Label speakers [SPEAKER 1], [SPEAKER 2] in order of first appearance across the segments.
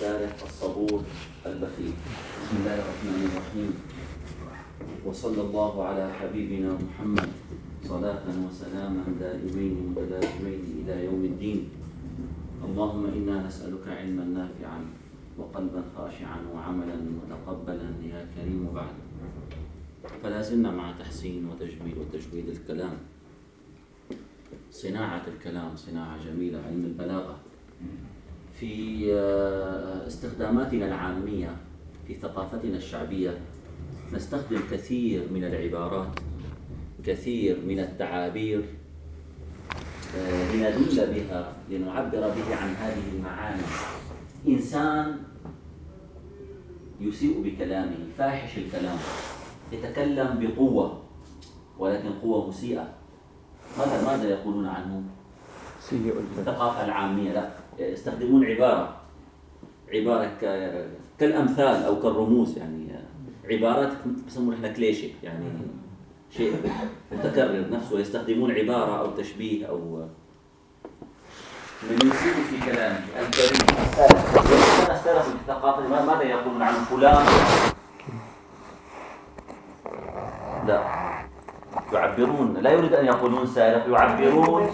[SPEAKER 1] السارح الصبور البخيل. بسم الله الرحمن الرحيم. وصلى الله على حبيبنا محمد صلاة وسلاما دائمين متلازمين إلى يوم الدين. اللهم إنا نسألك علما نافعا وقلبا خاشعا وعملا متقبلا يا كريم بعد. فلا زلنا مع تحسين وتجميل وتجويد الكلام. صناعة الكلام صناعة جميلة علم البلاغة. في آه، استخداماتنا العامية في ثقافتنا الشعبية نستخدم كثير من العبارات كثير من التعابير آه، لندل بها لنعبر به عن هذه المعاني. إنسان يسيء بكلامه فاحش الكلام يتكلم بقوة ولكن قوة مسيئة. ماذا ماذا يقولون عنه؟
[SPEAKER 2] سيء
[SPEAKER 1] الثقافة العامية لا. يستخدمون عبارة. عبارة كالأمثال أو كالرموز يعني. عبارات بسموه إحنا كليشيه يعني. شيء متكرر نفسه. يستخدمون عبارة أو تشبيه أو من يسيء في كلامه الكريم. كان في الثقافة. ما- ماذا يقولون عن فلان؟ لا. يعبرون لا يريد أن يقولون سارق يعبرون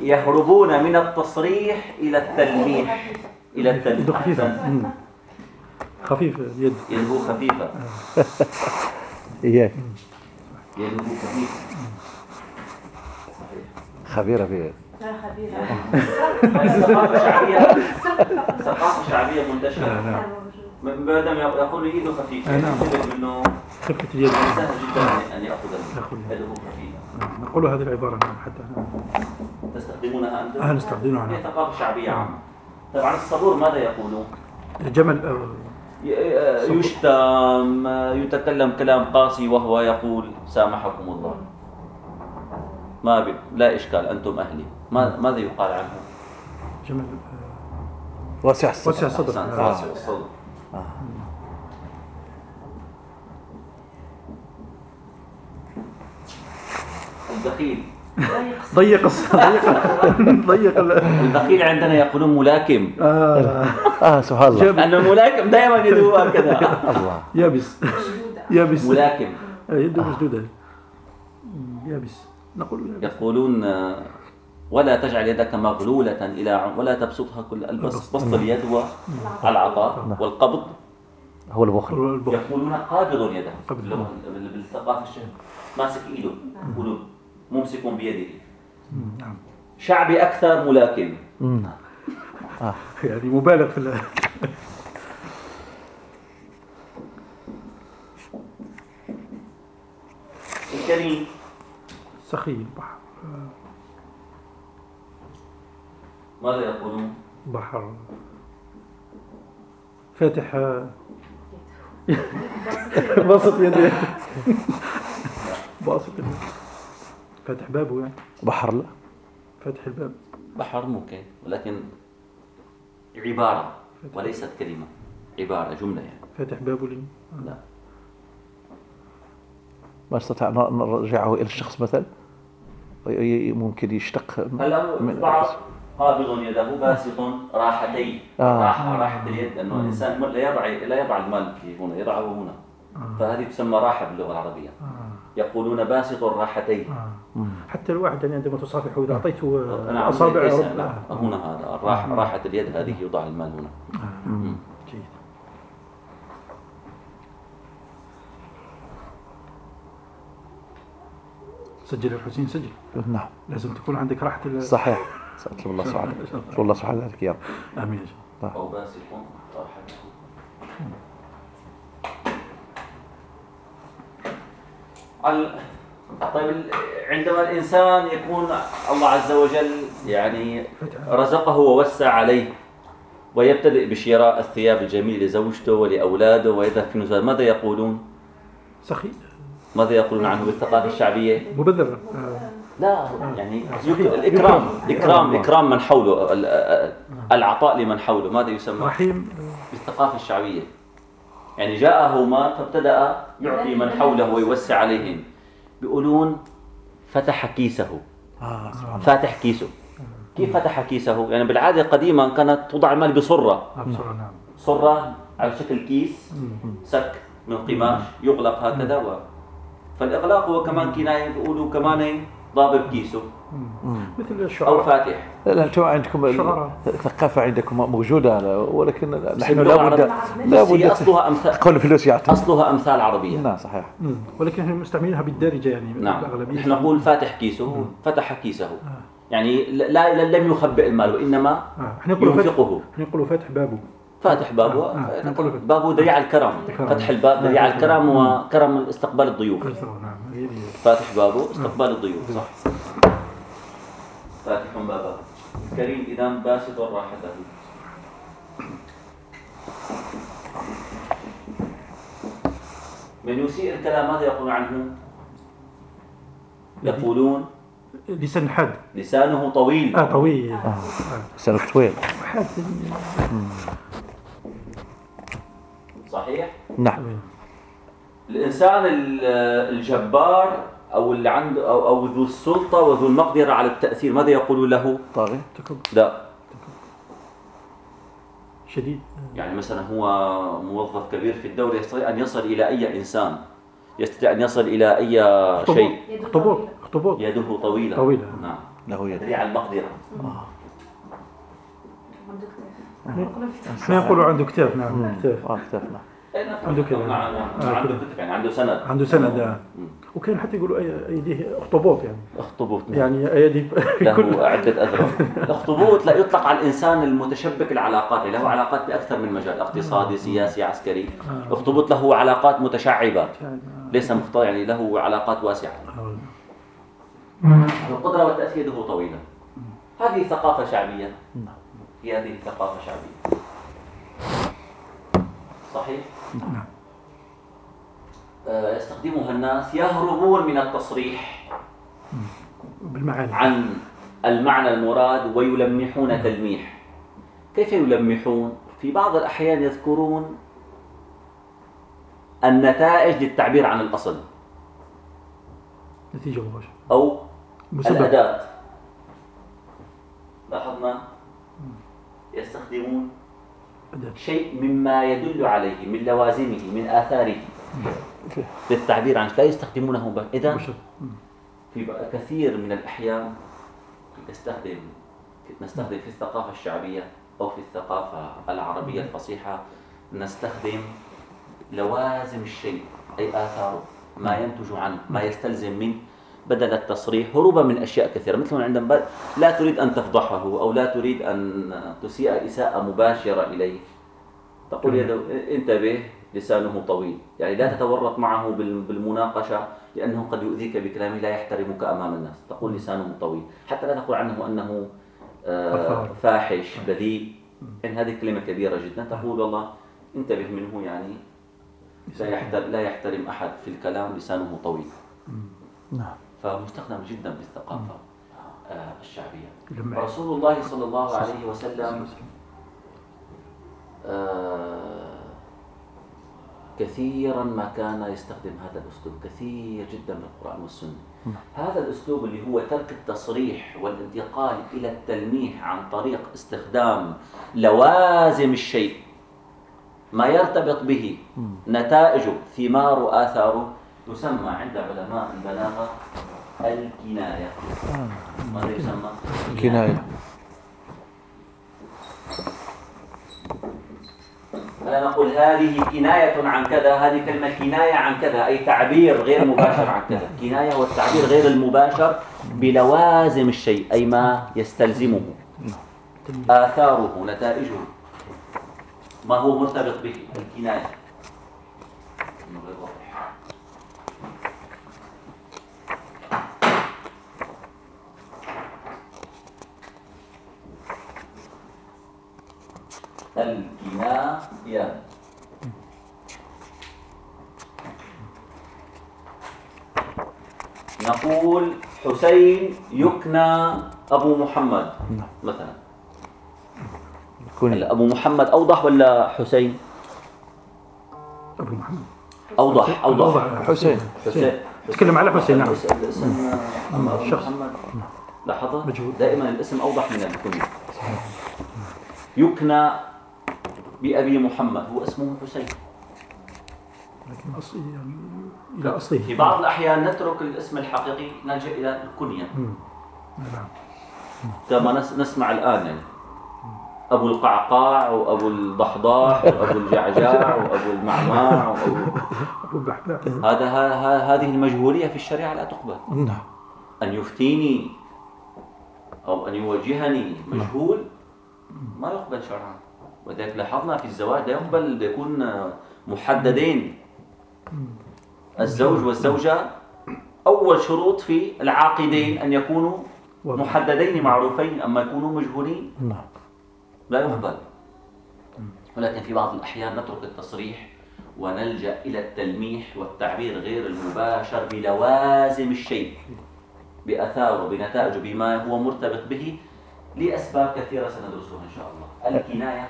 [SPEAKER 1] يهربون من التصريح إلى التلميح إلى التلميح.
[SPEAKER 3] خفيفة. خفيفة اليد.
[SPEAKER 1] يده خفيفة
[SPEAKER 2] إياك.
[SPEAKER 1] يده خفيفة
[SPEAKER 2] خبيرة في
[SPEAKER 4] لا خبيرة.
[SPEAKER 1] ثقافة شعبية. ثقافة. شعبية منتشرة.
[SPEAKER 3] نعم.
[SPEAKER 1] م- ما دام يقول يده خفيفة
[SPEAKER 3] آه، نعم.
[SPEAKER 1] منه
[SPEAKER 3] خفة اليد
[SPEAKER 1] سهل جدا يأخذ
[SPEAKER 3] يأخذ.
[SPEAKER 1] يده خفيفة
[SPEAKER 3] نعم. نقول هذه العبارة نعم حتى
[SPEAKER 1] تستخدمونها أنتم؟
[SPEAKER 3] آه، نستخدمها، نعم.
[SPEAKER 1] هي ثقافة شعبية عامة طبعا الصبور ماذا يقولون؟
[SPEAKER 3] جمل أو
[SPEAKER 1] ي- يشتم يتكلم كلام قاسي وهو يقول سامحكم الله ما بي لا إشكال أنتم أهلي ما ماذا يقال عنه؟
[SPEAKER 3] جمل آه،
[SPEAKER 2] واسع الصدر
[SPEAKER 3] واسع الصدر. آه.
[SPEAKER 1] واسع الصدر البخيل
[SPEAKER 3] ضيق ضيق ضيق ال-
[SPEAKER 1] البخيل عندنا يقولون ملاكم.
[SPEAKER 3] آه،
[SPEAKER 2] آه سبحان الله.
[SPEAKER 3] جاب-
[SPEAKER 1] أن الملاكم دائما يده هكذا.
[SPEAKER 2] الله.
[SPEAKER 3] يابس.
[SPEAKER 4] مشدودة.
[SPEAKER 3] يابس.
[SPEAKER 1] ملاكم.
[SPEAKER 3] آه، يده مشدودة. مم، يابس. نقول يابس.
[SPEAKER 1] يقولون آه، ولا تجعل يدك مغلولة إلى ولا تبسطها كل البسط. بسط اليد هو العطاء والقبض.
[SPEAKER 2] هو البخل.
[SPEAKER 1] يقولون قابض يده
[SPEAKER 3] قابض.
[SPEAKER 1] اللغة- بال- بالثقافة الشعبية ماسك إيده. يقولون ممسك بيده.
[SPEAKER 3] نعم.
[SPEAKER 1] شعبي أكثر ملاكم.
[SPEAKER 2] مم.
[SPEAKER 3] يعني مبالغ في ال-
[SPEAKER 1] الكريم.
[SPEAKER 3] سخي البحر
[SPEAKER 1] ماذا يقولون؟
[SPEAKER 3] بحر. فاتح آه، باسط يده. باسط يده. فاتح بابه يعني.
[SPEAKER 2] بحر لا.
[SPEAKER 3] فاتح الباب.
[SPEAKER 1] بحر ممكن ولكن عبارة وليست كلمة عبارة جملة يعني.
[SPEAKER 3] فاتح بابه لي.
[SPEAKER 1] لا.
[SPEAKER 2] ما نستطيع ن- نرجعه إلى الشخص مثلا؟ ممكن يشتق
[SPEAKER 1] هلا
[SPEAKER 2] من-
[SPEAKER 1] بعض قابض يده باسط راحتيه
[SPEAKER 2] آه.
[SPEAKER 1] راحة راحة اليد لأنه الإنسان لا يضع لا يضع المال في هنا يضعه هنا. فهذه تسمى راحة باللغة العربية.
[SPEAKER 3] آه.
[SPEAKER 1] يقولون باسط الراحتين.
[SPEAKER 3] آه. حتى الواحد يعني عندما تصافحه إذا أعطيته آه،
[SPEAKER 1] نعم
[SPEAKER 3] أصابع آه.
[SPEAKER 1] هنا هذا الراحة راحة اليد هذه يوضع المال هنا.
[SPEAKER 3] آه. جيد. سجل يا حسين سجل.
[SPEAKER 2] نعم.
[SPEAKER 3] لازم تكون عندك راحة ال-
[SPEAKER 2] صحيح. أطلب الله سبحانه أطلب الله. سبحانه ذلك يا رب
[SPEAKER 3] آمين يا شيخ.
[SPEAKER 1] أو باسط راحته طيب عندما الإنسان يكون الله عز وجل يعني رزقه ووسع عليه ويبتدئ بشراء الثياب الجميلة لزوجته ولأولاده ويذهب في نزال ماذا يقولون؟
[SPEAKER 3] سخي
[SPEAKER 1] ماذا يقولون عنه بالثقافة الشعبية؟
[SPEAKER 3] مبذر آه.
[SPEAKER 1] لا يعني الإكرام إكرام إكرام من حوله ال- ال- العطاء لمن حوله ماذا يسمى؟
[SPEAKER 3] رحيم
[SPEAKER 1] بالثقافة الشعبية يعني جاءه مال فابتدأ يعطي من حوله ويوسع عليهم. بيقولون فتح كيسه.
[SPEAKER 2] آه سبحان الله
[SPEAKER 1] فاتح كيسه. كيف فتح كيسه؟ يعني بالعادة قديما كانت توضع المال بصرة
[SPEAKER 3] آه، نعم.
[SPEAKER 1] صرة على شكل كيس. سك من قماش يغلق هكذا و... فالإغلاق هو كمان كناية بيقولوا كمان ضابط كيسه
[SPEAKER 3] مثل الشعراء.
[SPEAKER 1] فاتح.
[SPEAKER 2] لا أنتم عندكم. الثقافة عندكم موجودة ولكن نحن لابد لابد
[SPEAKER 1] هي أصلها أمثال
[SPEAKER 2] تقول فلوس يعطي
[SPEAKER 1] أصلها أمثال عربية.
[SPEAKER 2] نعم صحيح.
[SPEAKER 3] مم. ولكن إحنا مستعملينها بالدارجة يعني
[SPEAKER 1] نعم. نحن نقول فاتح كيسه فتح كيسه.
[SPEAKER 3] آه.
[SPEAKER 1] يعني لا لا- لم يخبئ المال وإنما
[SPEAKER 3] آه.
[SPEAKER 1] ينفقه.
[SPEAKER 3] إحنا نقولوا فتح بابه.
[SPEAKER 1] فاتح بابه
[SPEAKER 3] آه، آه، نقول فتح.
[SPEAKER 1] بابه ذريعة الكرم. فتح الباب ذريعة
[SPEAKER 3] نعم.
[SPEAKER 1] الكرم وكرم استقبال الضيوف.
[SPEAKER 3] نعم.
[SPEAKER 1] فاتح بابه استقبال الضيوف. صح. فاتح بابه كريم إذا باسط راحته من يسيء الكلام ماذا يقول عنه؟ يقولون
[SPEAKER 3] لسان حاد.
[SPEAKER 1] لسانه طويل.
[SPEAKER 3] آه طويل.
[SPEAKER 2] آه. سنك طويل.
[SPEAKER 3] حاد.
[SPEAKER 1] صحيح؟
[SPEAKER 2] نعم
[SPEAKER 1] الإنسان ال- الجبار أو اللي عنده أو, أو ذو السلطة وذو المقدرة على التأثير ماذا يقول له؟
[SPEAKER 2] طاغي
[SPEAKER 3] تكبر
[SPEAKER 1] لا
[SPEAKER 3] شديد
[SPEAKER 1] يعني مثلا هو موظف كبير في الدولة يستطيع أن يصل إلى أي إنسان يستطيع أن يصل إلى أي شيء
[SPEAKER 3] اخطبوط اخطبوط
[SPEAKER 1] يده طويلة
[SPEAKER 3] طويلة.
[SPEAKER 1] نعم
[SPEAKER 2] له يد
[SPEAKER 1] ذريعة المقدرة
[SPEAKER 3] إحنا نقولوا عنده كتاف نعم كتاف
[SPEAKER 2] آه
[SPEAKER 3] عنده كذا.
[SPEAKER 1] نعم
[SPEAKER 3] آه،
[SPEAKER 1] عنده
[SPEAKER 3] كذا.
[SPEAKER 1] كتف يعني عنده سند.
[SPEAKER 3] عنده سند آه.
[SPEAKER 1] مم.
[SPEAKER 3] وكان حتى يقولوا أيديه أخطبوط يعني.
[SPEAKER 1] أخطبوط.
[SPEAKER 3] يعني أيدي
[SPEAKER 1] له
[SPEAKER 3] كل
[SPEAKER 1] عدة أذرع. الاخطبوط لا يطلق على الإنسان المتشبك العلاقات له علاقات بأكثر من مجال اقتصادي سياسي عسكري.
[SPEAKER 3] آه.
[SPEAKER 1] الاخطبوط له علاقات متشعبة.
[SPEAKER 3] يعني
[SPEAKER 1] ليس مخطئ يعني له علاقات واسعة.
[SPEAKER 3] آه.
[SPEAKER 1] القدرة والتأثير يده طويلة هذه ثقافة شعبية. هي هذه ثقافة شعبية. صحيح؟
[SPEAKER 3] نعم.
[SPEAKER 1] آه، يستخدمها الناس يهربون من التصريح
[SPEAKER 3] بالمعاني.
[SPEAKER 1] عن المعنى المراد ويلمحون تلميح. كيف يلمحون؟ في بعض الأحيان يذكرون النتائج للتعبير عن الأصل.
[SPEAKER 3] نتيجة مباشرة.
[SPEAKER 1] أو
[SPEAKER 3] مسبب.
[SPEAKER 1] الأداة. لاحظنا؟ يستخدمون. شيء مما يدل عليه من لوازمه من آثاره للتعبير عنه لا يستخدمونه إذا. في كثير من الأحيان نستخدم نستخدم في الثقافة الشعبية أو في الثقافة العربية الفصيحة نستخدم لوازم الشيء أي آثاره ما ينتج عنه ما يستلزم منه بدل التصريح هروبا من أشياء كثيرة مثل ما عندما لا تريد أن تفضحه أو لا تريد أن تسيء إساءة مباشرة إليه. تقول يده انتبه لسانه طويل. يعني لا تتورط معه بال- بالمناقشة لأنه قد يؤذيك بكلامه لا يحترمك أمام الناس. تقول لسانه طويل. حتى لا تقول عنه أنه آه،. فاحش بذيء. إن هذه كلمة كبيرة جدا. تقول والله انتبه منه يعني لا يحترم, لا يحترم أحد في الكلام لسانه طويل.
[SPEAKER 2] نعم.
[SPEAKER 1] فمستخدم جدا بالثقافة آه، الشعبية. رسول الله صلى الله عليه وسلم آه، كثيرا ما كان يستخدم هذا الأسلوب كثير جدا من القرآن والسنة. هذا الأسلوب اللي هو ترك التصريح والانتقال إلى التلميح عن طريق استخدام لوازم الشيء ما يرتبط به نتائجه ثمار آثاره تسمى عند علماء البلاغة الكناية. ماذا يسمى؟
[SPEAKER 2] كناية.
[SPEAKER 1] فلا نقول هذه كناية عن كذا هذه كلمة كناية عن كذا أي تعبير غير مباشر عن كذا. كناية هو التعبير غير المباشر بلوازم الشيء أي ما يستلزمه. آثاره نتائجه. ما هو مرتبط به؟ الكناية إنه غير واضح. الكناية نقول حسين يكنى أبو محمد مثلا.
[SPEAKER 2] يكون
[SPEAKER 1] هلا أبو محمد أوضح ولا حسين؟
[SPEAKER 3] أبو محمد.
[SPEAKER 1] أوضح أوضح.
[SPEAKER 2] حسين.
[SPEAKER 1] حسين.
[SPEAKER 3] تكلم على حسين، نعم.
[SPEAKER 1] الاسم أما أبو
[SPEAKER 3] الشخص.
[SPEAKER 1] محمد. لاحظت
[SPEAKER 3] مجهول.
[SPEAKER 1] دائما الاسم أوضح من الكنية يكنى بأبي محمد. هو اسمه حسين.
[SPEAKER 3] لكن أصل يعني إلى أصله
[SPEAKER 1] في بعض الأحيان نترك الاسم الحقيقي نلجأ إلى الكنية.
[SPEAKER 3] نعم.
[SPEAKER 1] كما نس- نسمع الآن يعني. أبو القعقاع وأبو الضحضاح وأبو الجعجاع وأبو المعماع وأبو هذا ها- ها- هذه المجهولية في الشريعة لا تقبل.
[SPEAKER 2] نعم.
[SPEAKER 1] أن يفتيني أو أن يوجهني مجهول ما يقبل شرعا. ولذلك لاحظنا في الزواج لا يقبل يكون محددين. الزوج والزوجة أول شروط في العاقدين أن يكونوا. محددين معروفين أما يكونوا مجهولين.
[SPEAKER 2] نعم.
[SPEAKER 1] لا يقبل. ولكن في بعض الأحيان نترك التصريح ونلجأ إلى التلميح والتعبير غير المباشر بلوازم الشيء بأثاره بنتائجه بما هو مرتبط به لأسباب كثيرة سندرسها إن شاء الله. الكناية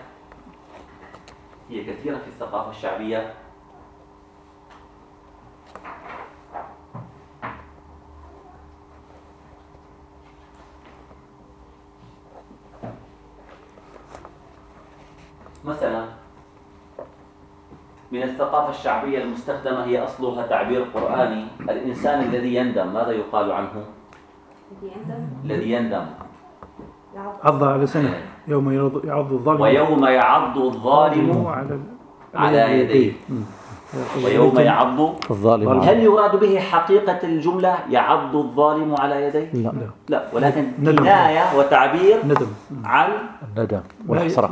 [SPEAKER 1] هي كثيرة في الثقافة الشعبية. مثلا من الثقافة الشعبية المستخدمة هي أصلها تعبير قرآني الإنسان الذي يندم ماذا يقال عنه؟
[SPEAKER 4] الذي
[SPEAKER 1] يندم؟
[SPEAKER 3] عض على سنة. يوم يعض يعض الظالم.
[SPEAKER 1] ويوم يعض الظالم
[SPEAKER 3] على
[SPEAKER 1] على يديه. ويوم يعض
[SPEAKER 2] الظالم.
[SPEAKER 1] هل يراد به حقيقة الجملة يعض الظالم على يديه؟
[SPEAKER 2] لا.
[SPEAKER 3] لا.
[SPEAKER 1] لا ولكن. كناية وتعبير
[SPEAKER 3] ندم.
[SPEAKER 1] عن
[SPEAKER 2] الندم. والحسرة.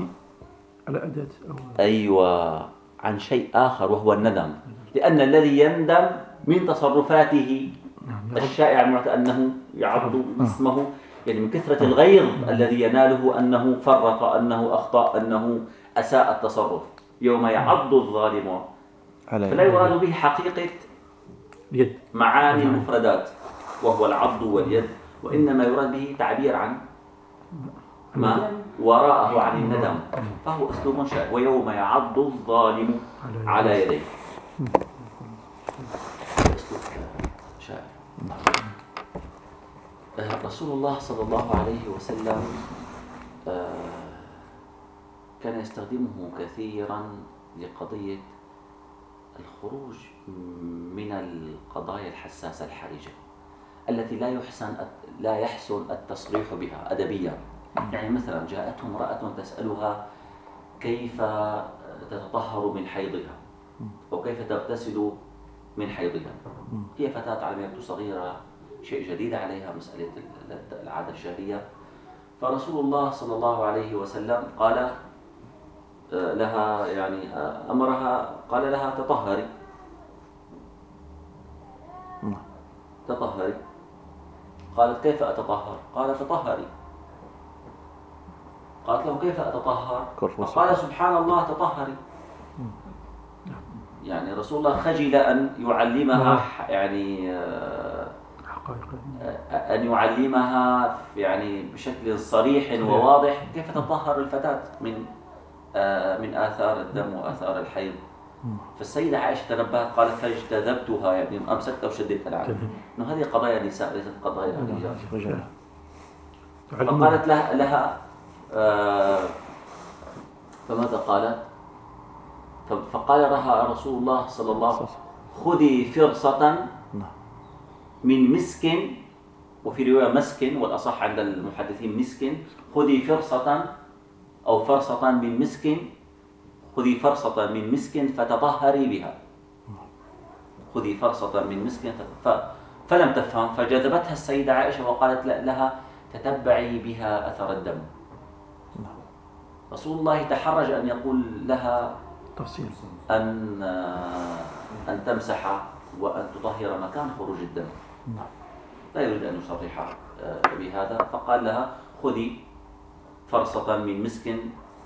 [SPEAKER 3] على أداة أو
[SPEAKER 1] أيوة عن شيء آخر وهو الندم. لأن الذي يندم من تصرفاته
[SPEAKER 3] نعم يعض.
[SPEAKER 1] الشائع المعتاد أنه يعض اسمه يعني من كثرة الغيظ الذي يناله أنه فرط أنه أخطأ أنه أساء التصرف. يوم يعض الظالم فلا يراد به حقيقة معاني المفردات وهو العض واليد وإنما يراد به تعبير عن ما وراءه عن الندم. فهو أسلوب شائع. ويوم يعض الظالم على يديه. أسلوب شائع. آه، رسول الله صلى الله عليه وسلم آه، كان يستخدمه كثيرا لقضية الخروج من القضايا الحساسة الحرجة التي لا يحسن لا يحسن التصريح بها أدبيا. يعني مثلا جاءته امرأة تسألها كيف تتطهر من حيضها؟ أو كيف تغتسل من حيضها؟ هي فتاة يبدو صغيرة شيء جديد عليها مسألة ال- العادة الشهرية فرسول الله صلى الله عليه وسلم قال آه، لها يعني آه، أمرها قال لها تطهري.
[SPEAKER 2] نعم.
[SPEAKER 1] تطهري. قالت كيف أتطهر؟ قال تطهري. قالت له كيف أتطهر؟ فقال سبحان الله تطهري. يعني رسول الله خجل أن يعلمها
[SPEAKER 3] نعم.
[SPEAKER 1] يعني آه، أن يعلمها يعني بشكل صريح وواضح كيف تطهر الفتاة من آه، من آثار الدم وآثار الحيض. فالسيدة عائشة تنبهت قالت فاجتذبتها يعني أمسكتها وشديتها العين. إنه هذه قضايا نساء ليست قضايا رجال.
[SPEAKER 2] رجال.
[SPEAKER 1] فقالت لها, لها فماذا قالت؟ ف- فقال لها رسول الله صلى الله عليه وسلم خذي فرصة. من مسك وفي رواية مسك والأصح عند المحدثين مسك خذي فرصة أو فرصة من مسك خذي فرصة من مسك فتطهري بها خذي فرصة من مسك. فلم تفهم فجذبتها السيدة عائشة وقالت لها تتبعي بها أثر الدم رسول الله تحرج أن يقول لها
[SPEAKER 3] تفصيل.
[SPEAKER 1] أن أن تمسح وأن تطهر مكان خروج الدم. لا يريد أن يصرح آه، بهذا فقال لها خذي فرصة من مسك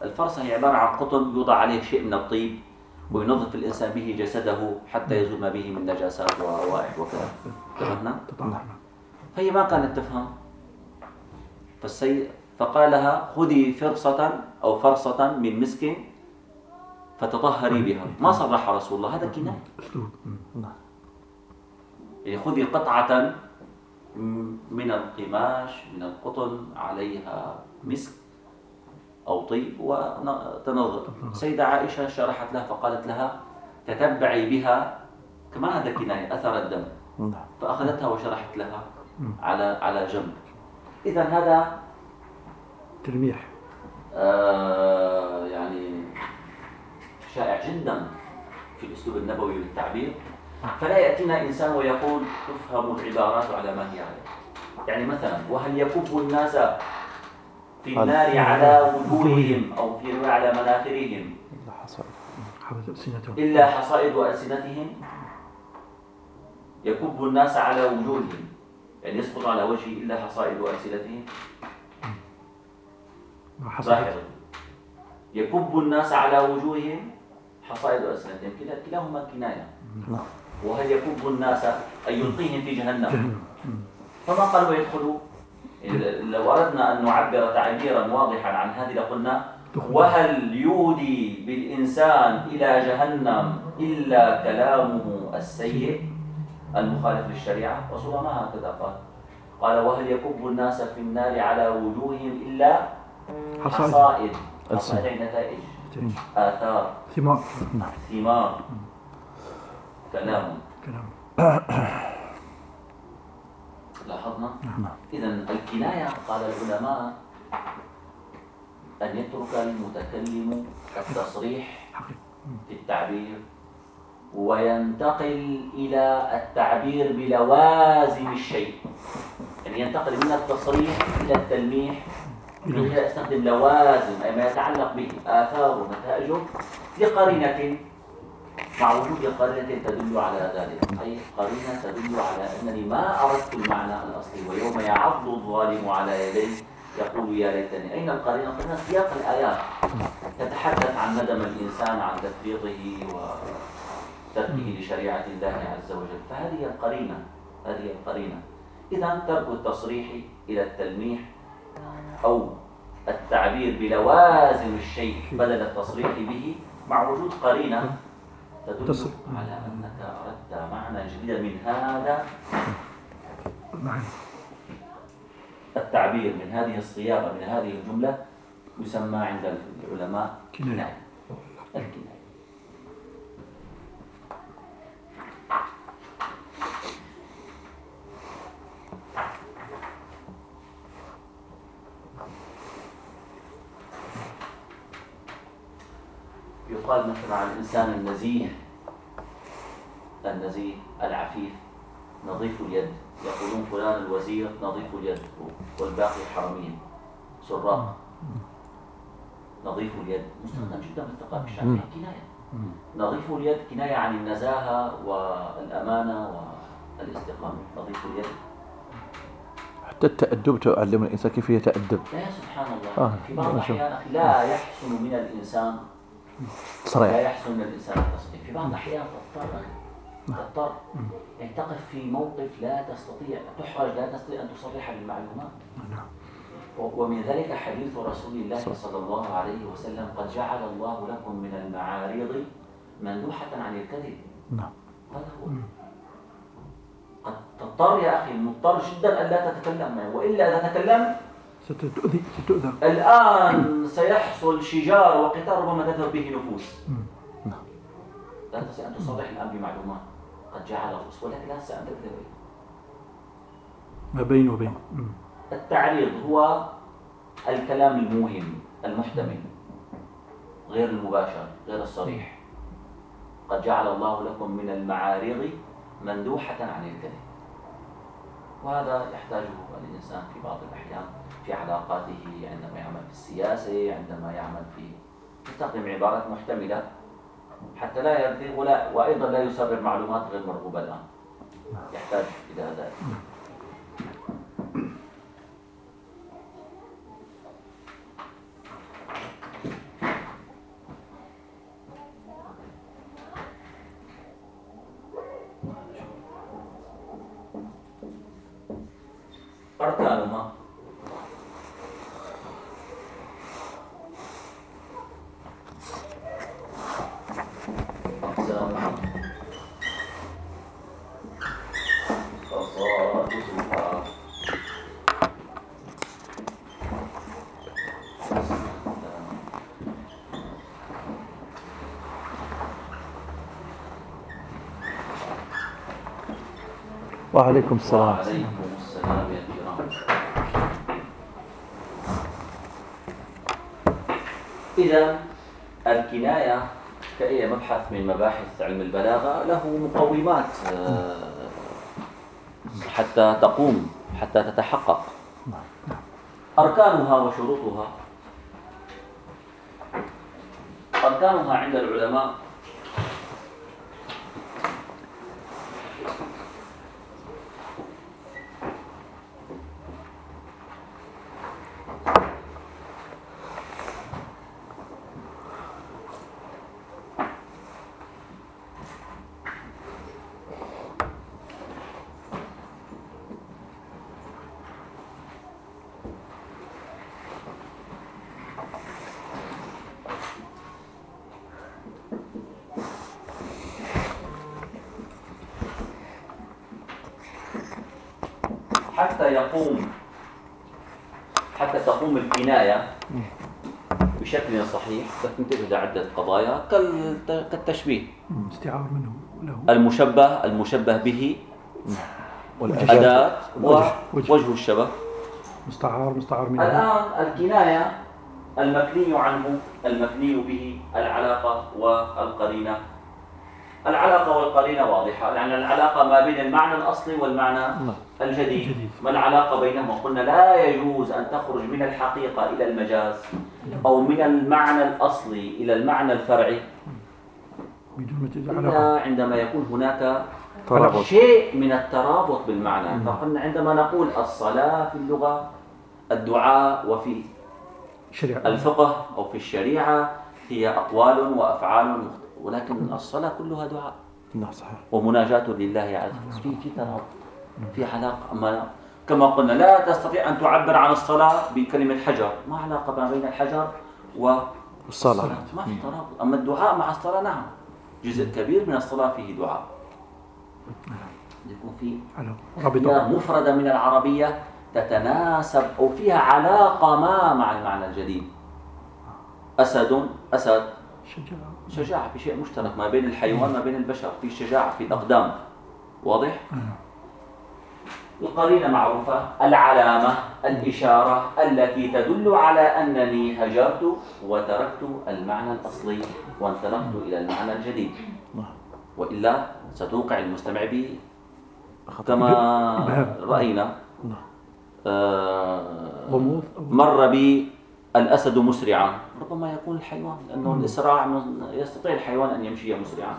[SPEAKER 1] الفرصة هي عبارة عن قطن يوضع عليه شيء من الطيب وينظف الإنسان به جسده حتى يزول ما به من نجاسات وروائح وكذا. تفهمنا؟ فهي ما كانت تفهم. فالسيد فقال لها خذي فرصة أو فرصة من مسك فتطهري بها. ما صرح رسول الله هذا كناية. يعني خذي قطعة من القماش من القطن عليها مسك أو طيب وتنظر. سيدة عائشة شرحت لها فقالت لها تتبعي بها. كمان هذا كناية أثر الدم. فأخذتها وشرحت لها على على جنب. إذا هذا
[SPEAKER 3] تلميح.
[SPEAKER 1] يعني شائع جدا في الأسلوب النبوي للتعبير فلا يأتينا إنسان ويقول تفهم العبارات على ما هي عليه. يعني مثلا وهل يكب الناس في النار على وجوههم أو في على مناخرهم؟ إلا حصائد. ألسنتهم. يكب الناس على وجوههم. يعني يسقط على وجهه إلا حصائد ألسنتهم لاحظوا يكب الناس على وجوههم حصائد ألسنتهم كلا كلاهما كناية.
[SPEAKER 2] نعم.
[SPEAKER 1] وهل يكب الناس أي يلقيهم في جهنم؟ فما قال ويدخلوا لو أردنا أن نعبر تعبيرا واضحا عن هذه لقلنا وهل يودي بالإنسان إلى جهنم إلا كلامه السيء؟ المخالف للشريعة. رسول الله ما هكذا قال. قال وهل يكب الناس في النار على وجوههم إلا
[SPEAKER 3] حصائد.
[SPEAKER 1] حصائد. نتائج. آثار.
[SPEAKER 3] ثمار
[SPEAKER 1] ثمار كلام.
[SPEAKER 3] كلام.
[SPEAKER 1] لاحظنا؟
[SPEAKER 2] نعم.
[SPEAKER 1] إذا الكناية قال العلماء أن يترك المتكلم التصريح في التعبير وينتقل إلى التعبير بلوازم الشيء. يعني ينتقل من التصريح إلى التلميح من خلال يستخدم لوازم أي ما يتعلق به آثار ونتائجه لقرينة مع وجود قرينة تدل على ذلك. أي قرينة تدل على أنني ما أردت المعنى الأصلي ويوم يعض الظالم على يديه يقول يا ليتني. أين القرينة؟ قرينة سياق الآيات. تتحدث عن ندم الإنسان عن تفريطه وتركه لشريعة الله عز وجل. فهذه هي القرينة هذه هي القرينة. إذا ترك التصريح إلى التلميح أو التعبير بلوازم الشيء بدل التصريح به مع وجود قرينة تدل
[SPEAKER 3] تصريح.
[SPEAKER 1] على أنك أردت معنى جديدا من هذا.
[SPEAKER 3] نعم.
[SPEAKER 1] التعبير من هذه الصياغة من هذه الجملة يسمى عند العلماء.
[SPEAKER 3] كناية.
[SPEAKER 1] الكناية. يقال مثلا عن الإنسان النزيه النزيه العفيف نظيف اليد. يقولون فلان الوزير نظيف اليد والباقي حرمين سراق. نظيف اليد. مستخدم جدا في الثقافة الشعبية كناية. نظيف اليد كناية عن النزاهة والأمانة والاستقامة. نظيف اليد.
[SPEAKER 2] حتى التأدب تعلم الإنسان كيف يتأدب
[SPEAKER 1] لا سبحان الله.
[SPEAKER 2] آه،
[SPEAKER 1] في بعض الأحيان لا يحسن من الإنسان لا
[SPEAKER 2] صريح.
[SPEAKER 1] يحسن من الإنسان التصريح في بعض الأحيان تضطر أخي تضطر يعني تقف في موقف لا تستطيع تحرج لا تستطيع أن تصرح بالمعلومات.
[SPEAKER 3] نعم.
[SPEAKER 1] ومن ذلك حديث رسول الله صلى الله عليه وسلم قد جعل الله لكم من المعارض مندوحة عن الكذب.
[SPEAKER 2] نعم.
[SPEAKER 1] هذا هو. قد تضطر يا أخي مضطر جدا أن لا تتكلم وإلا إذا تكلمت
[SPEAKER 3] ستؤذي ستؤذى
[SPEAKER 1] الآن سيحصل شجار وقتال ربما تذهب به نفوس.
[SPEAKER 2] نعم.
[SPEAKER 1] لا تستطيع أن تصرح الآن بمعلومات. قد جعل الرسول ولكن لا تستطيع أن تكذب
[SPEAKER 3] ما بين وبين.
[SPEAKER 1] التعريض هو الكلام الموهم المحتمل غير المباشر غير الصريح. قد جعل الله لكم من المعارض مندوحة عن الكذب. وهذا يحتاجه الإنسان في بعض الأحيان. في علاقاته عندما يعمل في السياسة عندما يعمل في يستخدم عبارات محتملة حتى لا يبذل ولا وأيضا لا يسرب معلومات غير مرغوبة الآن. يحتاج إلى ذلك أركانها أقسامها خصائصها
[SPEAKER 2] وعليكم السلام.
[SPEAKER 1] وعليكم السلام يا كرام إذا الكناية كأي مبحث من مباحث علم البلاغة له مقومات آه، حتى تقوم حتى تتحقق. أركانها وشروطها. أركانها عند العلماء حتى يقوم حتى تقوم الكناية بشكل صحيح. تنتبه لعدة قضايا كال- كالتشبيه.
[SPEAKER 3] استعار منه له.
[SPEAKER 1] المشبه المشبه به
[SPEAKER 2] والأداة
[SPEAKER 1] أداة
[SPEAKER 3] وجه- وجه.
[SPEAKER 1] ووجه الشبه.
[SPEAKER 3] مستعار مستعار منه.
[SPEAKER 1] الآن الكناية المبني عنه المبني به العلاقة والقرينة. العلاقة والقرينة واضحة لأن العلاقة ما بين المعنى الأصلي والمعنى
[SPEAKER 2] نعم.
[SPEAKER 1] الجديد. ما العلاقة بينهما قلنا لا يجوز أن تخرج من الحقيقة إلى المجاز أو من المعنى الأصلي إلى المعنى الفرعي.
[SPEAKER 3] بدون ما تجي علاقة.
[SPEAKER 1] إلا عندما يكون هناك
[SPEAKER 2] ترابط.
[SPEAKER 1] شيء من الترابط بالمعنى. فقلنا عندما نقول الصلاة في اللغة الدعاء وفي
[SPEAKER 3] شريعة.
[SPEAKER 1] الفقه أو في الشريعة هي أقوال وأفعال. ولكن الصلاة كلها دعاء.
[SPEAKER 2] نعم صحيح.
[SPEAKER 1] ومناجاة لله عز وجل. في في ترابط في علاقة. أما كما قلنا لا تستطيع أن تعبر عن الصلاة بكلمة حجر. ما علاقة ما بين الحجر والصلاة ما في ترابط أما الدعاء مع الصلاة نعم. جزء كبير من الصلاة فيه دعاء. يكون في مفردة من العربية تتناسب أو فيها علاقة ما مع المعنى الجديد. أسد أسد.
[SPEAKER 3] شجاعة.
[SPEAKER 1] شجاعة. في شيء مشترك ما بين الحيوان ما بين البشر. في شجاعة في الأقدام واضح؟ القرينة معروفة العلامة الإشارة التي تدل على أنني هجرت وتركت المعنى الأصلي وانطلقت إلى المعنى الجديد. وإلا ستوقع المستمع به
[SPEAKER 2] خطأ.
[SPEAKER 1] كما. رأينا. آه، مر بي الأسد مسرعا ربما يكون الحيوان لأنه الإسراع يستطيع الحيوان أن يمشي مسرعا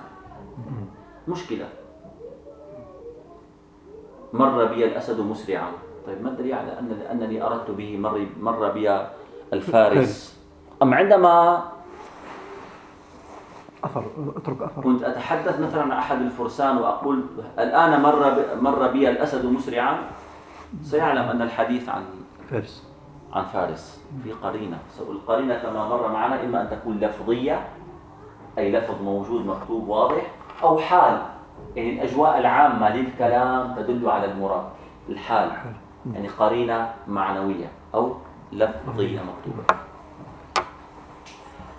[SPEAKER 1] مشكلة مر بي الأسد مسرعا. طيب ما الدليل على أن أنني أردت به مر مر بي الفارس؟ أم عندما
[SPEAKER 3] أثر أترك أثر.
[SPEAKER 1] كنت أتحدث مثلا عن أحد الفرسان وأقول الآن مر مر بي الأسد مسرعا؟ سيعلم أن الحديث عن
[SPEAKER 3] فارس.
[SPEAKER 1] عن فارس في قرينة. القرينة كما مر معنا إما أن تكون لفظية أي لفظ موجود مكتوب واضح أو حال. يعني الأجواء العامة للكلام تدل على المراد الحال يعني قرينة معنوية أو لفظية مكتوبة.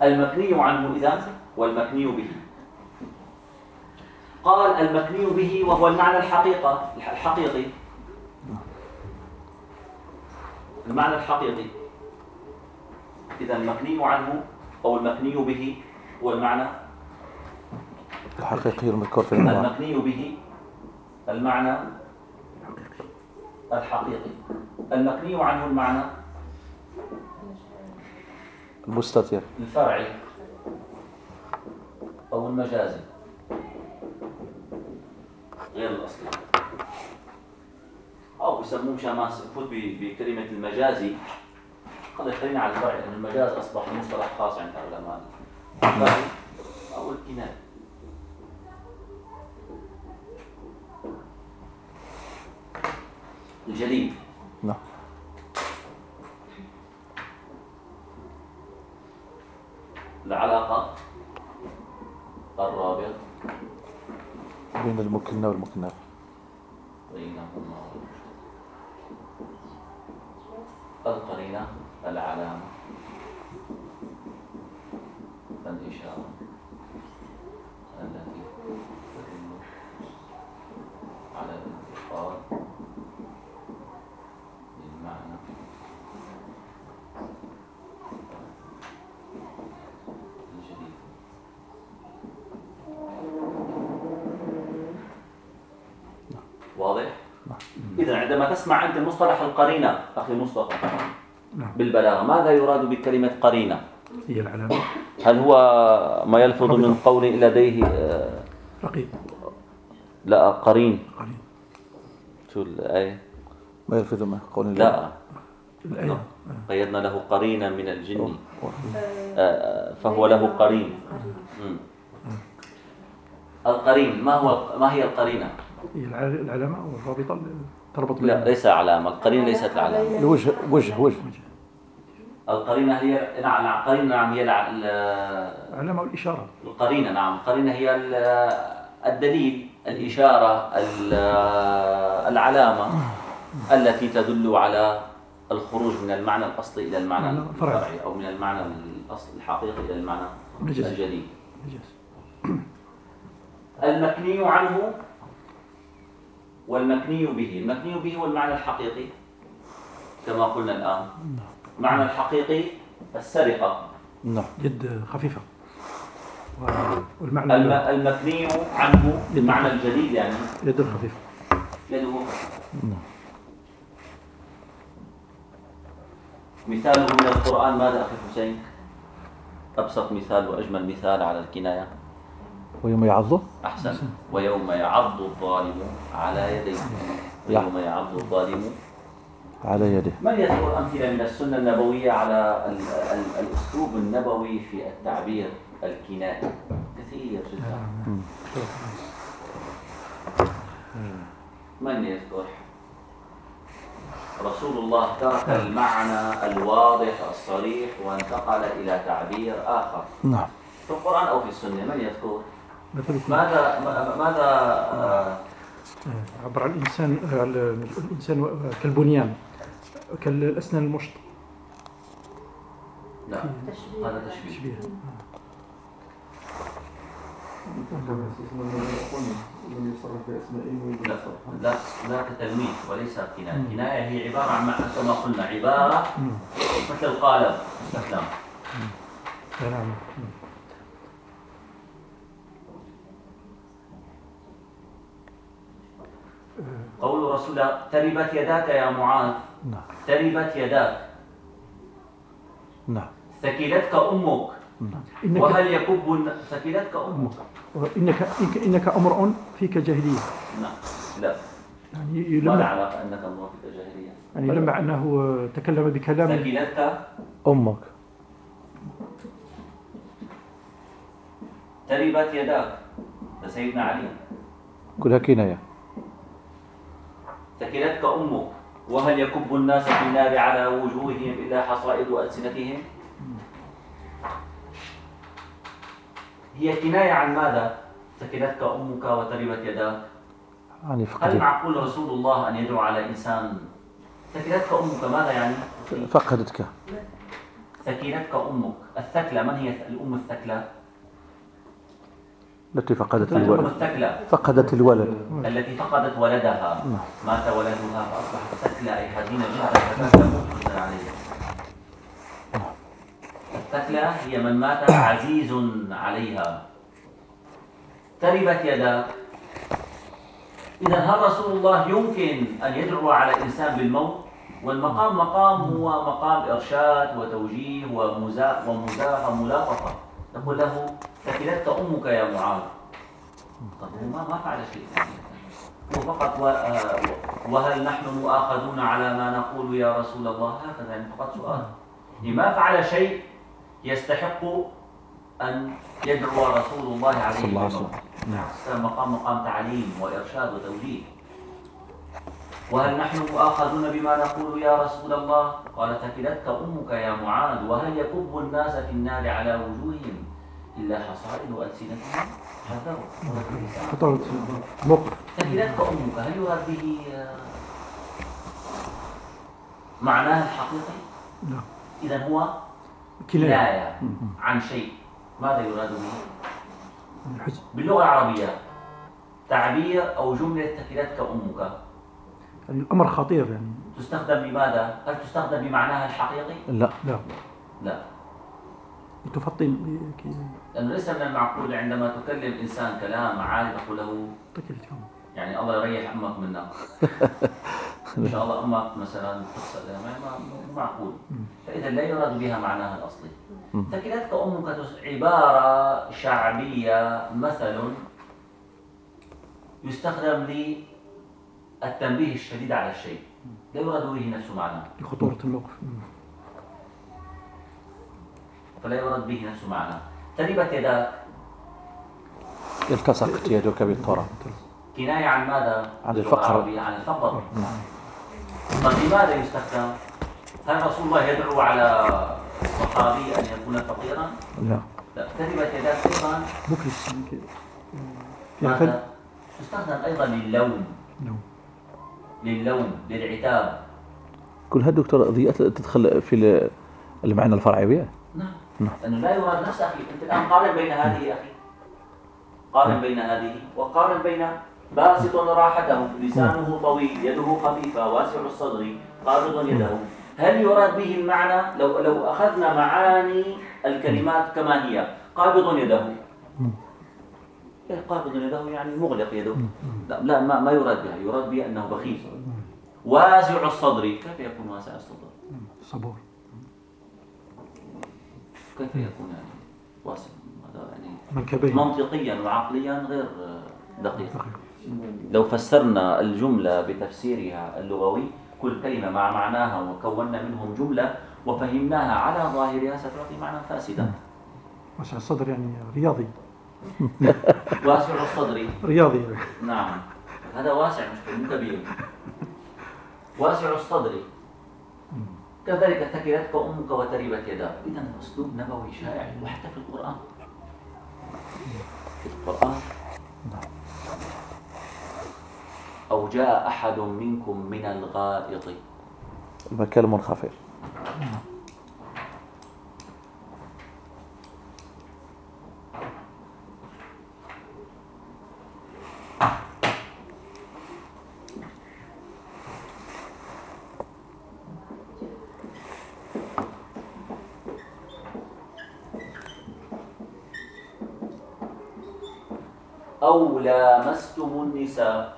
[SPEAKER 1] المكني عنه إذا والمكني به. قال المكني به وهو المعنى الحقيقة الحقيقي. المعنى الحقيقي. إذا المكني عنه أو المكني به هو المعنى
[SPEAKER 2] الحقيقي المذكور في المعنى
[SPEAKER 1] المكني به المعنى الحقيقي. المكني عنه المعنى
[SPEAKER 2] المستتر.
[SPEAKER 1] الفرعي أو المجازي. غير الأصلي أو بيسموه مشان ما نفوت بكلمة المجازي. هذا خلينا على الفرع لأن المجاز أصبح مصطلح خاص عند العلماء. الفرعي أو الكناية. الجديد
[SPEAKER 2] نعم.
[SPEAKER 1] العلاقة الرابط
[SPEAKER 2] بين المكنة والمكنة.
[SPEAKER 1] بينهما القرينة العلامة الإشارة التي تدل على الانتقال إذا عندما تسمع أنت مصطلح القرينة أخي مصطفى
[SPEAKER 3] نعم.
[SPEAKER 1] بالبلاغة ماذا يراد بكلمة قرينة؟
[SPEAKER 3] هي العلامة.
[SPEAKER 1] هل هو ما يلفظ من قول لديه آه،
[SPEAKER 3] رقيب
[SPEAKER 1] لا قرين؟
[SPEAKER 3] قليل
[SPEAKER 1] شو الآية؟
[SPEAKER 2] ما يلفظ من قول الله
[SPEAKER 1] لا
[SPEAKER 3] الآية
[SPEAKER 1] نعم. قيدنا له قرينا من الجن. آه، فهو له قرين. القرين ما هو ما هي القرينة؟
[SPEAKER 3] هي الع- العلامة أو الرابطة اللي تربط
[SPEAKER 1] لا ليس علامة القرين ليست العلامة
[SPEAKER 2] الوجه وجه وجه.
[SPEAKER 1] القرينة هي نعم نعم القرينة نعم هي الع- ال-
[SPEAKER 3] علامة والإشارة.
[SPEAKER 1] القرينة نعم القرينة هي ال- الدليل الإشارة ال- العلامة التي تدل على الخروج من المعنى الأصلي إلى المعنى
[SPEAKER 3] معنى فرعي.
[SPEAKER 1] الفرعي أو من المعنى الأصل الحقيقي إلى المعنى. الجديد. المكني عنه والمكني به. المكني به هو المعنى الحقيقي كما قلنا الآن. المعنى الحقيقي السرقة.
[SPEAKER 2] نعم.
[SPEAKER 3] يد خفيفة. والمعنى
[SPEAKER 1] الم- المكني عنه بالمعنى الجديد يعني.
[SPEAKER 3] يد الخفيفة
[SPEAKER 1] يده
[SPEAKER 2] نعم.
[SPEAKER 1] مثاله من القرآن ماذا أخي حسين؟ أبسط مثال وأجمل مثال على الكناية.
[SPEAKER 2] ويوم يعضه
[SPEAKER 1] أحسن. ويوم يعض الظالم على يديه. ويوم يعض الظالم
[SPEAKER 2] على يده
[SPEAKER 1] من يذكر أمثلة من السنة النبوية على ال ال الأسلوب النبوي في التعبير الكنائي؟ كثير جدا. من يذكر؟ رسول الله ترك المعنى الواضح الصريح وانتقل إلى تعبير آخر.
[SPEAKER 2] نعم.
[SPEAKER 1] في القرآن أو في السنة من يذكر؟ ماذا ماذا آه،
[SPEAKER 3] عبر عن الإنسان على الإنسان كالبنيان كالأسنان المشط.
[SPEAKER 1] لا
[SPEAKER 4] تشبيه.
[SPEAKER 1] هذا تشبيه.
[SPEAKER 3] تشبيه.
[SPEAKER 5] بأسمائهم
[SPEAKER 1] لا لا لا كتلميذ وليس كناية. الكناية هي عبارة عن كما قلنا عبارة
[SPEAKER 3] مم.
[SPEAKER 1] مثل القالب استخدام.
[SPEAKER 3] نعم.
[SPEAKER 1] قول رسول الله تربت يداك يا معاذ.
[SPEAKER 2] نعم.
[SPEAKER 1] تربت يداك.
[SPEAKER 2] نعم.
[SPEAKER 1] ثكلتك أمك.
[SPEAKER 3] إنك
[SPEAKER 1] وهل يكب ثكلتك أمك.
[SPEAKER 3] إنك إنك, إنك أمرؤ فيك جاهلية.
[SPEAKER 1] نعم. لا.
[SPEAKER 3] يعني
[SPEAKER 1] ما
[SPEAKER 3] يلمع
[SPEAKER 1] العلاقة أنك امرؤ في الجاهلية
[SPEAKER 3] يعني يلمع أنه تكلم بكلام
[SPEAKER 1] ثكلتك
[SPEAKER 2] أمك.
[SPEAKER 1] تربت يداك. لسيدنا علي.
[SPEAKER 2] كلها كناية
[SPEAKER 1] ثكلتك أمك وهل يكب الناس في النار على وجوههم إلا حصائد ألسنتهم؟ هي كناية عن ماذا؟ ثكلتك أمك وتربت يداك. هل معقول رسول الله أن يدعو على إنسان؟ ثكلتك أمك ماذا يعني؟
[SPEAKER 2] فقدتك.
[SPEAKER 1] ثكلتك أمك. الثكلة من هي الأم الثكلة؟
[SPEAKER 2] التي فقدت الولد. فقدت الولد.
[SPEAKER 1] التي فقدت ولدها. مات ولدها فأصبحت ثكلة أي حزينة جدا حزنا عليها الثكلة هي من مات عزيز عليها. تربت يداك إذا هل رسول الله يمكن أن يدعو على الإنسان بالموت؟ والمقام مقام هو مقام إرشاد وتوجيه ومزا ومزاحة وملاطفة تقول له ثكلتك أمك يا معاذ طب هو ما ما فعل شيء هو فقط. آه، وهل نحن مؤاخذون على ما نقول يا رسول الله هكذا يعني فقط سؤال ما فعل شيء يستحق أن يدعو رسول الله عليه.
[SPEAKER 2] وسلم. نعم.
[SPEAKER 1] مقام مقام تعليم وإرشاد وتوجيه وهل نحن مؤاخذون بما نقول يا رسول الله؟ قال ثكلتك أمك يا معاذ وهل يكب الناس في النار على وجوههم إلا حصائد ألسنتهم؟ حذروا. ثكلتك أمك هل به آه، معناه الحقيقي؟
[SPEAKER 3] لا.
[SPEAKER 1] إذا هو
[SPEAKER 3] كناية
[SPEAKER 1] عن شيء. ماذا يراد به؟ باللغة العربية تعبير أو جملة ثكلتك أمك.
[SPEAKER 3] الأمر خطير يعني.
[SPEAKER 1] تستخدم بماذا؟ هل تستخدم بمعناها الحقيقي؟
[SPEAKER 2] لا.
[SPEAKER 3] لا.
[SPEAKER 1] لا.
[SPEAKER 3] تفطن
[SPEAKER 1] لأنه ليس من المعقول عندما تكلم إنسان كلام عالي تقول له يعني الله يريح أمك منا إن شاء الله أمك مثلا تقصد ما- ما- معقول. فاذا لا يراد بها معناها الأصلي. ثكلتك أمك تس- عبارة شعبية مثل يستخدم للتنبيه الشديد على الشيء لا يراد به نفس معناه
[SPEAKER 3] لخطورة الموقف.
[SPEAKER 1] فلا يراد به نفس معناه تربت يداك
[SPEAKER 2] التصقت يدك بالتراب
[SPEAKER 1] كناية عن ماذا؟
[SPEAKER 2] عن الفقر.
[SPEAKER 1] عن الفقر طيب لماذا يستخدم؟ هل رسول الله يدعو على صحابي أن يكون فقيرا؟
[SPEAKER 2] لا
[SPEAKER 1] لا تربت يداك أيضا
[SPEAKER 3] مفلس يعني كده. يعني؟
[SPEAKER 1] تستخدم أيضا للوم
[SPEAKER 3] نعم.
[SPEAKER 1] للوم للعتاب.
[SPEAKER 2] كل هذا دكتور قضية تدخل في ال- المعنى الفرعي بها
[SPEAKER 1] نعم.
[SPEAKER 2] نعم.
[SPEAKER 1] لأنه لا يراد نفس أخي. أنت الآن قارن بين هذه يا أخي. قارن بين هذه. وقارن بين باسط راحته. لسانه طويل يده خفيفة واسع الصدر قابض يده. هل يراد به المعنى؟ لو لو أخذنا معاني الكلمات كما هي. قابض يده. إيه قابض يده يعني مغلق يده. لا, لا ما, ما يراد بها. يراد بها أنه بخيل. واسع الصدر. كيف يكون واسع الصدر؟
[SPEAKER 3] صبور.
[SPEAKER 1] كيف يكون يعني واسع؟ هذا يعني منطقيا. وعقليا غير دقيق.
[SPEAKER 3] دقيق.
[SPEAKER 1] لو فسرنا الجملة بتفسيرها اللغوي كل كلمة مع معناها وكونا منهم جملة وفهمناها على ظاهرها ستعطي معنى فاسدا.
[SPEAKER 3] وسع الصدر يعني رياضي.
[SPEAKER 1] واسع الصدر.
[SPEAKER 3] رياضي.
[SPEAKER 1] نعم. هذا واسع مش مو كبير. واسع الصدر. كذلك ثكلتك أمك وتربت يداك. إذا أسلوب نبوي شائع. وحتى في القرآن. في القرآن. أو جاء أحد منكم من الغائط.
[SPEAKER 2] المكان المنخفض
[SPEAKER 1] أو لامستم النساء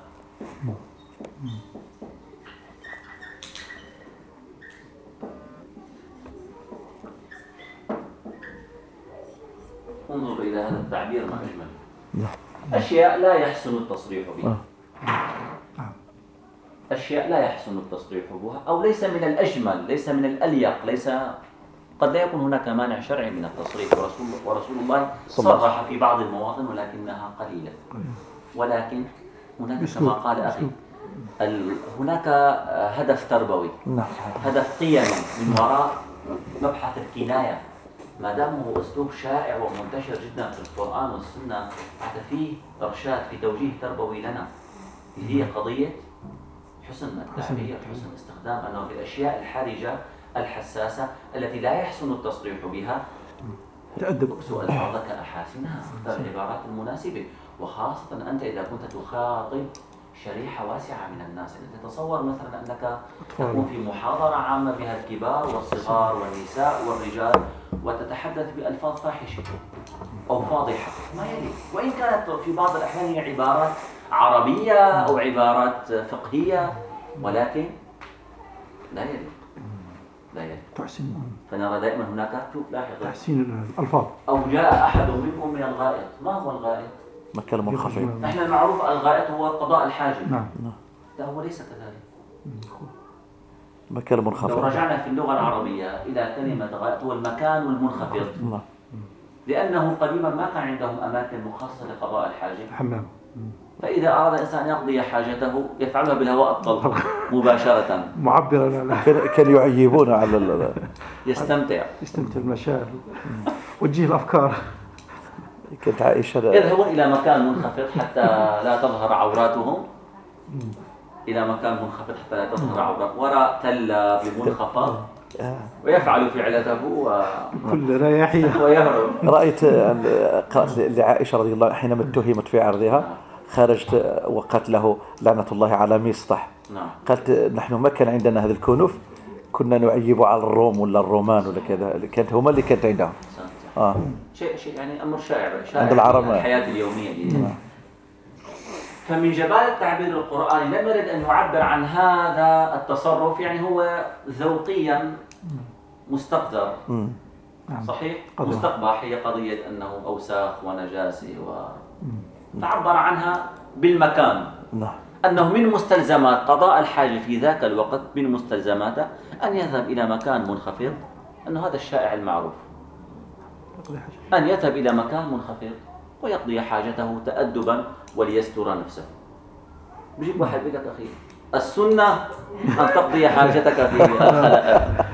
[SPEAKER 1] انظر إلى هذا التعبير ما أجمل
[SPEAKER 2] نعم.
[SPEAKER 1] أشياء لا يحسن التصريح بها
[SPEAKER 2] آه.
[SPEAKER 1] أشياء لا يحسن التصريح بها أو ليس من الأجمل ليس من الأليق ليس قد لا يكون هناك مانع شرعي من التصريح. ورسول, ورسول الله صرح في بعض المواطن ولكنها قليلة. ولكن هناك. كما قال أخي هناك آه، هدف تربوي.
[SPEAKER 2] نعم.
[SPEAKER 1] هدف قيمي من وراء مبحث الكناية. ما دام هو أسلوب شائع ومنتشر جدا في القرآن والسنة حتى فيه إرشاد في توجيه تربوي لنا. هي قضية حسن التعبير حسن استخدام أنه في الأشياء الحرجة الحساسة التي لا يحسن التصريح بها.
[SPEAKER 3] تأدب.
[SPEAKER 1] اكسو ألفاظك أحاسنها اختر العبارات المناسبة. وخاصة أنت إذا كنت تخاطب شريحة واسعة من الناس يعني تتصور مثلا أنك. تكون في محاضرة عامة بها الكبار والصغار والنساء والرجال وتتحدث بألفاظ فاحشة أو فاضحة ما يليق وإن كانت في بعض الأحيان هي عبارات عربية أو عبارات فقهية ولكن لا يليق لا يليق
[SPEAKER 3] تحسين
[SPEAKER 1] فنرى دائما هناك شوف لاحظ
[SPEAKER 3] تحسين الألفاظ.
[SPEAKER 1] أو جاء أحد منكم من الغائط ما هو الغائط؟
[SPEAKER 2] مكان منخفض
[SPEAKER 1] إحنا المعروف الغائط هو قضاء الحاجة.
[SPEAKER 3] نعم.
[SPEAKER 1] لا هو ليس كذلك.
[SPEAKER 2] مكان
[SPEAKER 1] لو
[SPEAKER 2] منخفض
[SPEAKER 1] رجعنا في اللغة العربية إلى كلمة غائط هو المكان المنخفض.
[SPEAKER 2] نعم.
[SPEAKER 1] لأنه قديما ما كان عندهم أماكن مخصصة لقضاء الحاجة.
[SPEAKER 3] الحمام
[SPEAKER 1] فإذا أراد الإنسان أن يقضي حاجته يفعلها بالهواء الطلق مباشرة.
[SPEAKER 3] معبرة لا لا
[SPEAKER 2] كان كان يعيبون على
[SPEAKER 1] يستمتع.
[SPEAKER 3] يستمتع المشاعر وجيه الأفكار.
[SPEAKER 2] كانت عائشة
[SPEAKER 1] يذهبون إلى مكان منخفض حتى لا تظهر عوراتهم. إلى مكان منخفض حتى لا تظهر عوراتهم. وراء تلة بمنخفض.
[SPEAKER 2] آه.
[SPEAKER 1] ويفعل فعلته و...
[SPEAKER 3] كل رياحية.
[SPEAKER 1] ويهرب.
[SPEAKER 2] رأيت لعائشة رضي الله عنها حينما اتهمت في عرضها. خرجت وقالت له لعنة الله على ميسطح
[SPEAKER 1] نعم
[SPEAKER 2] قالت نحن ما كان عندنا هذه الكنوف كنا نعيب على الروم ولا الرومان ولا كذا كانت هما اللي كانت عندهم. آه
[SPEAKER 1] شيء شيء يعني أمر شائع شائع
[SPEAKER 2] عند العرب.
[SPEAKER 1] في الحياة اليومية دي. فمن جمال التعبير القرآني لم يرد أن يعبر عن هذا التصرف يعني هو ذوقيا مستقذر
[SPEAKER 2] مم.
[SPEAKER 3] نعم.
[SPEAKER 1] صحيح؟ مستقبح هي قضية أنه أوساخ ونجاسة و تعبر عنها بالمكان.
[SPEAKER 2] نعم.
[SPEAKER 1] أنه من مستلزمات قضاء الحاجة في ذاك الوقت من مستلزماته أن يذهب إلى مكان منخفض أنه هذا الشائع المعروف. أن يذهب إلى مكان منخفض ويقضي حاجته تأدبا وليستر نفسه. بيجيك واحد بيقول لك أخي. السنة أن تقضي حاجتك في الخلاء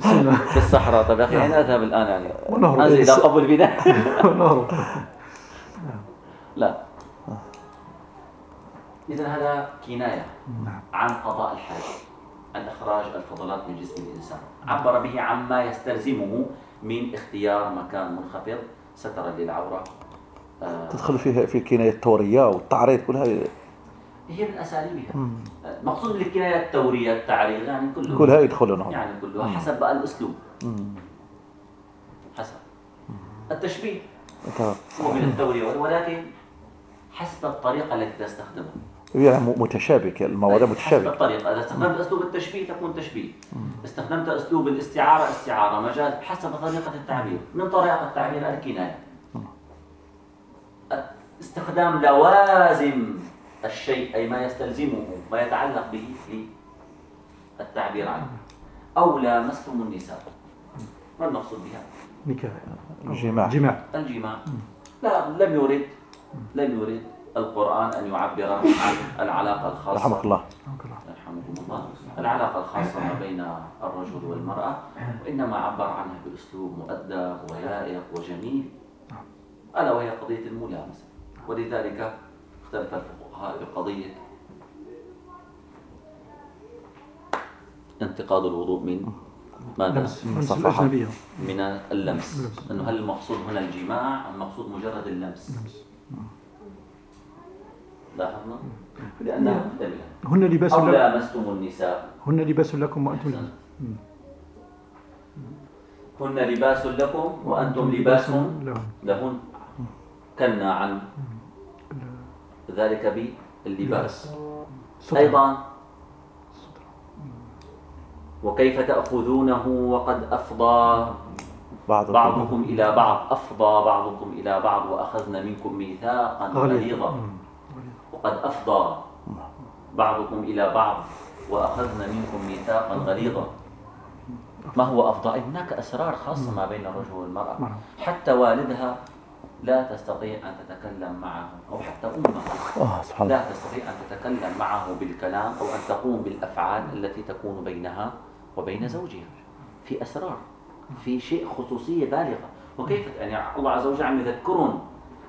[SPEAKER 1] في الصحراء. طيب يا أخي أين أذهب الآن يعني؟ أنزل إلى قبر البناء. لا. إذا هذا كناية
[SPEAKER 3] نعم.
[SPEAKER 1] عن قضاء الحاجة عن إخراج الفضلات من جسم الإنسان. عبر به عما يستلزمه من اختيار مكان منخفض سترا للعورة. آه،
[SPEAKER 2] تدخل فيها في كناية التورية والتعريض كلها
[SPEAKER 1] هي من أساليبها. مقصود بالكناية التورية التعريض يعني كله
[SPEAKER 2] كلها يدخلون هون
[SPEAKER 1] يعني كلها حسب بقى الأسلوب.
[SPEAKER 2] مم.
[SPEAKER 1] حسب. التشبيه. هو من التورية ولكن حسب الطريقة التي تستخدمها.
[SPEAKER 2] يعني م- متشابك المواد
[SPEAKER 1] حسب
[SPEAKER 2] متشابكة.
[SPEAKER 1] الطريقة. إذا استخدمت أسلوب التشبيه تكون تشبيه. استخدمت أسلوب الاستعارة استعارة. مجاز حسب طريقة التعبير. من طريقة التعبير؟ الكناية. استخدام لوازم الشيء أي ما يستلزمه ما يتعلق به في التعبير عنه. أو لامستم النساء. ما المقصود بها؟
[SPEAKER 3] نكاح
[SPEAKER 2] الجماع.
[SPEAKER 3] جماع.
[SPEAKER 1] الجماع. لا لم يرد. لم يرد القرآن أن يعبر عن العلاقة الخاصة
[SPEAKER 2] رحمك الله
[SPEAKER 3] رحمك الله.
[SPEAKER 1] العلاقة الخاصة ما بين الرجل والمرأة وإنما عبر عنها بأسلوب مؤدب ولائق وجميل ألا وهي قضية الملامسة ولذلك اختلف الفقهاء بقضية انتقاد الوضوء من ماذا؟
[SPEAKER 2] من
[SPEAKER 3] لمس
[SPEAKER 2] صفحة.
[SPEAKER 3] الأجنبية
[SPEAKER 1] من اللمس
[SPEAKER 3] اللمس.
[SPEAKER 1] أنه هل المقصود هنا الجماع أم المقصود مجرد اللمس؟ لاحظنا؟ لأنها محتملة
[SPEAKER 3] هن لباس
[SPEAKER 1] أو
[SPEAKER 3] لكم
[SPEAKER 1] لامستم النساء.
[SPEAKER 3] هن لباس لكم وأنتم. مم.
[SPEAKER 1] هن لباس لكم وأنتم لباس
[SPEAKER 3] لهم.
[SPEAKER 1] لهن. كنا عن ذلك باللباس. أيضا. وكيف تأخذونه وقد أفضى
[SPEAKER 2] بعض
[SPEAKER 1] بعضكم إلى بعض؟ أفضى بعضكم إلى بعض وأخذنا منكم ميثاقا غليظا. وقد أفضى بعضكم إلى بعض وأخذنا منكم ميثاقا غليظا. ما هو أفضى؟ هناك أسرار خاصة ما بين الرجل والمرأة. حتى والدها لا تستطيع أن تتكلم معه أو حتى أمها
[SPEAKER 2] آه
[SPEAKER 1] لا تستطيع أن تتكلم معه بالكلام أو أن تقوم بالأفعال التي تكون بينها وبين زوجها. في أسرار في شيء خصوصية بالغة. وكيف؟ يعني الله عز وجل عم يذكرون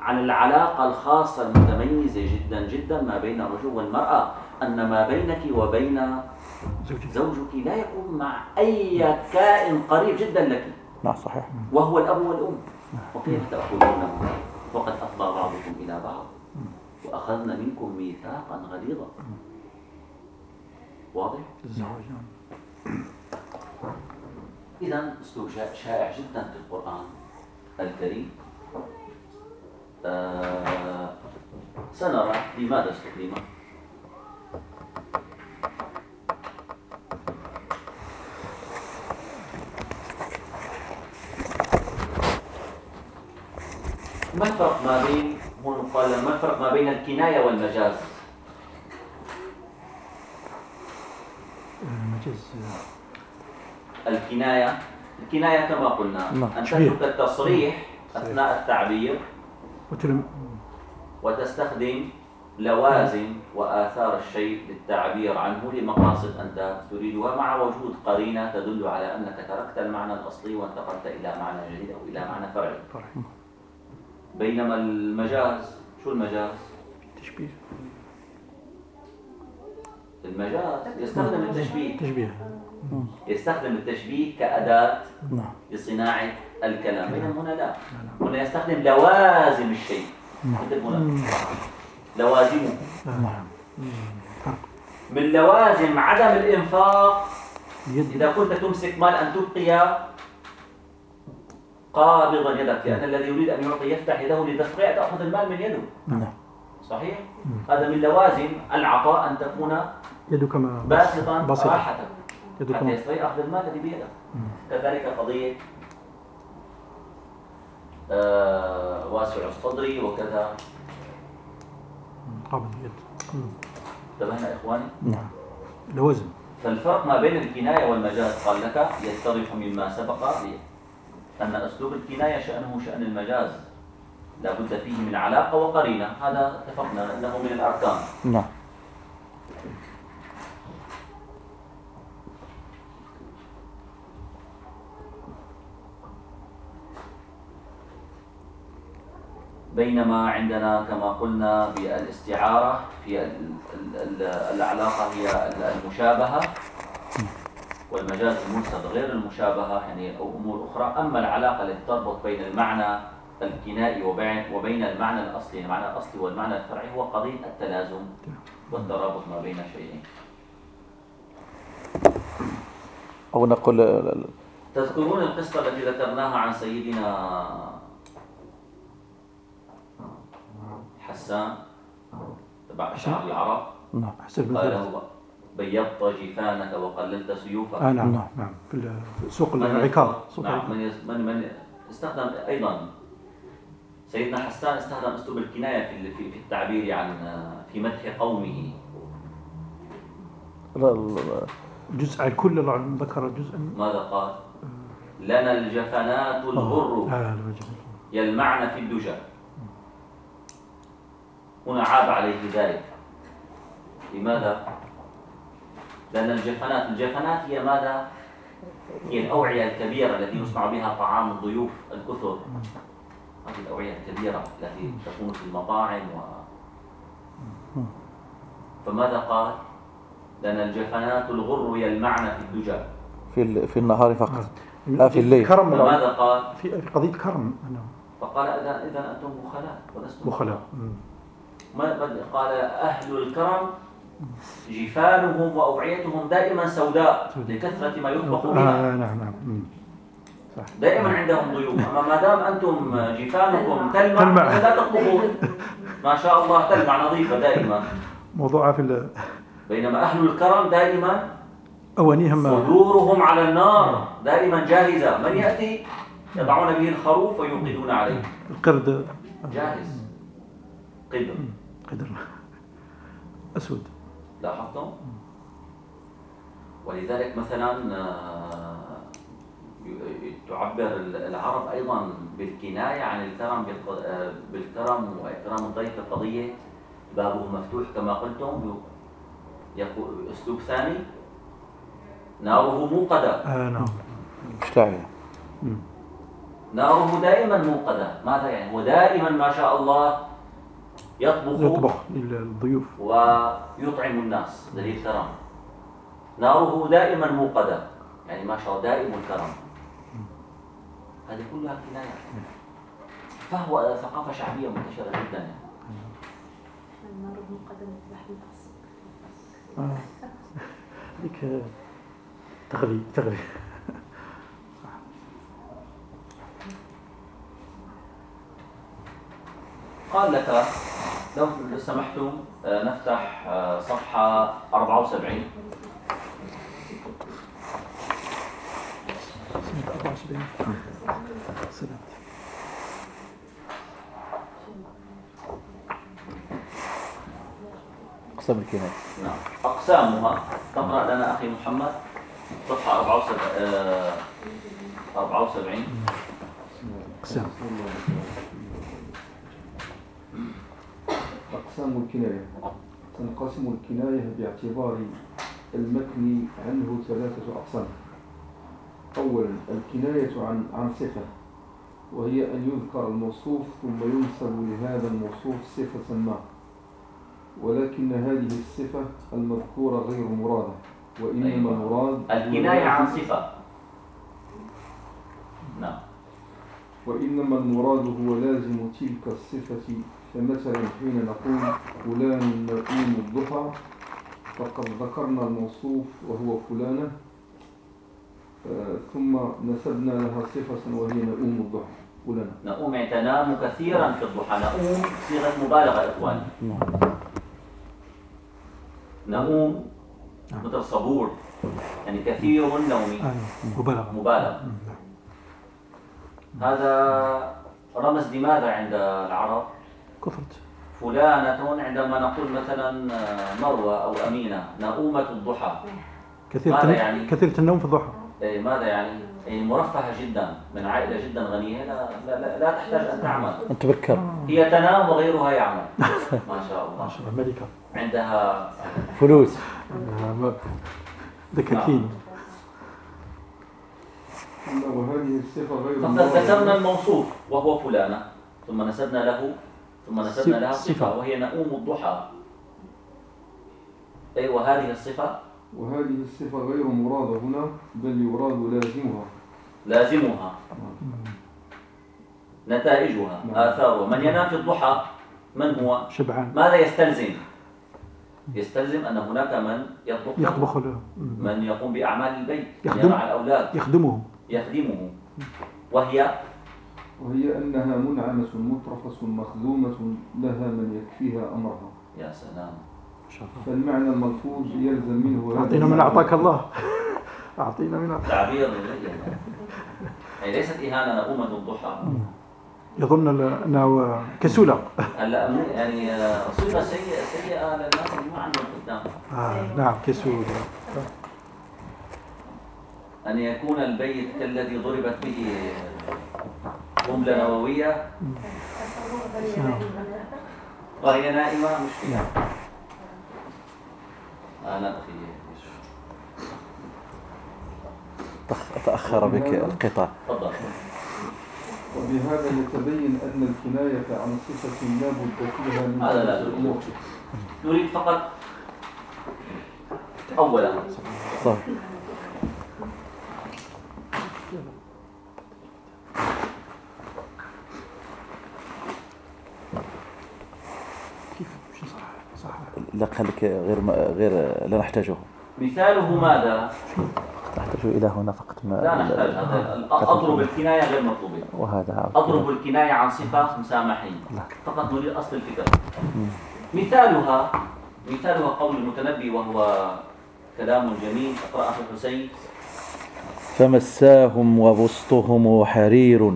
[SPEAKER 1] عن العلاقة الخاصة المتميزة جدا جدا ما بين الرجل والمرأة أن ما بينك وبين زوجك. لا يكون مع أي كائن قريب جدا لك.
[SPEAKER 2] نعم صحيح.
[SPEAKER 1] وهو الأب والأم. وكيف تأخذونه وقد أفضى بعضكم إلى بعض. وأخذنا منكم ميثاقا غليظا. واضح؟
[SPEAKER 3] الزواج نعم.
[SPEAKER 1] إذا أسلوب شا- شائع جدا في القرآن الكريم. سنرى لماذا استخدم ما الفرق ما بين هون قال ما الفرق ما بين الكناية والمجاز؟
[SPEAKER 3] آه، مجاز آه،
[SPEAKER 1] الكناية الكناية كما قلنا
[SPEAKER 2] نعم.
[SPEAKER 1] أن. تترك التصريح أثناء التعبير
[SPEAKER 3] وتلم
[SPEAKER 1] وتستخدم لوازم وآثار الشيء للتعبير عنه لمقاصد أنت تريدها مع وجود قرينة تدل على أنك تركت المعنى الأصلي وانتقلت إلى معنى جديد أو إلى معنى فرعي. بينما المجاز شو المجاز؟
[SPEAKER 3] تشبيه.
[SPEAKER 1] المجاز يستخدم التشبيه.
[SPEAKER 3] تشبيه.
[SPEAKER 1] يستخدم التشبيه كأداة
[SPEAKER 2] نعم.
[SPEAKER 1] لصناعة الكلام. بينما هنا لا. هنا يستخدم لوازم الشيء. مثل هنا. لوازمه
[SPEAKER 3] نعم.
[SPEAKER 1] من لوازم عدم الإنفاق إذا كنت تمسك مال أن تبقي قابضا يدك لأن الذي يريد أن يعطي يفتح يده لتفقيع تأخذ المال من يده.
[SPEAKER 2] نعم.
[SPEAKER 1] صحيح؟ هذا من لوازم العطاء أن تكون
[SPEAKER 3] يدك
[SPEAKER 1] باسطا راحتك
[SPEAKER 3] يدك
[SPEAKER 1] حتى يستطيع أخذ المال الذي بيدك كذلك قضية واسع الصدر وكذا.
[SPEAKER 3] مم.
[SPEAKER 1] انتبهنا إخواني؟
[SPEAKER 2] نعم.
[SPEAKER 3] لوازم
[SPEAKER 1] فالفرق ما بين الكناية والمجاز. قال لك يتضح مما سبق أن أسلوب الكناية شأنه شأن المجاز. لا بد فيه من علاقة وقرينة. هذا اتفقنا أنه من الأركان
[SPEAKER 2] نعم.
[SPEAKER 1] بينما عندنا كما قلنا بالاستعارة في ال- ال- ال- العلاقة هي المشابهة. والمجاز المنسب غير المشابهة يعني أو أمور أخرى. أما العلاقة التي تربط بين المعنى الكنائي وبين وبين المعنى الأصلي المعنى الأصلي والمعنى الفرعي هو قضية التلازم والترابط ما بين شيئين.
[SPEAKER 2] أو نقول
[SPEAKER 1] تذكرون القصة التي ذكرناها عن سيدنا حسان تبع شعر العرب.
[SPEAKER 2] نعم
[SPEAKER 3] أحسن من
[SPEAKER 1] قال
[SPEAKER 3] ذلك
[SPEAKER 1] له بيضت جفانك وقللت سيوفك.
[SPEAKER 3] آه نعم
[SPEAKER 2] نعم.
[SPEAKER 3] نعم. في سوق العكاظ
[SPEAKER 1] نعم من, من, من استخدم أيضا. سيدنا حسان استخدم أسلوب الكناية في في التعبير عن في مدح قومه.
[SPEAKER 3] جزء الكل الله ذكر جزءا.
[SPEAKER 1] ماذا قال؟ لنا الجفنات الغر
[SPEAKER 3] آه وجه.
[SPEAKER 1] يلمعن في الدجى. هنا عاب عليه ذلك لماذا؟ لأن الجفنات الجفنات هي ماذا؟ هي الأوعية الكبيرة التي يصنع بها طعام الضيوف الكثر هذه الأوعية الكبيرة التي تكون في المطاعم و... فماذا قال؟ لأن الجفنات الغر يلمعن في الدجى
[SPEAKER 2] في ال- في النهار فقط آه، في الليل.
[SPEAKER 3] كرم
[SPEAKER 1] فماذا قال؟
[SPEAKER 3] في قضية كرم أنا
[SPEAKER 1] فقال إذا إذا أنتم بخلاء ولستم
[SPEAKER 3] بخلاء
[SPEAKER 1] قال أهل الكرم جفانهم وأوعيتهم دائما سوداء لكثرة ما يطبخ بها.
[SPEAKER 3] آه نعم. نعم. صح.
[SPEAKER 1] دائما عندهم ضيوف. أما ما دام أنتم جفانكم تلمع. لا تطبخون ما شاء الله تلمع نظيفة دائما.
[SPEAKER 3] موضوعها في ال-
[SPEAKER 1] بينما أهل الكرم دائما
[SPEAKER 3] أوانيهم
[SPEAKER 1] صدورهم على النار. دائما جاهزة. من يأتي؟ يضعون به الخروف ويوقدون عليه.
[SPEAKER 3] القرد.
[SPEAKER 1] جاهز. قدر
[SPEAKER 3] قدر. أسود.
[SPEAKER 1] لاحظتم؟ ولذلك مثلا آه، تعبر العرب أيضا بالكناية عن الكرم آه، بالكرم وإكرام الضيف قضية بابه مفتوح كما قلتم يقول أسلوب ثاني ناره موقده
[SPEAKER 3] آه نعم.
[SPEAKER 2] مشتعلة.
[SPEAKER 1] ناره دائما موقده ماذا يعني؟ هو دائما ما شاء الله يطبخ
[SPEAKER 3] يطبخ للضيوف
[SPEAKER 1] ويطعم الناس دليل كرم ناره دائما موقدة. يعني ما شاء الله دائم الكرم هذه كلها كناية. فهو ثقافة شعبية منتشرة جدا. يعني.
[SPEAKER 4] النار المقدمة لحم الأصل
[SPEAKER 3] آه. هذيك تغلي تغلي
[SPEAKER 1] قال لك لو سمحتم آه، نفتح آه، صفحة 74
[SPEAKER 3] سنة 74 سنة
[SPEAKER 2] أقسام الكناية
[SPEAKER 1] نعم. أقسامها تقرأ لنا أخي محمد صفحة 74 آه، 74
[SPEAKER 3] أقسام.
[SPEAKER 5] أقسام الكناية. تنقسم الكناية باعتبار المكني عنه ثلاثة أقسام. أولا الكناية عن عن صفة وهي أن يذكر الموصوف ثم ينسب لهذا الموصوف صفة ما. ولكن هذه الصفة المذكورة غير مرادة وإنما
[SPEAKER 1] أيوة.
[SPEAKER 5] المراد
[SPEAKER 1] الكناية عن صفة. نعم.
[SPEAKER 5] وإنما المراد هو لازم تلك الصفة فمثلا حين نقول فلان نقوم الضحى فقد ذكرنا الموصوف وهو فلانة آه، ثم نسبنا لها صفة وهي نقوم الضحى
[SPEAKER 1] نقوم يعني تنام كثيرا في الضحى نقوم صيغة مبالغة إخواني نقوم مثل صبور يعني كثير النوم
[SPEAKER 3] أيوة مبالغة.
[SPEAKER 1] مبالغة. هذا رمز لماذا عند العرب؟
[SPEAKER 3] كثرت
[SPEAKER 1] فلانة عندما نقول مثلا مروة أو أمينة نؤومة الضحى.
[SPEAKER 3] كثيرة
[SPEAKER 1] يعني؟
[SPEAKER 3] كثيرة النوم في الضحى.
[SPEAKER 1] إيه، ماذا يعني؟ إيه، مرفهة جدا من عائلة جدا غنية. لا, لا, لا, لا تحتاج أن تعمل.
[SPEAKER 2] أنت بكر
[SPEAKER 1] هي تنام وغيرها يعمل. ما شاء
[SPEAKER 3] ما
[SPEAKER 1] الله
[SPEAKER 3] شاء الله. ملكة
[SPEAKER 1] عندها
[SPEAKER 2] فلوس.
[SPEAKER 3] آه، ما- دكاكين
[SPEAKER 5] وهذه الصفة غير
[SPEAKER 1] فقد ذكرنا الموصوف وهو فلانة ثم نسبنا له ثم نسبنا لها
[SPEAKER 3] صفة.
[SPEAKER 1] وهي نؤوم الضحى أي وهذه الصفة
[SPEAKER 5] وهذه الصفة غير مرادة هنا بل يراد لازمها
[SPEAKER 1] لازمها نتائجها
[SPEAKER 5] نعم.
[SPEAKER 1] آثارها من ينام في الضحى من هو؟
[SPEAKER 3] شبعان
[SPEAKER 1] ماذا يستلزم؟ يستلزم أن هناك من يطبخ
[SPEAKER 3] يطبخ له.
[SPEAKER 1] من يقوم بأعمال البيت من
[SPEAKER 3] يخدم.
[SPEAKER 1] يرعى الأولاد
[SPEAKER 3] يخدمه
[SPEAKER 1] يخدمه. وهي
[SPEAKER 5] وهي أنها منعمة مترفة مخدومة لها من يكفيها أمرها.
[SPEAKER 1] يا سلام.
[SPEAKER 5] فالمعنى الملفوظ يلزم منه
[SPEAKER 3] أعطينا من أعطاك. الله. أعطينا من أعطاك.
[SPEAKER 1] تعبير جيد يعني ليست إهانة نؤومة الضحى.
[SPEAKER 3] يظن أنه كسولة.
[SPEAKER 1] هلا يعني آه، صفة سيئة سيئة للناس اللي ما عندهم قدام
[SPEAKER 3] آه نعم كسولة.
[SPEAKER 1] أن يكون البيت كالذي ضربت به قنبلة نووية. وهي نائمة مشكلة أنا أخي
[SPEAKER 2] تأخ- تأخر بك القطار
[SPEAKER 1] تفضل.
[SPEAKER 5] وبهذا يتبين أن الكناية عن صفة لا بد فيها من
[SPEAKER 1] هذا لا نريد فقط أولا.
[SPEAKER 2] صح.
[SPEAKER 3] كيف مش صح صح
[SPEAKER 2] لا خليك غير ما غير لا نحتاجه.
[SPEAKER 1] مثاله ماذا؟
[SPEAKER 2] نحتاج إلى هنا فقط. ما
[SPEAKER 1] لا نحتاج. أضرب الكناية غير مطلوبة.
[SPEAKER 2] وهذا
[SPEAKER 1] أضرب الكناية عن صفة مسامحين. فقط نريد أصل الفكرة. مثالها مثالها قول المتنبي وهو كلام جميل. اقرأه حسين.
[SPEAKER 2] فمساهم وبسطهم حرير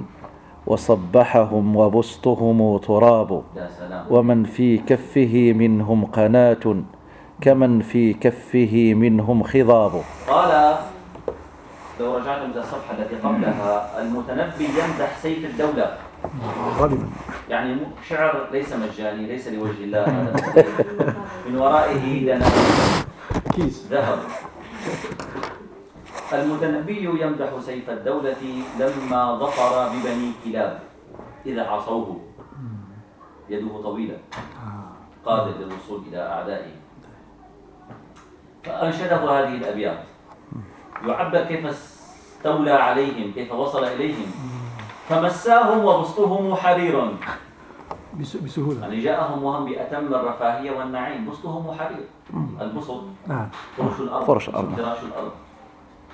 [SPEAKER 2] وصبحهم وبسطهم تراب
[SPEAKER 1] يا سلام
[SPEAKER 2] ومن في كفه منهم قناة كمن في كفه منهم خضاب.
[SPEAKER 1] قال لو رجعتم إلى الصفحة التي قبلها المتنبي يمدح سيف الدولة.
[SPEAKER 3] غالبا.
[SPEAKER 1] يعني شعر ليس مجاني ليس لوجه الله. هذا من ورائه دنا
[SPEAKER 3] كيس.
[SPEAKER 1] ذهب. المتنبي يمدح سيف الدولة لما ظفر ببني كلاب إذا عصوه. يده طويلة قادر للوصول إلى أعدائه. فأنشده هذه الأبيات. يعبر كيف استولى عليهم كيف وصل إليهم. فمساهم وبسطهم حرير.
[SPEAKER 3] بس- بسهولة.
[SPEAKER 1] يعني جاءهم وهم بأتم الرفاهية والنعيم. بسطهم حرير. البسط.
[SPEAKER 3] نعم
[SPEAKER 1] فرش الأرض.
[SPEAKER 2] فرش الأرض.
[SPEAKER 1] فراش الأرض.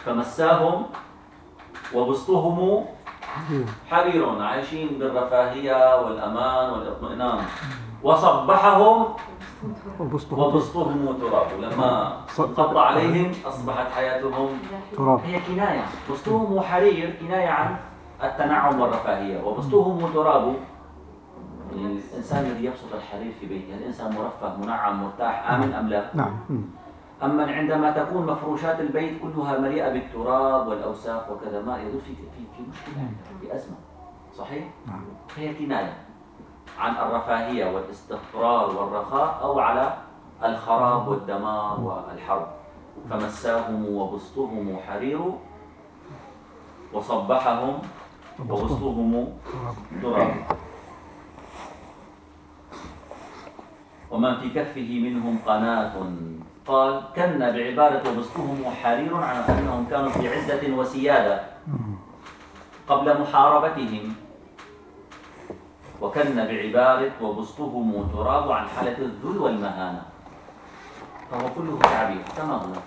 [SPEAKER 1] فمساهم وبسطهم حرير عايشين بالرفاهية والأمان والإطمئنان. وصبحهم
[SPEAKER 3] وبسطه
[SPEAKER 1] وبسطهم تراب. لما انقض عليهم أصبحت حياتهم
[SPEAKER 3] تراب.
[SPEAKER 1] هي كناية. بسطهم حرير كناية عن التنعم والرفاهية. وبسطهم تراب. يعني الإنسان الذي يبسط الحرير في بيته الإنسان مرفه منعم مرتاح آمن أم لا؟
[SPEAKER 3] نعم.
[SPEAKER 1] أما عندما تكون مفروشات البيت كلها مليئة بالتراب والأوساخ وكذا ما يدل في في في مشكلة في أزمة. صحيح؟
[SPEAKER 3] نعم.
[SPEAKER 1] هي كناية عن الرفاهية والاستقرار والرخاء أو على الخراب والدمار والحرب. فمساهم وبسطهم حرير وصبحهم وبسطهم تراب. ومن في كفه منهم قناة قال كن بعبارة وبسطهم حرير عن أنهم كانوا في عزة وسيادة قبل محاربتهم. وكن بعبارة وبسطهم تراب عن حالة الذل والمهانة. فهو كله تعبير كما هنا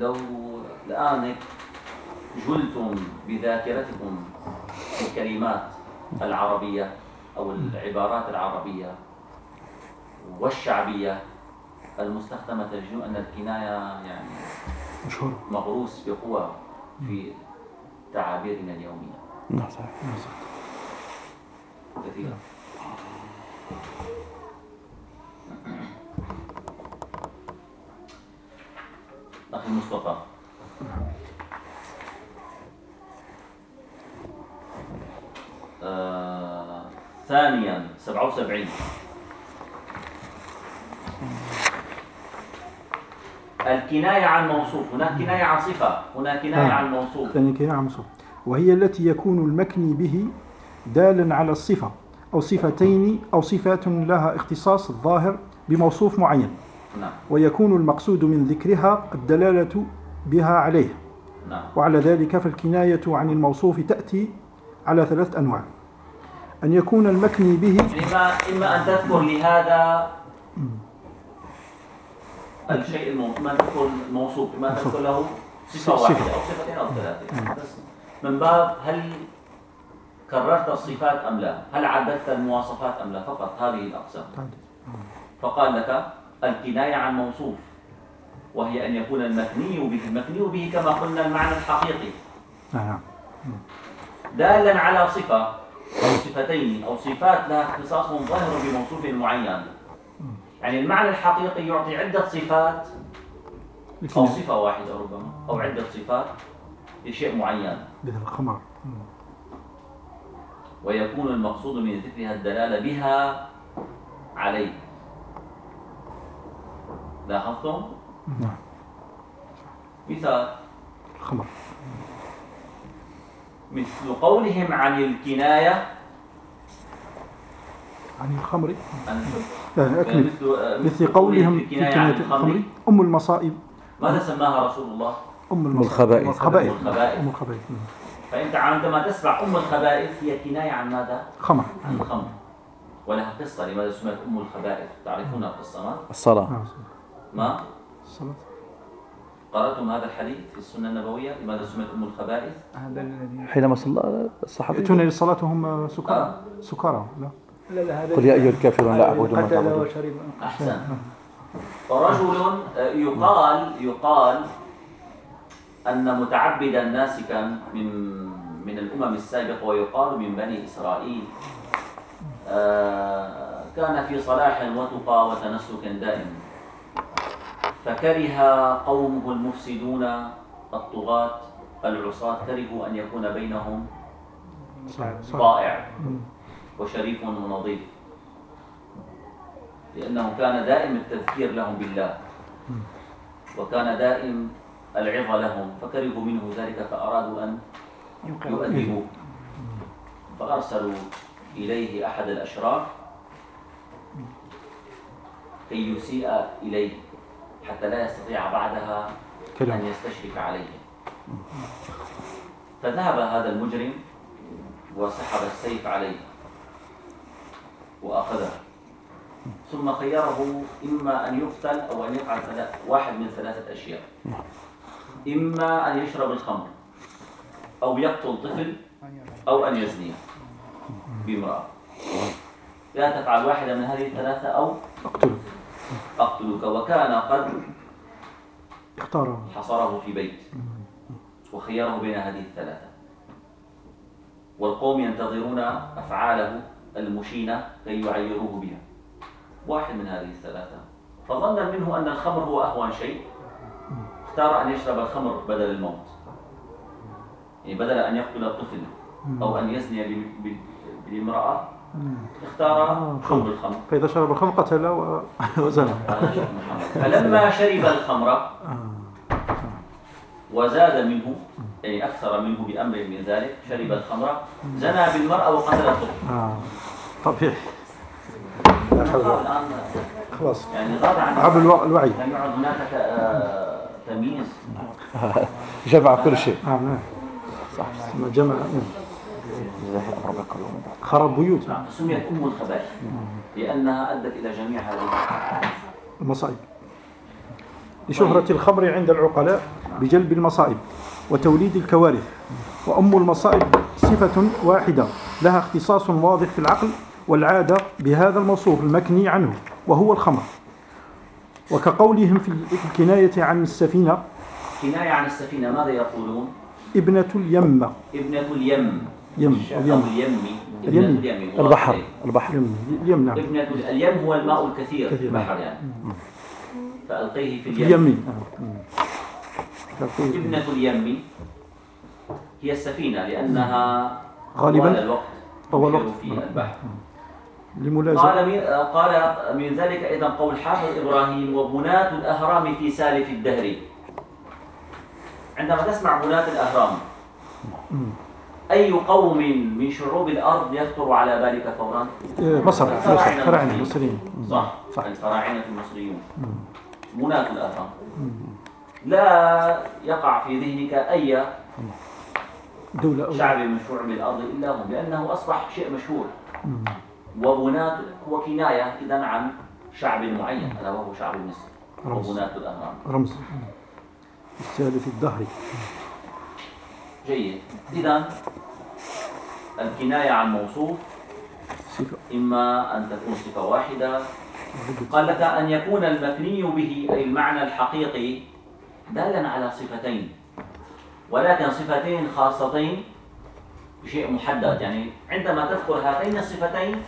[SPEAKER 1] لو الآن جلتم بذاكرتكم الكلمات العربية أو العبارات العربية والشعبية المستخدمة تجدون أن الكناية يعني
[SPEAKER 3] مشهور
[SPEAKER 1] مغروس بقوة في تعابيرنا اليومية.
[SPEAKER 2] نعم صحيح.
[SPEAKER 1] كثيرا أخي مصطفى آه ثانيا 77 الكناية عن موصوف. هناك كناية عن صفة. هناك كناية
[SPEAKER 3] آه.
[SPEAKER 1] عن موصوف.
[SPEAKER 3] ثاني كناية عن موصوف. وهي التي يكون المكني به دالا على الصفة أو صفتين أو صفات لها اختصاص ظاهر بموصوف معين.
[SPEAKER 1] نعم.
[SPEAKER 3] ويكون المقصود من ذكرها الدلالة بها عليه.
[SPEAKER 1] نعم.
[SPEAKER 3] وعلى ذلك فالكناية عن الموصوف تأتي على ثلاث أنواع. أن يكون المكني به
[SPEAKER 1] إما إما أن تذكر لهذا الشيء المو... ما تذكر الموصوف ما تذكر له
[SPEAKER 3] صفة.
[SPEAKER 1] واحدة أو صفتين أو ثلاثة. بس من باب هل كررت الصفات أم لا؟ هل عددت المواصفات أم لا؟ فقط هذه الأقسام. فقال لك الكناية عن موصوف وهي أن يكون المكني به المكني به كما قلنا المعنى الحقيقي.
[SPEAKER 3] نعم.
[SPEAKER 1] دالا على صفة أو صفتين أو صفات لها اختصاص ظاهر بموصوف معين. يعني المعنى الحقيقي يعطي عدة صفات أو صفة واحدة ربما أو عدة صفات لشيء معين.
[SPEAKER 3] مثل الخمر.
[SPEAKER 1] ويكون المقصود من ذكرها الدلالة بها عليه. لاحظتم؟
[SPEAKER 3] نعم.
[SPEAKER 1] مثال.
[SPEAKER 3] الخمر
[SPEAKER 1] مثل قولهم عن الكناية
[SPEAKER 3] عن الخمر
[SPEAKER 1] عن
[SPEAKER 3] آه، أكمل
[SPEAKER 1] مثل
[SPEAKER 3] مثل قولهم في
[SPEAKER 1] الكناية عن
[SPEAKER 3] كناية
[SPEAKER 1] الخمر
[SPEAKER 3] أم المصائب
[SPEAKER 1] ماذا سماها رسول الله؟
[SPEAKER 3] أم
[SPEAKER 2] الخبائث.
[SPEAKER 3] أم الخبائث
[SPEAKER 1] أم الخبائث.
[SPEAKER 3] أم الخبائث نعم.
[SPEAKER 1] فأنت عندما تسمع أم الخبائث هي كناية عن ماذا؟
[SPEAKER 3] خمر
[SPEAKER 1] عن الخمر ولها قصة لماذا سميت أم الخبائث تعرفون القصة ما؟
[SPEAKER 2] الصلاة
[SPEAKER 3] نعم.
[SPEAKER 1] ما؟
[SPEAKER 3] الصلاة
[SPEAKER 1] قرأتم هذا الحديث في السنة النبوية لماذا سميت أم الخبائث؟
[SPEAKER 6] هذا الذي
[SPEAKER 2] حينما صلى الصحابي
[SPEAKER 3] يأتون للصلاة وهم سكارى.
[SPEAKER 1] آه.
[SPEAKER 3] سكارى لا.
[SPEAKER 6] لا لا هذا
[SPEAKER 2] قل يا أيها الكافرون لا أعبد ما
[SPEAKER 6] قتل
[SPEAKER 2] تعبدون.
[SPEAKER 6] وشرب
[SPEAKER 1] أحسن. فرجل آه، يقال يقال أن متعبدا ناسكا من من الأمم السابقة ويقال من بني إسرائيل. آه، كان في صلاح وتقى وتنسك دائم فكره قومه المفسدون الطغاة العصاة كرهوا أن يكون بينهم. طائع وشريف ونظيف. لأنه كان دائم التذكير لهم بالله. وكان دائم العظة لهم فكرهوا منه ذلك فأرادوا أن يؤدبوه فأرسلوا إليه أحد الأشراف كي يسيء إليه. حتى لا يستطيع بعدها
[SPEAKER 3] كلام.
[SPEAKER 1] أن يستشرف عليه. فذهب هذا المجرم وسحب السيف عليه وأخذه. ثم خيره إما أن يقتل أو أن يفعل واحد من ثلاثة أشياء. إما أن يشرب الخمر أو يقتل طفل أو أن يزني بامرأة. لا تفعل واحدة من هذه الثلاثة أو
[SPEAKER 3] اقتلوا
[SPEAKER 1] أقتلك وكان قد
[SPEAKER 3] اختاروا
[SPEAKER 1] حصره في بيت. وخيره بين هذه الثلاثة. والقوم ينتظرون أفعاله المشينة كي يعيروه بها. واحد من هذه الثلاثة. فظن منه أن الخمر هو أهون شيء. اختار أن يشرب الخمر بدل الموت. يعني بدل أن يقتل الطفل أو أن يزني ب- ب- بالامرأة اختار شرب الخمر
[SPEAKER 3] فإذا شرب الخمر قتل وزنى.
[SPEAKER 1] فلما شرب الخمر وزاد منه يعني أكثر منه بأمر من ذلك شرب الخمر زنى بالمرأة وقتل الطفل
[SPEAKER 3] آه. طبيعي لا حول ولا قوة.
[SPEAKER 1] الآن
[SPEAKER 3] خلاص.
[SPEAKER 1] يعني غاب عن
[SPEAKER 3] الوعي.
[SPEAKER 1] لم يعد هناك آه، تمييز.
[SPEAKER 2] جمع كل شيء.
[SPEAKER 3] آه نعم. صح. جمع.
[SPEAKER 2] ربك
[SPEAKER 3] خرب بيوت.
[SPEAKER 1] نعم سميت أم الخبائث لأنها أدت إلى جميع هذه
[SPEAKER 3] المصائب. لشهرة الخمر عند العقلاء بجلب المصائب وتوليد الكوارث. وأم المصائب صفة واحدة لها اختصاص واضح في العقل والعادة بهذا الموصوف المكني عنه وهو الخمر. وكقولهم في الكناية عن السفينة
[SPEAKER 1] كناية عن السفينة ماذا يقولون؟
[SPEAKER 3] ابنة اليمة
[SPEAKER 1] ابنة اليم.
[SPEAKER 3] يم اليم
[SPEAKER 1] اليم. ابنة
[SPEAKER 3] اليم.
[SPEAKER 1] اليم
[SPEAKER 2] البحر البحر
[SPEAKER 3] يم اليم نعم.
[SPEAKER 1] اليم هو الماء الكثير
[SPEAKER 3] كثير.
[SPEAKER 1] البحر يعني. فألقيه في
[SPEAKER 3] في
[SPEAKER 1] اليم.
[SPEAKER 3] اليم.
[SPEAKER 1] ابنة اليم. هي السفينة لأنها
[SPEAKER 3] غالباً
[SPEAKER 1] طوال الوقت
[SPEAKER 3] طوال
[SPEAKER 1] تسير
[SPEAKER 3] الوقت.
[SPEAKER 1] في البحر. قال من قال من ذلك أيضا قول حافظ إبراهيم وبناة الأهرام في سالف الدهر. عندما تسمع بناة الأهرام
[SPEAKER 3] مم.
[SPEAKER 1] أي قوم من شعوب الأرض يخطر على بالك فورا؟
[SPEAKER 3] آه، مصر
[SPEAKER 1] الفراعنة
[SPEAKER 3] فراعنة
[SPEAKER 1] المصريين.
[SPEAKER 3] مصريين
[SPEAKER 1] صح
[SPEAKER 3] صح.
[SPEAKER 1] الفراعنة المصريون الأهرام
[SPEAKER 3] مم.
[SPEAKER 1] لا يقع في ذهنك أي
[SPEAKER 3] دولة
[SPEAKER 1] شعب من شعوب الأرض إلا هم لأنه أصبح شيء مشهور. وبناة هو كناية إذا عن شعب معين ألا وهو شعب مصر. وبناة الأهرام
[SPEAKER 3] رمز الثالث الدهري
[SPEAKER 1] جيد إذا الكناية عن موصوف. إما أن تكون صفة واحدة. قال لك أن يكون المثني به أي المعنى الحقيقي دالا على صفتين. ولكن صفتين خاصتين بشيء محدد. يعني عندما تذكر هاتين الصفتين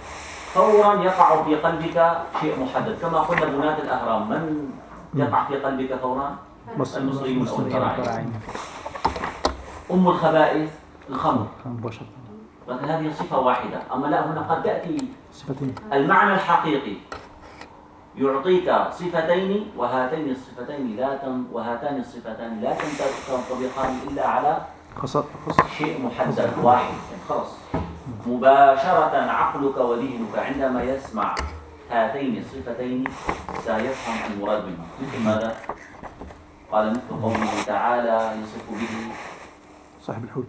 [SPEAKER 1] فورا يقع في قلبك شيء محدد. كما قلنا بناة الأهرام. من يقع في قلبك فورا؟
[SPEAKER 3] مصر
[SPEAKER 1] المصريون أو. الفراعنة أم الخبائث؟ الخمر.
[SPEAKER 3] مباشرة
[SPEAKER 1] لكن هذه صفة واحدة. أما لا هنا قد تأتي
[SPEAKER 3] صفتين.
[SPEAKER 1] المعنى الحقيقي. يعطيك صفتين وهاتين الصفتين لا تن وهاتان الصفتان لا تنطبقان إلا على شيء محدد واحد. خلاص. مباشرة عقلك وذهنك عندما يسمع هاتين الصفتين سيفهم المراد منه مثل ماذا؟ قال مثل قوله تعالى يصف به
[SPEAKER 3] صاحب الحوت.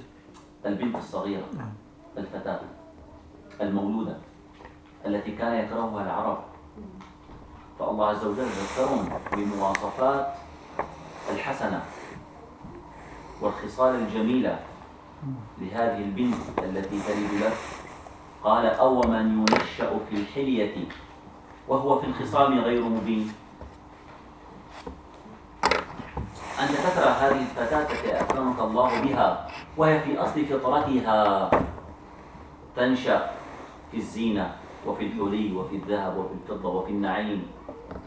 [SPEAKER 1] البنت الصغيرة. الفتاة المولودة التي كان يكرهها العرب. فالله عز وجل ذكرهم بمواصفات الحسنة والخصال الجميلة لهذه البنت التي تلد له. قال أو من ينشأ في الحلية وهو في الخصام غير مبين. أنت تكره هذه الفتاة التي أكرمك الله بها وهي في أصل فطرتها. تنشأ في الزينة وفي الحلي وفي الذهب وفي الفضة وفي النعيم.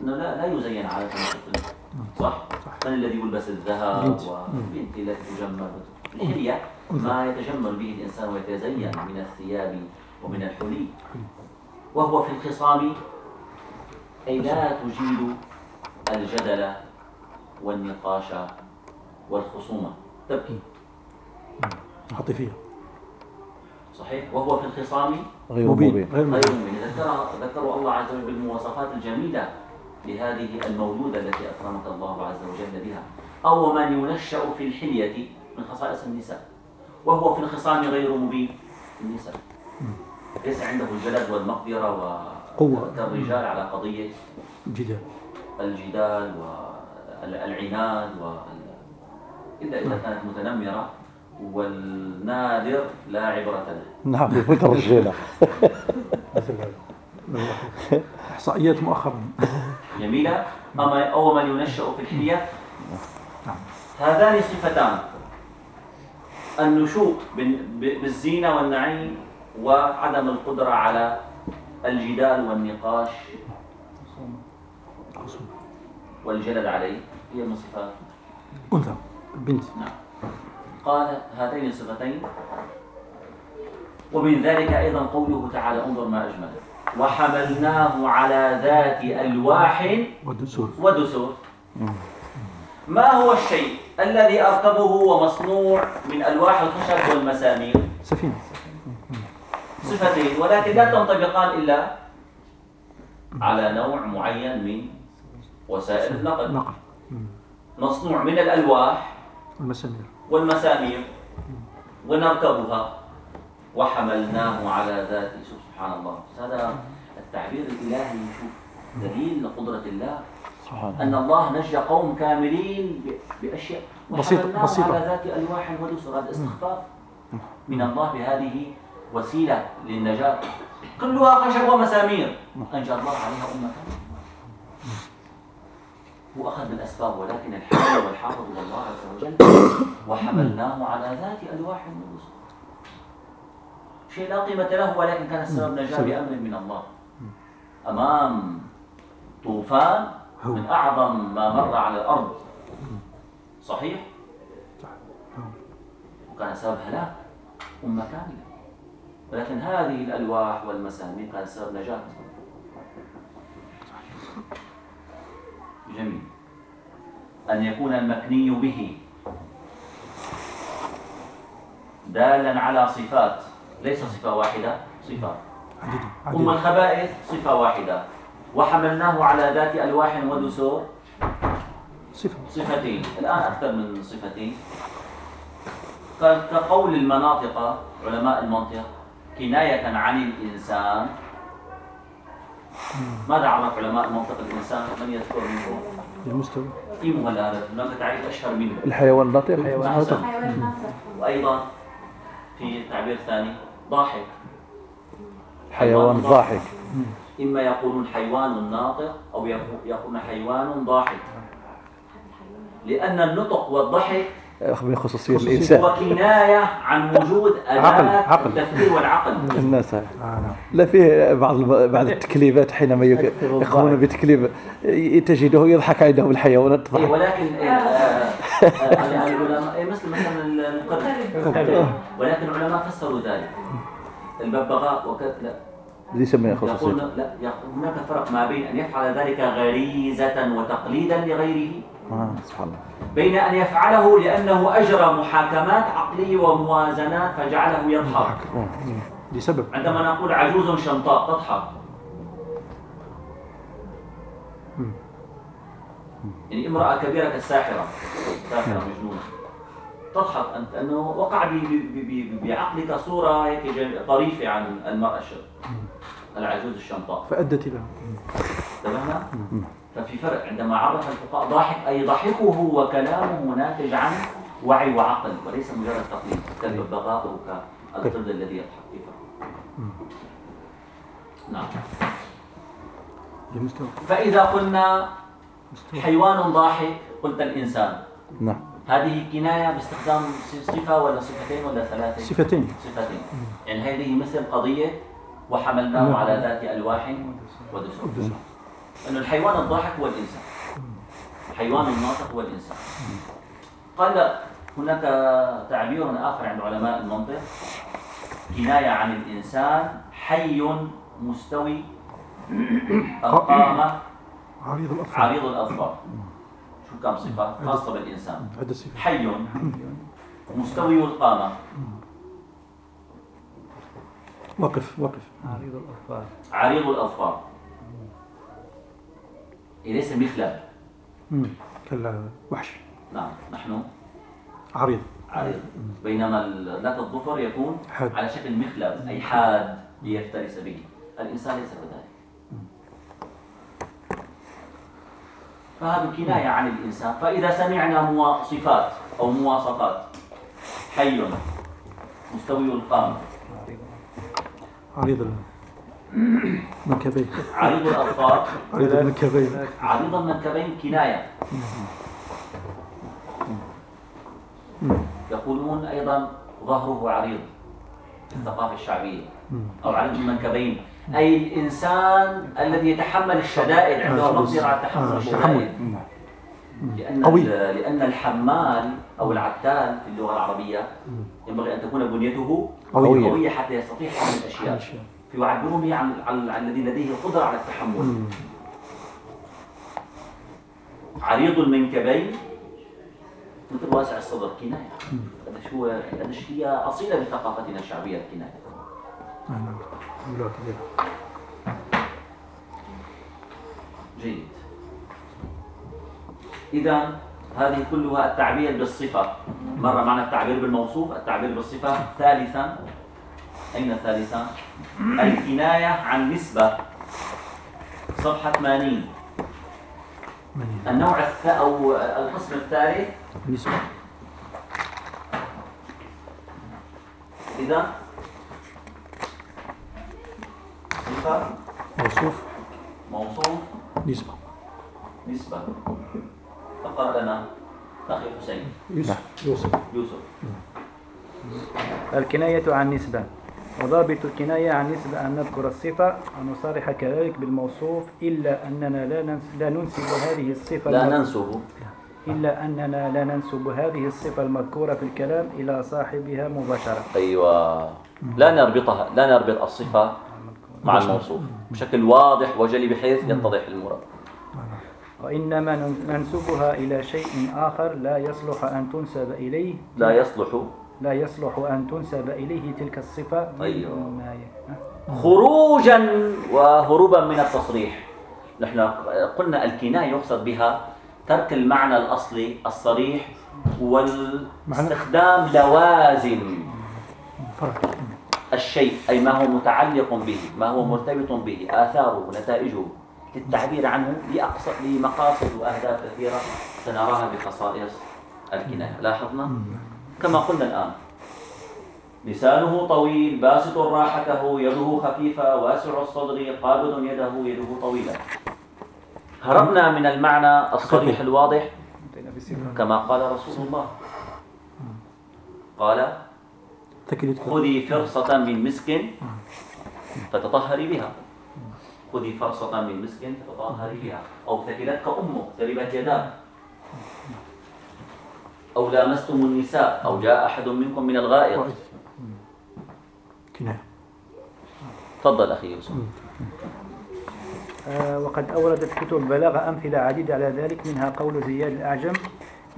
[SPEAKER 1] إنه لا لا يزين على الطفل صح؟ من الذي يلبس الذهب
[SPEAKER 3] بنت.
[SPEAKER 1] والبنت التي تجمل. الحلية ما يتجمل به الإنسان ويتزين من الثياب ومن الحلي. وهو في الخصام أي لا تجيد الجدل والنقاش والخصومة. تبكي
[SPEAKER 3] عاطفية.
[SPEAKER 1] صحيح؟ وهو في الخصام
[SPEAKER 2] غير
[SPEAKER 3] مبين. غير مبين.
[SPEAKER 1] ذكر ذكروا الله عز وجل بالمواصفات الجميلة لهذه المولودة التي أكرمك الله عز وجل بها. أو من ينشأ في الحلية من خصائص النساء. وهو في الخصام غير مبين. النساء. ليس عنده الجلد والمقدرة
[SPEAKER 3] قوة.
[SPEAKER 1] كالرجال على قضية
[SPEAKER 3] جدال.
[SPEAKER 1] الجدال والعناد وال... إلا إذا كانت متنمرة. والنادر لا عبرة له.
[SPEAKER 2] نعم مثل
[SPEAKER 3] هذا إحصائيات مؤخرا
[SPEAKER 1] جميلة. أما أو من ينشأ في الحلية.
[SPEAKER 3] نعم.
[SPEAKER 1] هذان صفتان. النشوء بالزينة والنعيم وعدم القدرة على الجدال والنقاش والجلد عليه. هي من صفات
[SPEAKER 3] أنثى. البنت
[SPEAKER 1] نعم. قال هاتين الصفتين. ومن ذلك أيضا قوله تعالى انظر ما أجمل. وحملناه على ذات ألواح
[SPEAKER 3] والدسور
[SPEAKER 1] ودسور. ما هو الشيء الذي أركبه ومصنوع من ألواح الخشب والمسامير؟
[SPEAKER 3] سفينة.
[SPEAKER 1] صفتين ولكن لا تنطبقان إلا على نوع معين من وسائل النقل.
[SPEAKER 3] نقل.
[SPEAKER 1] مصنوع من الألواح
[SPEAKER 3] المسامير
[SPEAKER 1] والمسامير ونركبها وحملناه على ذات سبحان الله. هذا التعبير الإلهي شوف دليل لقدرة الله. أن الله. نجى قوم كاملين بأشياء.
[SPEAKER 3] بسيطة- بسيطة.
[SPEAKER 1] على ذات ألواح ودسر هذا استخفاف من الله بهذه وسيلة للنجاة. كلها خشب ومسامير. أنجى الله عليها أمة. هو أخذ بالأسباب ولكن الحامل والحافظ هو الله عز وجل وحملناه على ذات ألواح ودسر شيء لا قيمة له ولكن كان السبب نجاة. بأمر من الله. أمام طوفان. من أعظم ما مر على الأرض. صحيح؟ وكان سبب هلاك. أمة كاملة. ولكن هذه الألواح والمسامير كان سبب نجاة. جميل. أن يكون المكني به. دالا على صفات. ليس صفة واحدة صفات أم الخبائث صفة واحدة. وحملناه على ذات ألواح ودسور.
[SPEAKER 3] صفة.
[SPEAKER 1] صفتين. الآن أكثر من صفتين. كقول المناطق علماء المنطق كناية عن الإنسان ماذا عرف علماء المنطق الإنسان؟ من يذكر منكم؟
[SPEAKER 3] المستوى.
[SPEAKER 1] ولا هذا؟ هناك تعريف أشهر منه.
[SPEAKER 2] الحيوان الناطق
[SPEAKER 1] أحسن.
[SPEAKER 4] حيوان ناطق
[SPEAKER 1] وأيضا في تعبير ثاني ضاحك.
[SPEAKER 2] حيوان ضاحك.
[SPEAKER 1] إما يقولون حيوان ناطق أو يقو- يقولون حيوان ضاحك. لأن النطق والضحك
[SPEAKER 2] من خصوصية الإنسان.
[SPEAKER 1] هو كناية عن وجود أداة
[SPEAKER 3] عقل.
[SPEAKER 1] التفكير والعقل.
[SPEAKER 2] الناس
[SPEAKER 3] آه نعم.
[SPEAKER 2] لا فيه بعض بعض التكليفات حينما يقومون بتكليف تجده يضحك عندهم الحيوانات
[SPEAKER 1] إيه
[SPEAKER 2] تضحك.
[SPEAKER 1] ولكن إيه، آه، آه، العلماء إيه، مثل مثلا المقرب ولكن العلماء فسروا ذلك. الببغاء وكذا لا.
[SPEAKER 2] ليس من
[SPEAKER 1] يقول
[SPEAKER 2] خصوصية
[SPEAKER 1] لا هناك فرق ما بين أن يفعل ذلك غريزة وتقليدا لغيره
[SPEAKER 2] آه سبحان الله.
[SPEAKER 1] بين أن يفعله لأنه أجرى محاكمات عقلية وموازنات فجعله يضحك.
[SPEAKER 3] لسبب
[SPEAKER 1] عندما نقول عجوز شمطاء تضحك. يعني امرأة كبيرة كالساحرة ساحرة مجنونة. تضحك أنت أنه وقع ب- ب- ب- ب- بعقلك صورة هيك طريفة عن المرأة العجوز الشمطاء
[SPEAKER 3] فأدت إلى.
[SPEAKER 1] انتبهنا؟ ففي فرق عندما عرف الفقهاء ضاحك أي ضحكه وكلامه ناتج عن وعي وعقل وليس مجرد تقليد كالببغاء أو كالقرد الذي يضحك نعم. فإذا قلنا حيوان ضاحك قلت الإنسان.
[SPEAKER 2] نعم.
[SPEAKER 1] هذه كناية باستخدام صفة ولا صفتين ولا ثلاثة؟
[SPEAKER 3] صفتين.
[SPEAKER 1] صفتين. يعني هذه مثل قضية وحملناه
[SPEAKER 3] نعم.
[SPEAKER 1] على ذات ألواح ودسور أنه الحيوان الضاحك هو الإنسان. حيوان الناطق هو الإنسان. قال هناك تعبير آخر عند علماء المنطق. كناية عن الإنسان حي مستوي القامة
[SPEAKER 3] عريض الأطفال.
[SPEAKER 1] عريض الأظفار شو كم صفة؟ خاصة بالإنسان. حي مستوي القامة
[SPEAKER 3] وقف وقف.
[SPEAKER 1] عريض الأظفار إيه ليس مخلب
[SPEAKER 3] مم. كالوحش
[SPEAKER 1] نعم. نحن
[SPEAKER 3] عريض.
[SPEAKER 1] عريض. بينما ذات الظفر يكون
[SPEAKER 3] حاد.
[SPEAKER 1] على شكل مخلب أي حاد ليفترس به. الإنسان ليس كذلك. فهذه كناية عن الإنسان. فإذا سمعنا موا- صفات أو مواصفات حي مستوي القامة
[SPEAKER 3] عريض. المنكبين
[SPEAKER 1] عريض الأظفار
[SPEAKER 3] عريض المنكبين
[SPEAKER 1] عريض المنكبين كناية. يقولون أيضا ظهره عريض في الثقافة الشعبية. أو عريض المنكبين أي الإنسان الذي يتحمل الشدائد عنده
[SPEAKER 3] آه،
[SPEAKER 1] مقدرة على تحمل
[SPEAKER 3] آه،
[SPEAKER 1] الشدائد. لأن
[SPEAKER 3] قوي.
[SPEAKER 1] لأن الحمال أو العتال في اللغة العربية ينبغي أن تكون بنيته
[SPEAKER 3] قوية.
[SPEAKER 1] قوية حتى يستطيع حمل الأشياء. فيعبرون به عن الذي لديه القدرة على التحمل. عريض المنكبين مثل واسع الصدر كناية. هذا شو هذا شيء هي أصيلة بثقافتنا الشعبية الكناية.
[SPEAKER 3] نعم.
[SPEAKER 1] جيد. إذا هذه كلها التعبير بالصفة. مرة معنا التعبير بالموصوف التعبير بالصفة ثالثا. أين ثالثا الكناية عن نسبة. صفحة 80 النوع الث... أو القسم الثالث
[SPEAKER 3] نسبة.
[SPEAKER 1] إذا؟ صفة
[SPEAKER 3] موصوف.
[SPEAKER 1] موصوف.
[SPEAKER 3] نسبة.
[SPEAKER 1] نسبة. فقرأ لنا أخي حسين.
[SPEAKER 3] يوسف. يوسف.
[SPEAKER 1] يوسف
[SPEAKER 6] الكناية عن نسبة. وضابط الكناية عن نسبة أن نذكر الصفة ونصارح كذلك بالموصوف إلا أننا لا ننس- لا ننسب هذه الصفة
[SPEAKER 1] لا ننسب.
[SPEAKER 6] إلا أننا لا ننسب هذه الصفة المذكورة في الكلام إلى صاحبها مباشرة.
[SPEAKER 1] أيوة. لا نربطها لا نربط الصفة مع الموصوف. بشكل واضح وجلي بحيث يتضح المراد.
[SPEAKER 6] وإنما نن- ننسبها إلى شيء آخر لا يصلح أن تنسب إليه.
[SPEAKER 1] لا يصلح
[SPEAKER 6] لا يصلح أن تنسب إليه تلك الصفة ي-
[SPEAKER 1] خروجا وهروبا من التصريح. نحن قلنا الكناية يقصد بها ترك المعنى الأصلي الصريح واستخدام لوازم. الشيء أي ما هو متعلق به ما هو مرتبط به آثاره نتائجه للتعبير عنه لأقصد لمقاصد وأهداف كثيرة سنراها بخصائص الكناية. لاحظنا؟ كما قلنا الآن. لسانه طويل باسط راحته يده خفيفة واسع الصدر قابض يده يده طويلة. هربنا من المعنى الصريح الواضح. كما قال رسول الله. قال خذي فرصة من مسك فتطهري بها. خذي فرصة من مسك فتطهري بها. أو ثكلتك أمك تربت يداك. أو لامستم النساء أو جاء أحد منكم من الغائط.
[SPEAKER 3] كناية.
[SPEAKER 1] تفضل أخي يوسف.
[SPEAKER 6] آه، وقد أوردت كتب البلاغة أمثلة عديدة على ذلك منها قول زياد الأعجم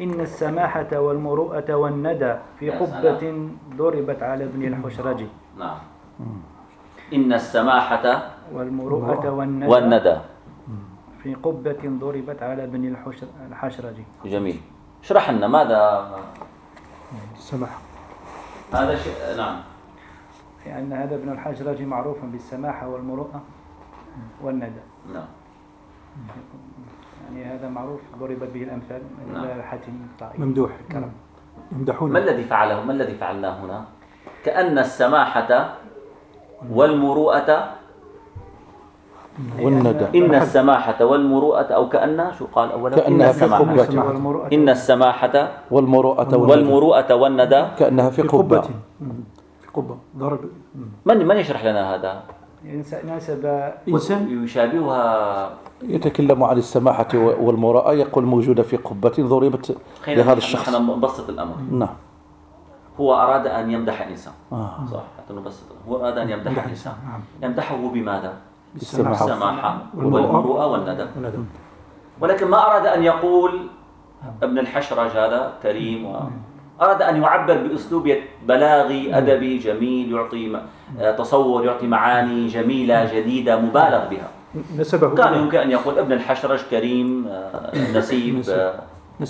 [SPEAKER 6] إن السماحة والمروءة والندى في قبة ضربت على ابن الحشرج.
[SPEAKER 1] نعم. إن السماحة
[SPEAKER 6] والمروءة والندى,
[SPEAKER 1] والندى
[SPEAKER 6] في قبة ضربت على ابن الحشر الحشرج.
[SPEAKER 1] جميل. اشرح لنا ماذا
[SPEAKER 3] السماحة
[SPEAKER 1] هذا شيء نعم.
[SPEAKER 6] لأن هذا ابن الحشرج معروف بالسماحة والمروءة والندى.
[SPEAKER 1] نعم.
[SPEAKER 6] يعني هذا معروف ضربت به الأمثال من
[SPEAKER 1] نعم.
[SPEAKER 6] إلى حاتم الطائي
[SPEAKER 3] ممدوح.
[SPEAKER 6] كرم
[SPEAKER 3] يمدحون.
[SPEAKER 1] ما الذي فعله؟ ما الذي فعلناه هنا؟ كأن السماحة والمروءة
[SPEAKER 2] والندى.
[SPEAKER 1] إن السماحة والمروءة أو كأن شو قال أولا
[SPEAKER 2] كأنها
[SPEAKER 1] إن
[SPEAKER 2] في قبة.
[SPEAKER 1] إن السماحة
[SPEAKER 2] والمروءة والندى.
[SPEAKER 1] والمروءة والندى.
[SPEAKER 2] كأنها في قبة.
[SPEAKER 3] في قبة ضرب.
[SPEAKER 1] من من يشرح لنا هذا؟
[SPEAKER 6] ناسب
[SPEAKER 3] إنسان.
[SPEAKER 1] يشابهها.
[SPEAKER 2] يتكلم عن السماحة والمروءة. يقول موجودة في قبة ضربت
[SPEAKER 1] خلينا
[SPEAKER 2] لهذا الشخص.
[SPEAKER 1] نحن نبسط الأمر.
[SPEAKER 2] نعم.
[SPEAKER 1] هو أراد أن يمدح إنسان.
[SPEAKER 2] آه.
[SPEAKER 1] صح حتى نبسط. هو أراد أن يمدح إنسان.
[SPEAKER 3] نعم.
[SPEAKER 1] يمدحه بماذا؟
[SPEAKER 2] بالسماحة
[SPEAKER 1] السماحة
[SPEAKER 3] والمروءة. وندى.
[SPEAKER 1] ولكن ما أراد أن يقول ابن الحشرج هذا كريم و... أراد أن يعبر بأسلوب بلاغي أدبي جميل يعطي آه، تصور يعطي معاني جميلة جديدة مبالغ بها.
[SPEAKER 3] نسبه
[SPEAKER 1] كان يمكن أن يقول ابن الحشرج كريم آه، نسيب. آه،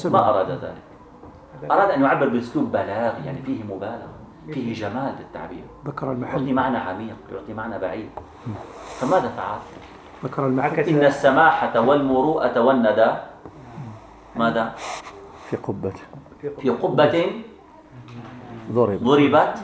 [SPEAKER 1] ما أراد ذلك. أراد أن يعبر بأسلوب بلاغي يعني فيه مبالغة. فيه جمال للتعبير
[SPEAKER 3] ذكر
[SPEAKER 1] يعطي
[SPEAKER 3] المحل
[SPEAKER 1] معنى عميق يعطي معنى بعيد فماذا فعل؟
[SPEAKER 3] ذكر المحل
[SPEAKER 1] إن السماحة والمروءة والندى ماذا؟
[SPEAKER 2] في قبة
[SPEAKER 1] في قبة
[SPEAKER 2] ضرب
[SPEAKER 1] ضربت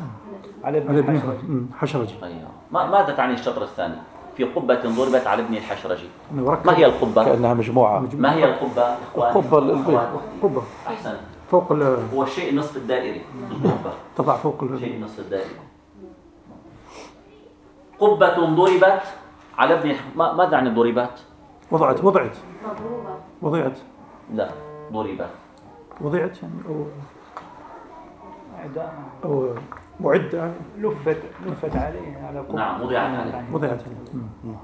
[SPEAKER 6] على ابن.
[SPEAKER 3] حشرجي
[SPEAKER 1] أيوه ما ماذا تعني الشطر الثاني؟ في قبة ضربت على ابن الحشرجي ما هي القبة؟
[SPEAKER 2] كأنها مجموعة
[SPEAKER 1] ما هي القبة؟
[SPEAKER 2] القبة البيت.
[SPEAKER 1] أخوان، أختي.
[SPEAKER 3] قبة
[SPEAKER 1] أحسن
[SPEAKER 3] فوق ال-
[SPEAKER 1] هو الشيء نصف الدائري
[SPEAKER 3] تضع فوق ال-
[SPEAKER 1] شيء نصف الدائري قبة ضربت على ابن ماذا يعني ضربت؟
[SPEAKER 3] وضعت وضعت.
[SPEAKER 4] مضروبة.
[SPEAKER 3] وضعت.
[SPEAKER 1] لا ضربت
[SPEAKER 3] وضعت. يعني أو أو معد يعني
[SPEAKER 6] لفت لفت عليه على قبة.
[SPEAKER 1] نعم، وضعت عليه.
[SPEAKER 3] وضعت. مم.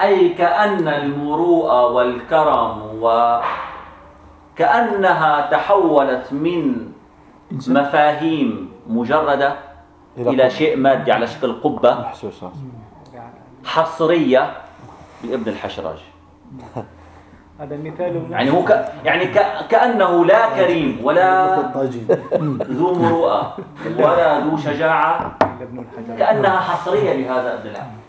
[SPEAKER 1] أي كأن المروءة والكرم وكأنها تحولت من مفاهيم مجردة إلى
[SPEAKER 2] قبة.
[SPEAKER 1] شيء مادي على شكل قبة حصرية لابن الحشرج.
[SPEAKER 6] هذا مثال
[SPEAKER 1] يعني هو ك... يعني ك... كأنه لا كريم ولا ذو مروءة ولا ذو شجاعة. كأنها حصرية لهذا ابن الحشرج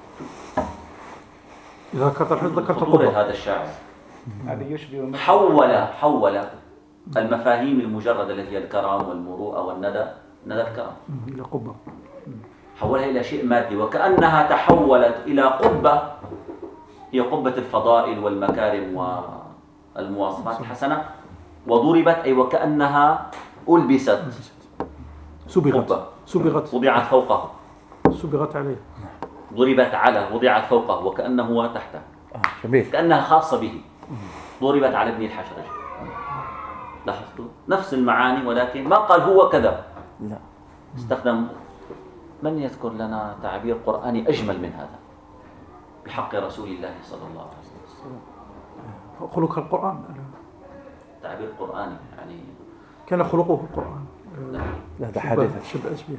[SPEAKER 3] إذا ذكرت الحج ذكرت القبة.
[SPEAKER 1] هذا الشاعر.
[SPEAKER 6] هذا يشبه
[SPEAKER 1] حول حول المفاهيم المجردة التي هي الكرم والمروءة والندى ندى الكرم
[SPEAKER 3] إلى قبة.
[SPEAKER 1] حولها إلى شيء مادي وكأنها تحولت إلى قبة. هي قبة الفضائل والمكارم والمواصفات الحسنة. وضربت أي وكأنها ألبست.
[SPEAKER 3] صبغت.
[SPEAKER 1] قبة.
[SPEAKER 3] صبغت.
[SPEAKER 1] وضعت فوقه
[SPEAKER 3] صبغت عليه
[SPEAKER 1] ضربت على وضعت فوقه وكأنه هو تحته.
[SPEAKER 2] آه جميل.
[SPEAKER 1] كأنها خاصة به. ضربت على ابن الحشرج لاحظتوا؟ نفس المعاني ولكن ما قال هو كذا.
[SPEAKER 2] لا.
[SPEAKER 1] استخدم من يذكر لنا تعبير قرآني أجمل من هذا؟ بحق رسول الله صلى الله عليه وسلم.
[SPEAKER 3] خلق القرآن.
[SPEAKER 1] تعبير قرآني يعني
[SPEAKER 3] كان خلقه القرآن.
[SPEAKER 1] لا.
[SPEAKER 2] لا ده
[SPEAKER 3] شبه أشبه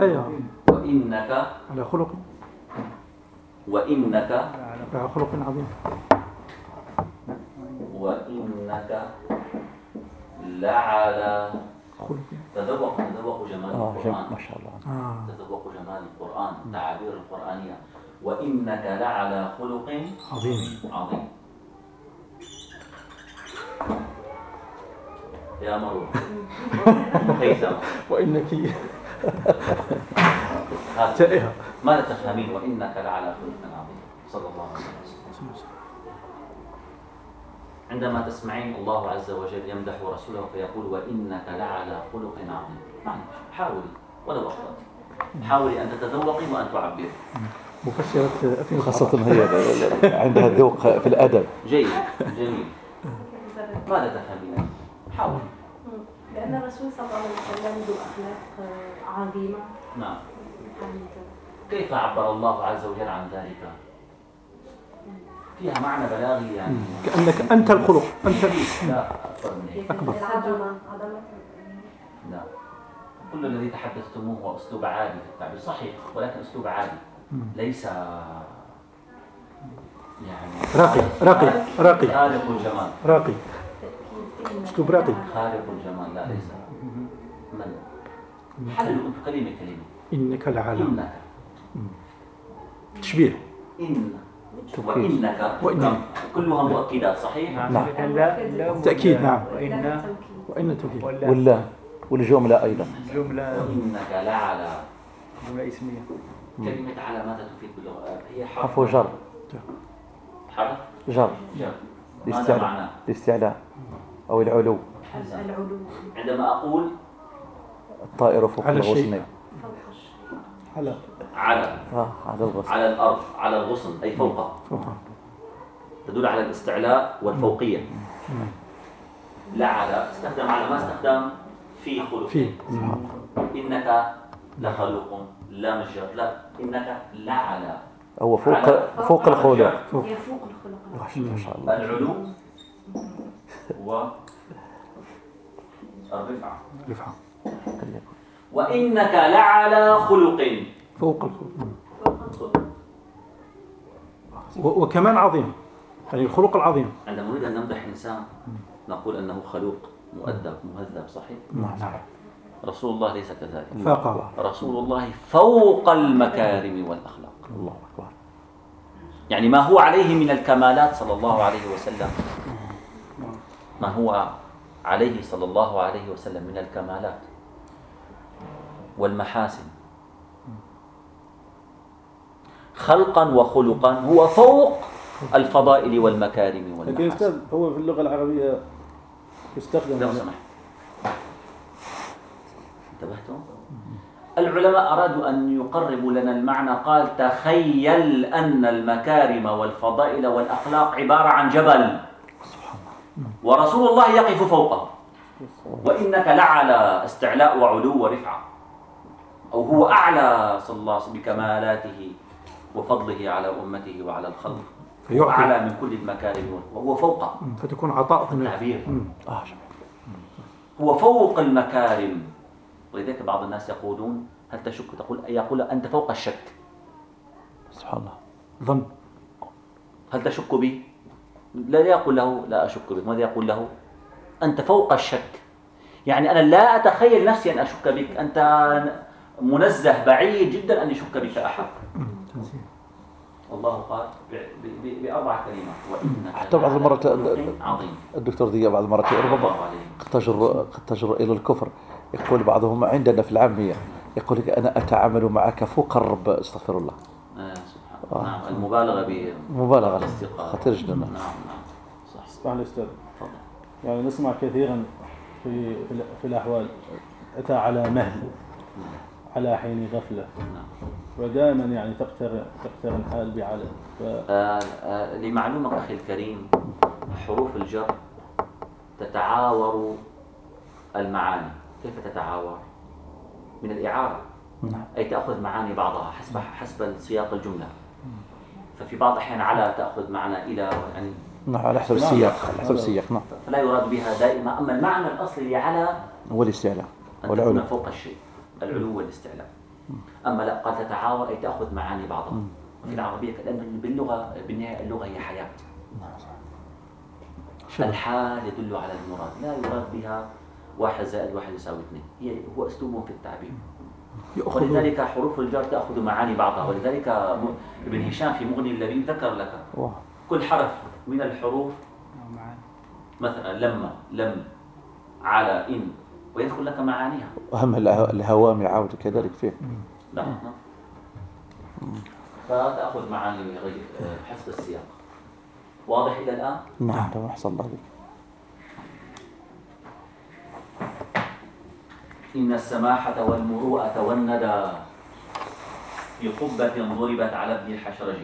[SPEAKER 3] أيوة.
[SPEAKER 5] عظيم.
[SPEAKER 1] وإنك
[SPEAKER 3] على خلق.
[SPEAKER 1] وإنك
[SPEAKER 3] على خلق عظيم.
[SPEAKER 1] وإنك لعلى
[SPEAKER 3] خلق.
[SPEAKER 1] تذوق تذوق جمال
[SPEAKER 2] آه.
[SPEAKER 1] القرآن.
[SPEAKER 2] ما شاء الله.
[SPEAKER 3] آه.
[SPEAKER 1] تذوق جمال القرآن التعابير القرآنية. وإنك لعلى خلق
[SPEAKER 3] عظيم.
[SPEAKER 1] عظيم. يا مروه هيثم
[SPEAKER 3] وإنك
[SPEAKER 1] ماذا تفهمين وإنك لعلى خلق عظيم؟ صلى الله عليه وسلم. عندما تسمعين الله عز وجل يمدح رسوله فيقول وإنك لعلى خلق عظيم. معلش حاولي ولو أخطأت. حاولي أن تتذوقي وأن تعبري.
[SPEAKER 3] مفسرة أثنين
[SPEAKER 2] خاصة هي عندها ذوق في الأدب.
[SPEAKER 1] جيد جميل. ماذا تفهمين؟ حاولي.
[SPEAKER 4] لأن الرسول صلى الله عليه وسلم ذو أخلاق آه، عظيمة.
[SPEAKER 1] نعم. كيف عبر الله عز وجل عن ذلك؟ فيها معنى بلاغي يعني.
[SPEAKER 3] كأنك أنت الخلق. أنت
[SPEAKER 1] لا أكبر من هيك
[SPEAKER 3] أكبر.
[SPEAKER 1] لا كل الذي تحدثتموه هو أسلوب عادي في التعبير. صحيح ولكن أسلوب عادي. ليس يعني
[SPEAKER 3] راقي. راقي. راقي راقي. راقي
[SPEAKER 1] خارق الجمال لا ليس. من؟ أنتم كلمة كلمة.
[SPEAKER 3] إنك لعلى
[SPEAKER 1] إنك.
[SPEAKER 3] تشبيه.
[SPEAKER 1] إن. وإنك.
[SPEAKER 3] وإنك.
[SPEAKER 1] كلها مؤكدات صحيح؟
[SPEAKER 6] نعم.
[SPEAKER 2] نعم.
[SPEAKER 3] تأكيد، نعم.
[SPEAKER 6] وإن.
[SPEAKER 3] وإن توكيد
[SPEAKER 6] ولا.
[SPEAKER 2] والجملة أيضا.
[SPEAKER 6] جملة
[SPEAKER 1] وإنك لعلى
[SPEAKER 6] جملة اسمية.
[SPEAKER 1] كلمة على ماذا تفيد باللغة؟ هي حرف.
[SPEAKER 2] حرف جر
[SPEAKER 1] حرف؟
[SPEAKER 2] جر.
[SPEAKER 1] جر. ماذا
[SPEAKER 2] الاستعلاء
[SPEAKER 1] معناه؟
[SPEAKER 2] الاستعلاء أو العلو.
[SPEAKER 4] العلو.
[SPEAKER 1] عندما أقول
[SPEAKER 2] الطائر فوق
[SPEAKER 3] على.
[SPEAKER 2] الغصن.
[SPEAKER 4] فوق الشيء
[SPEAKER 3] على.
[SPEAKER 1] على.
[SPEAKER 2] آه على الغصن.
[SPEAKER 1] على الأرض على الغصن أي فوقه
[SPEAKER 3] فوق.
[SPEAKER 1] تدل على الاستعلاء والفوقية. لا على استخدم على ما استخدم في خلق
[SPEAKER 3] في.
[SPEAKER 1] إنك لخلوق لا مجر لا. إنك لعلى
[SPEAKER 2] هو فوق
[SPEAKER 1] على-
[SPEAKER 2] فوق
[SPEAKER 1] على
[SPEAKER 2] الخلق
[SPEAKER 3] فوق
[SPEAKER 4] الخلق.
[SPEAKER 2] ما شاء الله.
[SPEAKER 1] العلو. و الرفعة.
[SPEAKER 3] رفعة.
[SPEAKER 1] وإنك لعلى خلق.
[SPEAKER 3] فوق الخلق. وكمان عظيم. يعني الخلق العظيم.
[SPEAKER 1] عندما نريد أن نمدح إنسان نقول أنه خلوق مؤدب مهذب صحيح؟
[SPEAKER 3] نعم
[SPEAKER 1] رسول الله ليس كذلك.
[SPEAKER 3] فاق
[SPEAKER 1] رسول الله فوق المكارم والأخلاق.
[SPEAKER 2] الله أكبر.
[SPEAKER 1] يعني ما هو عليه من الكمالات صلى الله عليه وسلم. ما هو عليه صلى الله عليه وسلم من الكمالات والمحاسن. خلقا وخلقا هو فوق الفضائل والمكارم
[SPEAKER 7] لكن
[SPEAKER 1] والمحاسن
[SPEAKER 7] أستاذ هو في اللغة العربية يستخدم
[SPEAKER 1] لو سمحت انتبهتم؟ العلماء أرادوا أن يقربوا لنا المعنى. قال تخيل أن المكارم والفضائل والأخلاق عبارة عن جبل. ورسول الله يقف فوقه. وإنك لعلى استعلاء وعلو ورفعة. أو هو أعلى صلى الله عليه وسلم بكمالاته وفضله على أمته وعلى الخلق. أعلى من كل المكارم وهو فوقه.
[SPEAKER 3] فتكون عطاء
[SPEAKER 1] التعبير.
[SPEAKER 2] آه
[SPEAKER 1] هو فوق المكارم. ولذلك بعض الناس يقولون هل تشك؟ تقول يقول أنت فوق الشك.
[SPEAKER 2] سبحان الله.
[SPEAKER 3] ظن.
[SPEAKER 1] هل تشك بي؟ لا يقول له لا أشك بك ماذا يقول له؟ أنت فوق الشك. يعني أنا لا أتخيل نفسي أن أشك بك أنت منزه بعيد جدا أن يشك بك أحد. الله قال بأربع كلمات وإنك
[SPEAKER 2] حتى بعض المرات-
[SPEAKER 1] عظيم.
[SPEAKER 2] الدكتور ضياء بعض المرات ربما قد تجر قد تجر إلى الكفر. يقول بعضهم عندنا في العامية يقول لك أنا أتعامل معك فوق الرب استغفر الله.
[SPEAKER 1] آه. نعم المبالغة ب
[SPEAKER 2] مبالغة.
[SPEAKER 1] الاستيقاظ
[SPEAKER 2] خطير جدا.
[SPEAKER 1] نعم نعم. صح.
[SPEAKER 7] اسمح لي أستاذ.
[SPEAKER 1] تفضل.
[SPEAKER 7] يعني نسمع كثيرا في في ال- في الأحوال. أتى على مهل على حين غفلة.
[SPEAKER 1] نعم.
[SPEAKER 7] ودائما يعني تقترن تقترن الحال بعلى ف...
[SPEAKER 1] آه، آه، لمعلومك أخي الكريم حروف الجر تتعاور المعاني. كيف تتعاور؟ من الإعارة. أي تأخذ معاني بعضها حسب حسب سياق الجملة. ففي بعض الأحيان على تأخذ معنى إلى يعني
[SPEAKER 2] نعم على حسب السياق على حسب السياق نعم.
[SPEAKER 1] فلا يراد بها دائما أما المعنى الأصلي لعلى
[SPEAKER 2] والاستعلاء
[SPEAKER 1] أن
[SPEAKER 2] والعلو.
[SPEAKER 1] فوق الشيء العلو والاستعلاء. أما لا قد تتعاور أي تأخذ معاني بعضها. وفي العربية لأن باللغة بالنهاية اللغة هي حياة. الحال يدل على المراد. لا يراد بها واحد زائد واحد يساوي اثنين. هي هو أسلوب في التعبير.
[SPEAKER 3] يأخذ
[SPEAKER 1] ولذلك حروف الجر تأخذ معاني بعضها. ولذلك ابن هشام في مغني اللبيب ذكر لك. كل حرف من الحروف مثلا لما لم على إن ويذكر لك معانيها.
[SPEAKER 2] اله- الهوام يعود كذلك فيه.
[SPEAKER 1] نعم. نعم فتأخذ معاني غير حفظ السياق. واضح إلى الآن؟
[SPEAKER 2] نعم لو أحسن الله بك.
[SPEAKER 1] إن السماحة والمروءة والندى في قبة ضربت على ابن الحشرج.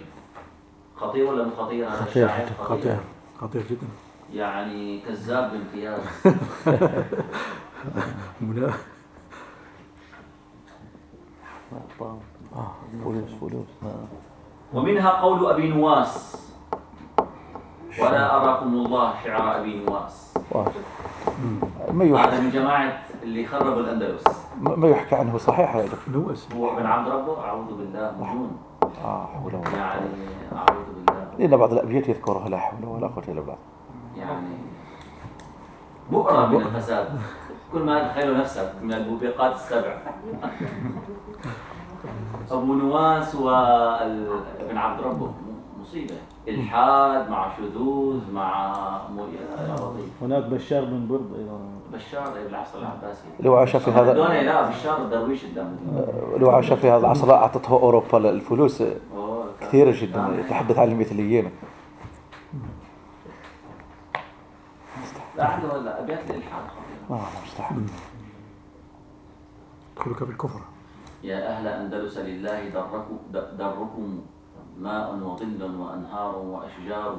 [SPEAKER 1] خطير ولا مش خطير؟
[SPEAKER 2] خطير
[SPEAKER 3] خطير. خطير. جدا.
[SPEAKER 1] يعني كذاب بامتياز.
[SPEAKER 2] فلوس فلوس.
[SPEAKER 1] ومنها قول أبي نواس. ولا أراكم الله شعر أبي نواس. هذا من جماعة اللي خربوا الأندلس.
[SPEAKER 2] ما يحكى عنه صحيح هذا
[SPEAKER 1] هو ابن عبد ربه أعوذ بالله مجنون
[SPEAKER 2] آه حول ولا قوة.
[SPEAKER 1] يعني أعوذ بالله
[SPEAKER 2] لأن بعض الأبيات يذكرها لا حول ولا قوة إلا بالله.
[SPEAKER 1] يعني بؤرة من الفساد. كل ما تخيلوا نفسك من الموبقات السبع. أبو نواس وابن عبد ربه. مصيبة. إلحاد مع شذوذ مع مو-
[SPEAKER 7] هناك بشار بن برد أيضا.
[SPEAKER 1] بشار ابن العصر العباسي.
[SPEAKER 2] لو عاش في هذا
[SPEAKER 1] دون لا بشار الدرويش الدم.
[SPEAKER 2] لو عاش في هذا العصر أعطته أوروبا الفلوس كثيره جدا. يتحدث عن المثليين.
[SPEAKER 1] لا عنده لا أبيات الإلحاد. خطيرة
[SPEAKER 2] آه مستحيل
[SPEAKER 3] يدخلك بالكفر
[SPEAKER 1] يا أهل أندلس لله دركم دركم ماء وظل وأنهار وأشجار.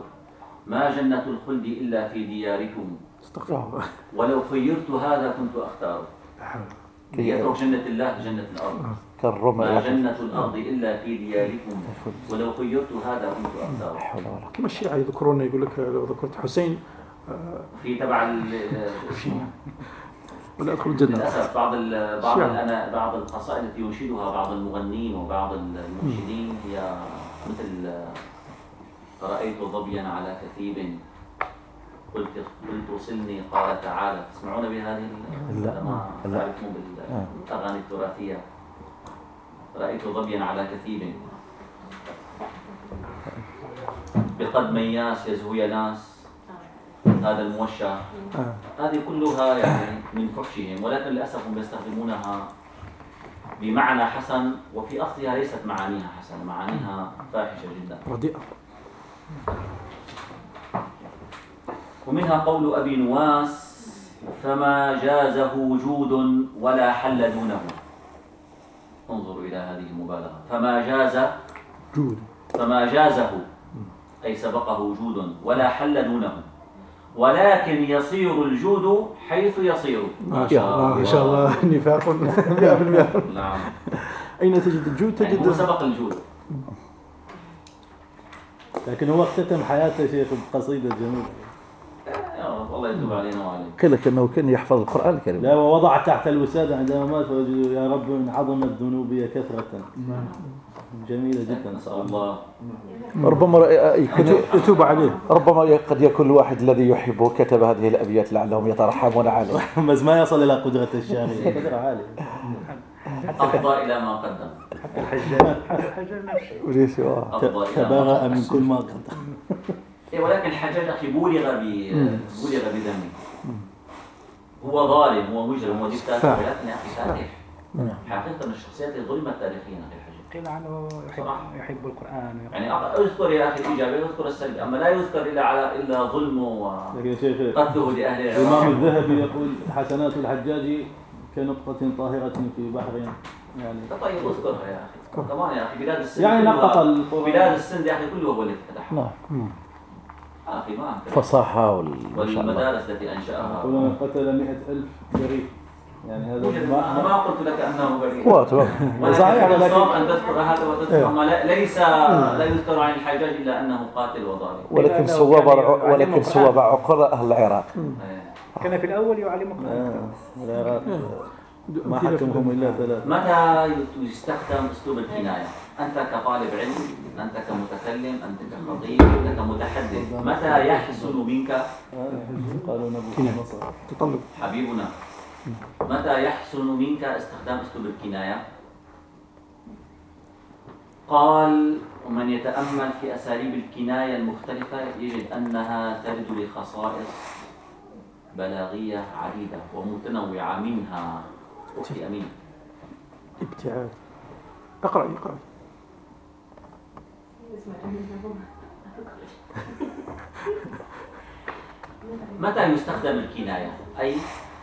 [SPEAKER 1] ما جنة الخلد إلا في دياركم.
[SPEAKER 3] استغفر
[SPEAKER 1] ولو خيرت هذا كنت أختار.
[SPEAKER 3] لا حول.
[SPEAKER 1] يترك جنة الله جنة الأرض. ما
[SPEAKER 2] كالرمى
[SPEAKER 1] جنة الأرض إلا في دياركم. ولو خيرت هذا كنت
[SPEAKER 2] لا
[SPEAKER 1] أختار
[SPEAKER 2] حول ولا قوة.
[SPEAKER 3] كما الشيعة يذكرون يقول لك لو ذكرت حسين آه،
[SPEAKER 1] في تبع
[SPEAKER 3] ولا أدخل الجنة.
[SPEAKER 1] للأسف بعض ال بعض. الأنا بعض القصائد التي ينشدها بعض المغنين وبعض المنشدين هي مثل رأيت ظبيا على كثيب قلت قلت صلني قال تعالى تسمعون بهذه
[SPEAKER 2] لا.
[SPEAKER 1] ما. تعرفون بالأغاني التراثية رأيت ظبيا على كثيب بقد مياس يزهو ناس هذا الموشح
[SPEAKER 3] آه.
[SPEAKER 1] هذه كلها يعني من فحشهم ولكن للأسف هم يستخدمونها بمعنى حسن وفي أصلها ليست معانيها حسن معانيها فاحشة جدا.
[SPEAKER 3] رديئة.
[SPEAKER 1] ومنها قول أبي نواس فما جازه وجود ولا حل دونه. انظروا إلى هذه المبالغة. فما جاز
[SPEAKER 3] جود.
[SPEAKER 1] فما جازه أي سبقه وجود ولا حل دونه. ولكن يصير الجود حيث يصير.
[SPEAKER 3] ما شاء الله. ما شاء الله. نفاق. 100%
[SPEAKER 1] نعم
[SPEAKER 3] أين تجد الجود؟
[SPEAKER 1] يعني هو
[SPEAKER 3] تجد
[SPEAKER 1] سبق الجود.
[SPEAKER 7] لكن هو اختتم حياته شيخ بقصيدة جميلة.
[SPEAKER 1] يا رب الله يتوب علينا وعليكم.
[SPEAKER 2] قال لك أنه كان يحفظ القرآن الكريم.
[SPEAKER 7] لا ووضع تحت الوسادة عندما مات فوجدوا يا رب إن عظمت ذنوبي كثرة. جميلة جدا
[SPEAKER 1] نسأل الله.
[SPEAKER 2] ربما يكون
[SPEAKER 3] يتوب عليه.
[SPEAKER 2] ربما قد يكون الواحد الذي يحبه كتب هذه الأبيات لعلهم يترحمون عليه.
[SPEAKER 7] بس ما يصل إلى قدرة الشاعر قدرة عالية.
[SPEAKER 1] أفضى إلى ما قدم.
[SPEAKER 6] حتى الحجاج. حتى الحجاج نفس الشيء
[SPEAKER 2] وليش.
[SPEAKER 1] أفضى إلى ما
[SPEAKER 7] تبرأ
[SPEAKER 1] قدم.
[SPEAKER 7] من كل ما قدم.
[SPEAKER 1] إيه ولكن الحجاج أخي بولغ ب بولغ بدمه. هو ظالم هو مجرم هو ديكتاتور. ولكن يا أخي فاتح حقيقة من الشخصيات اللي ظلمت تاريخيا
[SPEAKER 6] قيل عنه يحب
[SPEAKER 1] صراحة.
[SPEAKER 6] يحب القرآن ويقرأ.
[SPEAKER 1] يعني اذكر يا أخي الإيجابي واذكر السلبي أما لا يذكر إلا على إلا ظلمه وقتله لأهل
[SPEAKER 7] الإمام
[SPEAKER 1] العراق
[SPEAKER 7] الذهبي يقول حسنات الحجاج كنقطة طاهرة في بحر. يعني
[SPEAKER 1] طيب اذكرها يا أخي. طبعا يا أخي بلاد السند
[SPEAKER 7] يعني
[SPEAKER 1] كلها-
[SPEAKER 7] نقط القرآن.
[SPEAKER 1] بلاد السند يا أخي كله هو اللي فتحها
[SPEAKER 2] نعم.
[SPEAKER 1] أخي ما.
[SPEAKER 2] فصاحة
[SPEAKER 1] والمدارس التي أنشأها.
[SPEAKER 7] قتل مئة ألف جريح. يعني هذا ما
[SPEAKER 1] ما قلت لك أنه بريء.
[SPEAKER 7] صحيح، ولكن-
[SPEAKER 1] أن تذكر هذا وتذكر
[SPEAKER 2] إيه.
[SPEAKER 1] ما لا- ليس لا يذكر عن الحجاج إلا أنه قاتل وظالم
[SPEAKER 2] ولكن صوب
[SPEAKER 6] كان
[SPEAKER 2] ولكن صوب عقر أهل العراق.
[SPEAKER 1] إيه.
[SPEAKER 6] كان في الأول يعلم القرآن
[SPEAKER 7] آه، العراق ما حكمهم إلا ثلاثة
[SPEAKER 1] متى يستخدم أسلوب الكناية؟ أنت كطالب علم، أنت كمتكلم، أنت كخطيب، أنت كمتحدث، متى يحسن منك؟
[SPEAKER 7] آه، قالوا مصر.
[SPEAKER 3] تطلب
[SPEAKER 1] حبيبنا؟ متى يحسن منك استخدام أسلوب الكناية؟ قال ومن يتأمل في أساليب الكناية المختلفة يجد أنها ترد لخصائص بلاغية عديدة ومتنوعة منها أختي أمين
[SPEAKER 3] ابتعاد اقرأ اقرأ.
[SPEAKER 1] متى يستخدم الكناية؟ أي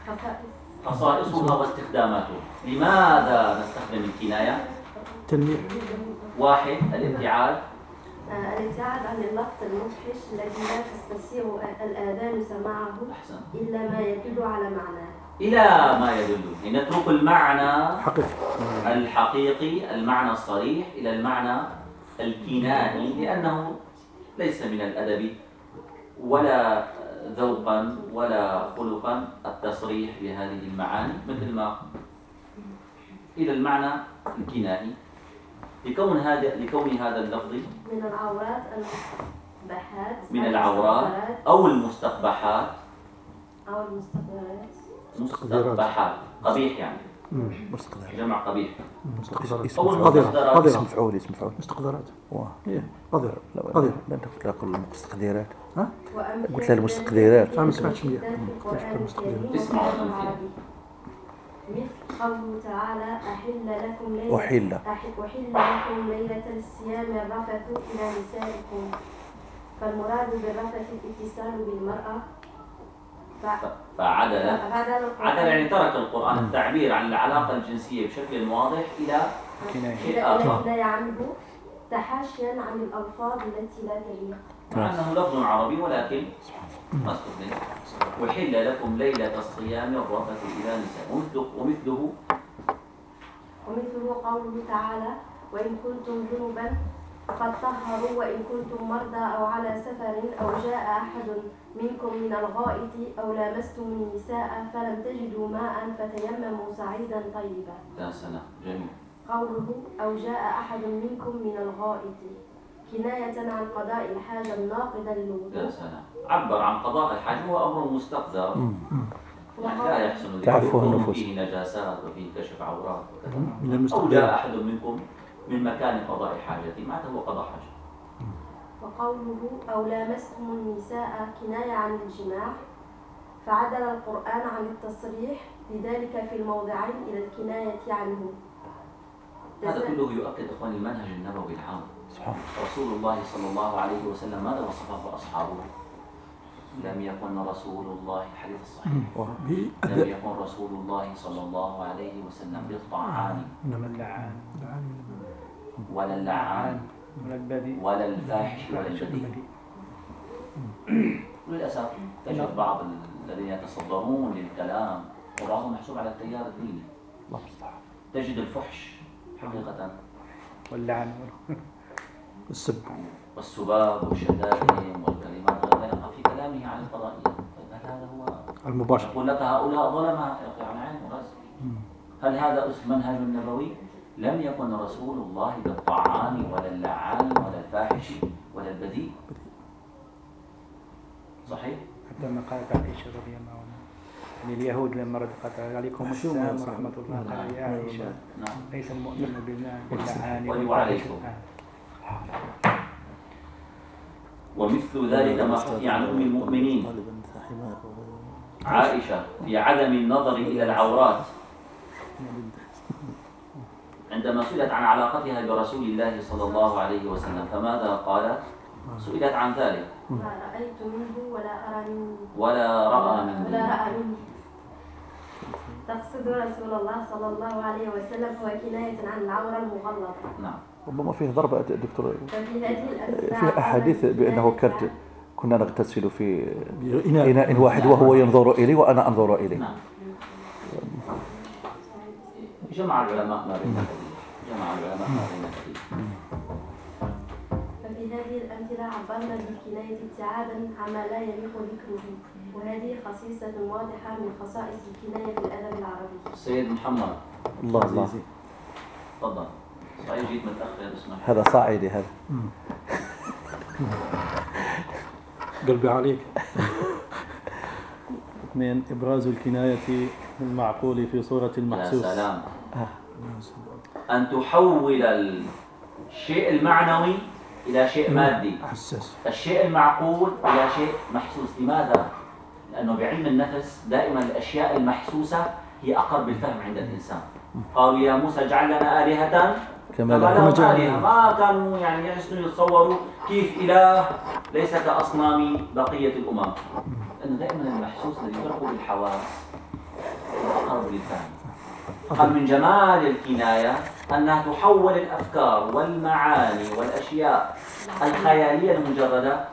[SPEAKER 4] خصائص
[SPEAKER 1] خصائصها واستخداماته لماذا نستخدم الكناية؟
[SPEAKER 3] تلميح.
[SPEAKER 1] واحد الابتعاد.
[SPEAKER 4] آه، الابتعاد عن اللفظ المفحش الذي لا تستطيع الآذان سماعه
[SPEAKER 1] أحسن.
[SPEAKER 4] إلا ما يدل على معناه.
[SPEAKER 1] إلى ما يدل. يعني نترك المعنى
[SPEAKER 3] حقيقي.
[SPEAKER 1] الحقيقي المعنى الصريح إلى المعنى الكنائي لأنه ليس من الأدب ولا ذوقا ولا خلقا التصريح بهذه المعاني مثل ما إلى المعنى الكنائي. لكون هذا لكون هذا اللفظ
[SPEAKER 4] من العورات المستقبحات
[SPEAKER 1] من العورات أو المستقبحات.
[SPEAKER 4] أو المستقبلات.
[SPEAKER 1] مستقبحات. قبيح يعني.
[SPEAKER 2] مستقدرات
[SPEAKER 1] جمع قبيح.
[SPEAKER 3] مستقدرات قدرة.
[SPEAKER 2] اسم مفعول اسم مفعول
[SPEAKER 3] مستقدرات
[SPEAKER 2] واه.
[SPEAKER 3] إيه قدر
[SPEAKER 2] لا تقول لك المستقدرات
[SPEAKER 4] وأمثلة
[SPEAKER 2] قلت لها المستقدرات.
[SPEAKER 3] ما سمعتش مليح.
[SPEAKER 4] الكريم
[SPEAKER 1] اسمعوا
[SPEAKER 4] مثل قوله تعالى أحل لكم ليلة
[SPEAKER 2] أحل.
[SPEAKER 4] أح- أحل لكم ليلة الصيام الرفث إلى نسائكم. فالمراد بالرفث الاتصال بالمرأة.
[SPEAKER 1] فعدل. عدل يعني ترك القرآن التعبير عن العلاقة الجنسية بشكل واضح إلى
[SPEAKER 6] كناية
[SPEAKER 1] شيء آخر
[SPEAKER 4] عنه تحاشيا عن الألفاظ التي لا تليق.
[SPEAKER 1] مع أنه لفظ عربي ولكن ما استخدم وحل لكم ليلة الصيام الرفث إلى نساء. ومثله, ومثله؟
[SPEAKER 4] ومثله قوله تعالى وإن كنتم جنبا فطهروا وإن كنتم مرضى أو على سفر أو جاء أحد منكم من الغائط أو لامستم النساء فلم تجدوا ماء فتيمموا صعيدا طيبا.
[SPEAKER 1] يا سلام جميل.
[SPEAKER 4] قوله أو جاء أحد منكم من الغائط. كناية عن قضاء الحاجة الناقضة
[SPEAKER 1] يا
[SPEAKER 4] للوضوء
[SPEAKER 1] سلام عبر عن قضاء الحاجة هو أمر مستقذر. لا يحسن
[SPEAKER 2] تعفو
[SPEAKER 1] ذكره
[SPEAKER 2] النفوس.
[SPEAKER 1] فيه نجاسات وفيه كشف عورات. أو جاء أحد منكم من مكان قضاء حاجة معناته هو قضاء حاجة؟
[SPEAKER 4] وقوله أو لامستم النساء كناية عن الجماع فعدل القرآن عن التصريح بذلك في الموضعين إلى الكناية عنه.
[SPEAKER 1] هذا كله يؤكد إخواني المنهج النبوي العام.
[SPEAKER 2] سبحان
[SPEAKER 1] رسول الله صلى الله عليه وسلم ماذا وصفه أصحابه لم يكن رسول الله حديث الصحيح لم يكن رسول الله صلى الله عليه وسلم بالطعان.
[SPEAKER 3] إنما
[SPEAKER 6] اللعان.
[SPEAKER 1] ولا اللعان.
[SPEAKER 6] ولا
[SPEAKER 1] الفاحش ولا البذيء للأسف تجد بعض الذين يتصدرون للكلام وبعضهم محسوب على التيار الديني. تجد الفحش حقيقة.
[SPEAKER 6] واللعن
[SPEAKER 3] السب
[SPEAKER 1] والسباب والشتائم والكلمات غير لائقة في كلامه عن القضائية. هل هذا هو
[SPEAKER 3] المباشر.
[SPEAKER 1] يقول لك هؤلاء ظلمة. يعني عين ورأس. هل هذا منهج نبوي؟ لم يكن رسول الله بالطعان ولا اللعان ولا الفاحش ولا البذيء. صحيح؟
[SPEAKER 6] حتى ما قالت عائشة رضي الله عنها لليهود لما ردقت عليكم السلام ورحمة الله تعالى يا عائشة
[SPEAKER 1] نعم
[SPEAKER 6] ليس المؤمن بالله باللعان.
[SPEAKER 1] وعليكم. ومثل ذلك ما حكي عن أم المؤمنين عائشة في عدم النظر إلى العورات عندما سئلت عن علاقتها برسول الله صلى الله عليه وسلم فماذا قالت؟ سئلت عن ذلك.
[SPEAKER 4] ما رأيت منه ولا أرى منه.
[SPEAKER 1] ولا رأى
[SPEAKER 4] ولا
[SPEAKER 1] مني
[SPEAKER 4] رأى منه. تقصد رسول الله صلى الله عليه وسلم هو كناية عن العورة المغلظة.
[SPEAKER 1] نعم.
[SPEAKER 2] ربما فيه ضرب دكتور.
[SPEAKER 4] ففي هذه الأمثلة
[SPEAKER 2] في أحاديث بأنه كانت كنا نغتسل في
[SPEAKER 3] إناء.
[SPEAKER 2] إناء واحد وهو ينظر إلي وأنا أنظر إليه.
[SPEAKER 1] نعم. جمع العلماء ما بين العلماء
[SPEAKER 4] ففي هذه الأمثلة عبرنا بالكناية ابتعادا عما لا يليق ذكره وهذه خصيصة واضحة من خصائص الكناية في الأدب العربي.
[SPEAKER 1] سيد محمد.
[SPEAKER 2] الله الله.
[SPEAKER 1] تفضل. صحيح جيت متأخر اسمح
[SPEAKER 2] هذا صاعدي هذا.
[SPEAKER 3] قلبي عليك.
[SPEAKER 7] اثنين إبراز الكناية المعقول في صورة
[SPEAKER 1] يا
[SPEAKER 7] المحسوس.
[SPEAKER 1] سلام. أن تحول الشيء المعنوي إلى شيء مادي. الشيء المعقول إلى شيء محسوس. لماذا؟ لأنه بعلم النفس دائما الأشياء المحسوسة هي أقرب بالفهم عند الإنسان. قالوا يا موسى اجعل لنا آلهة
[SPEAKER 2] كما لهم
[SPEAKER 1] آلهة ما كانوا يعني يحسنوا يتصوروا كيف إله ليس كأصنام بقية الأمم. لأنه دائما المحسوس الذي يدرك بالحواس هو أقرب للفهم. قال من جمال الكناية أنها تحول الأفكار والمعاني والأشياء الخيالية المجردة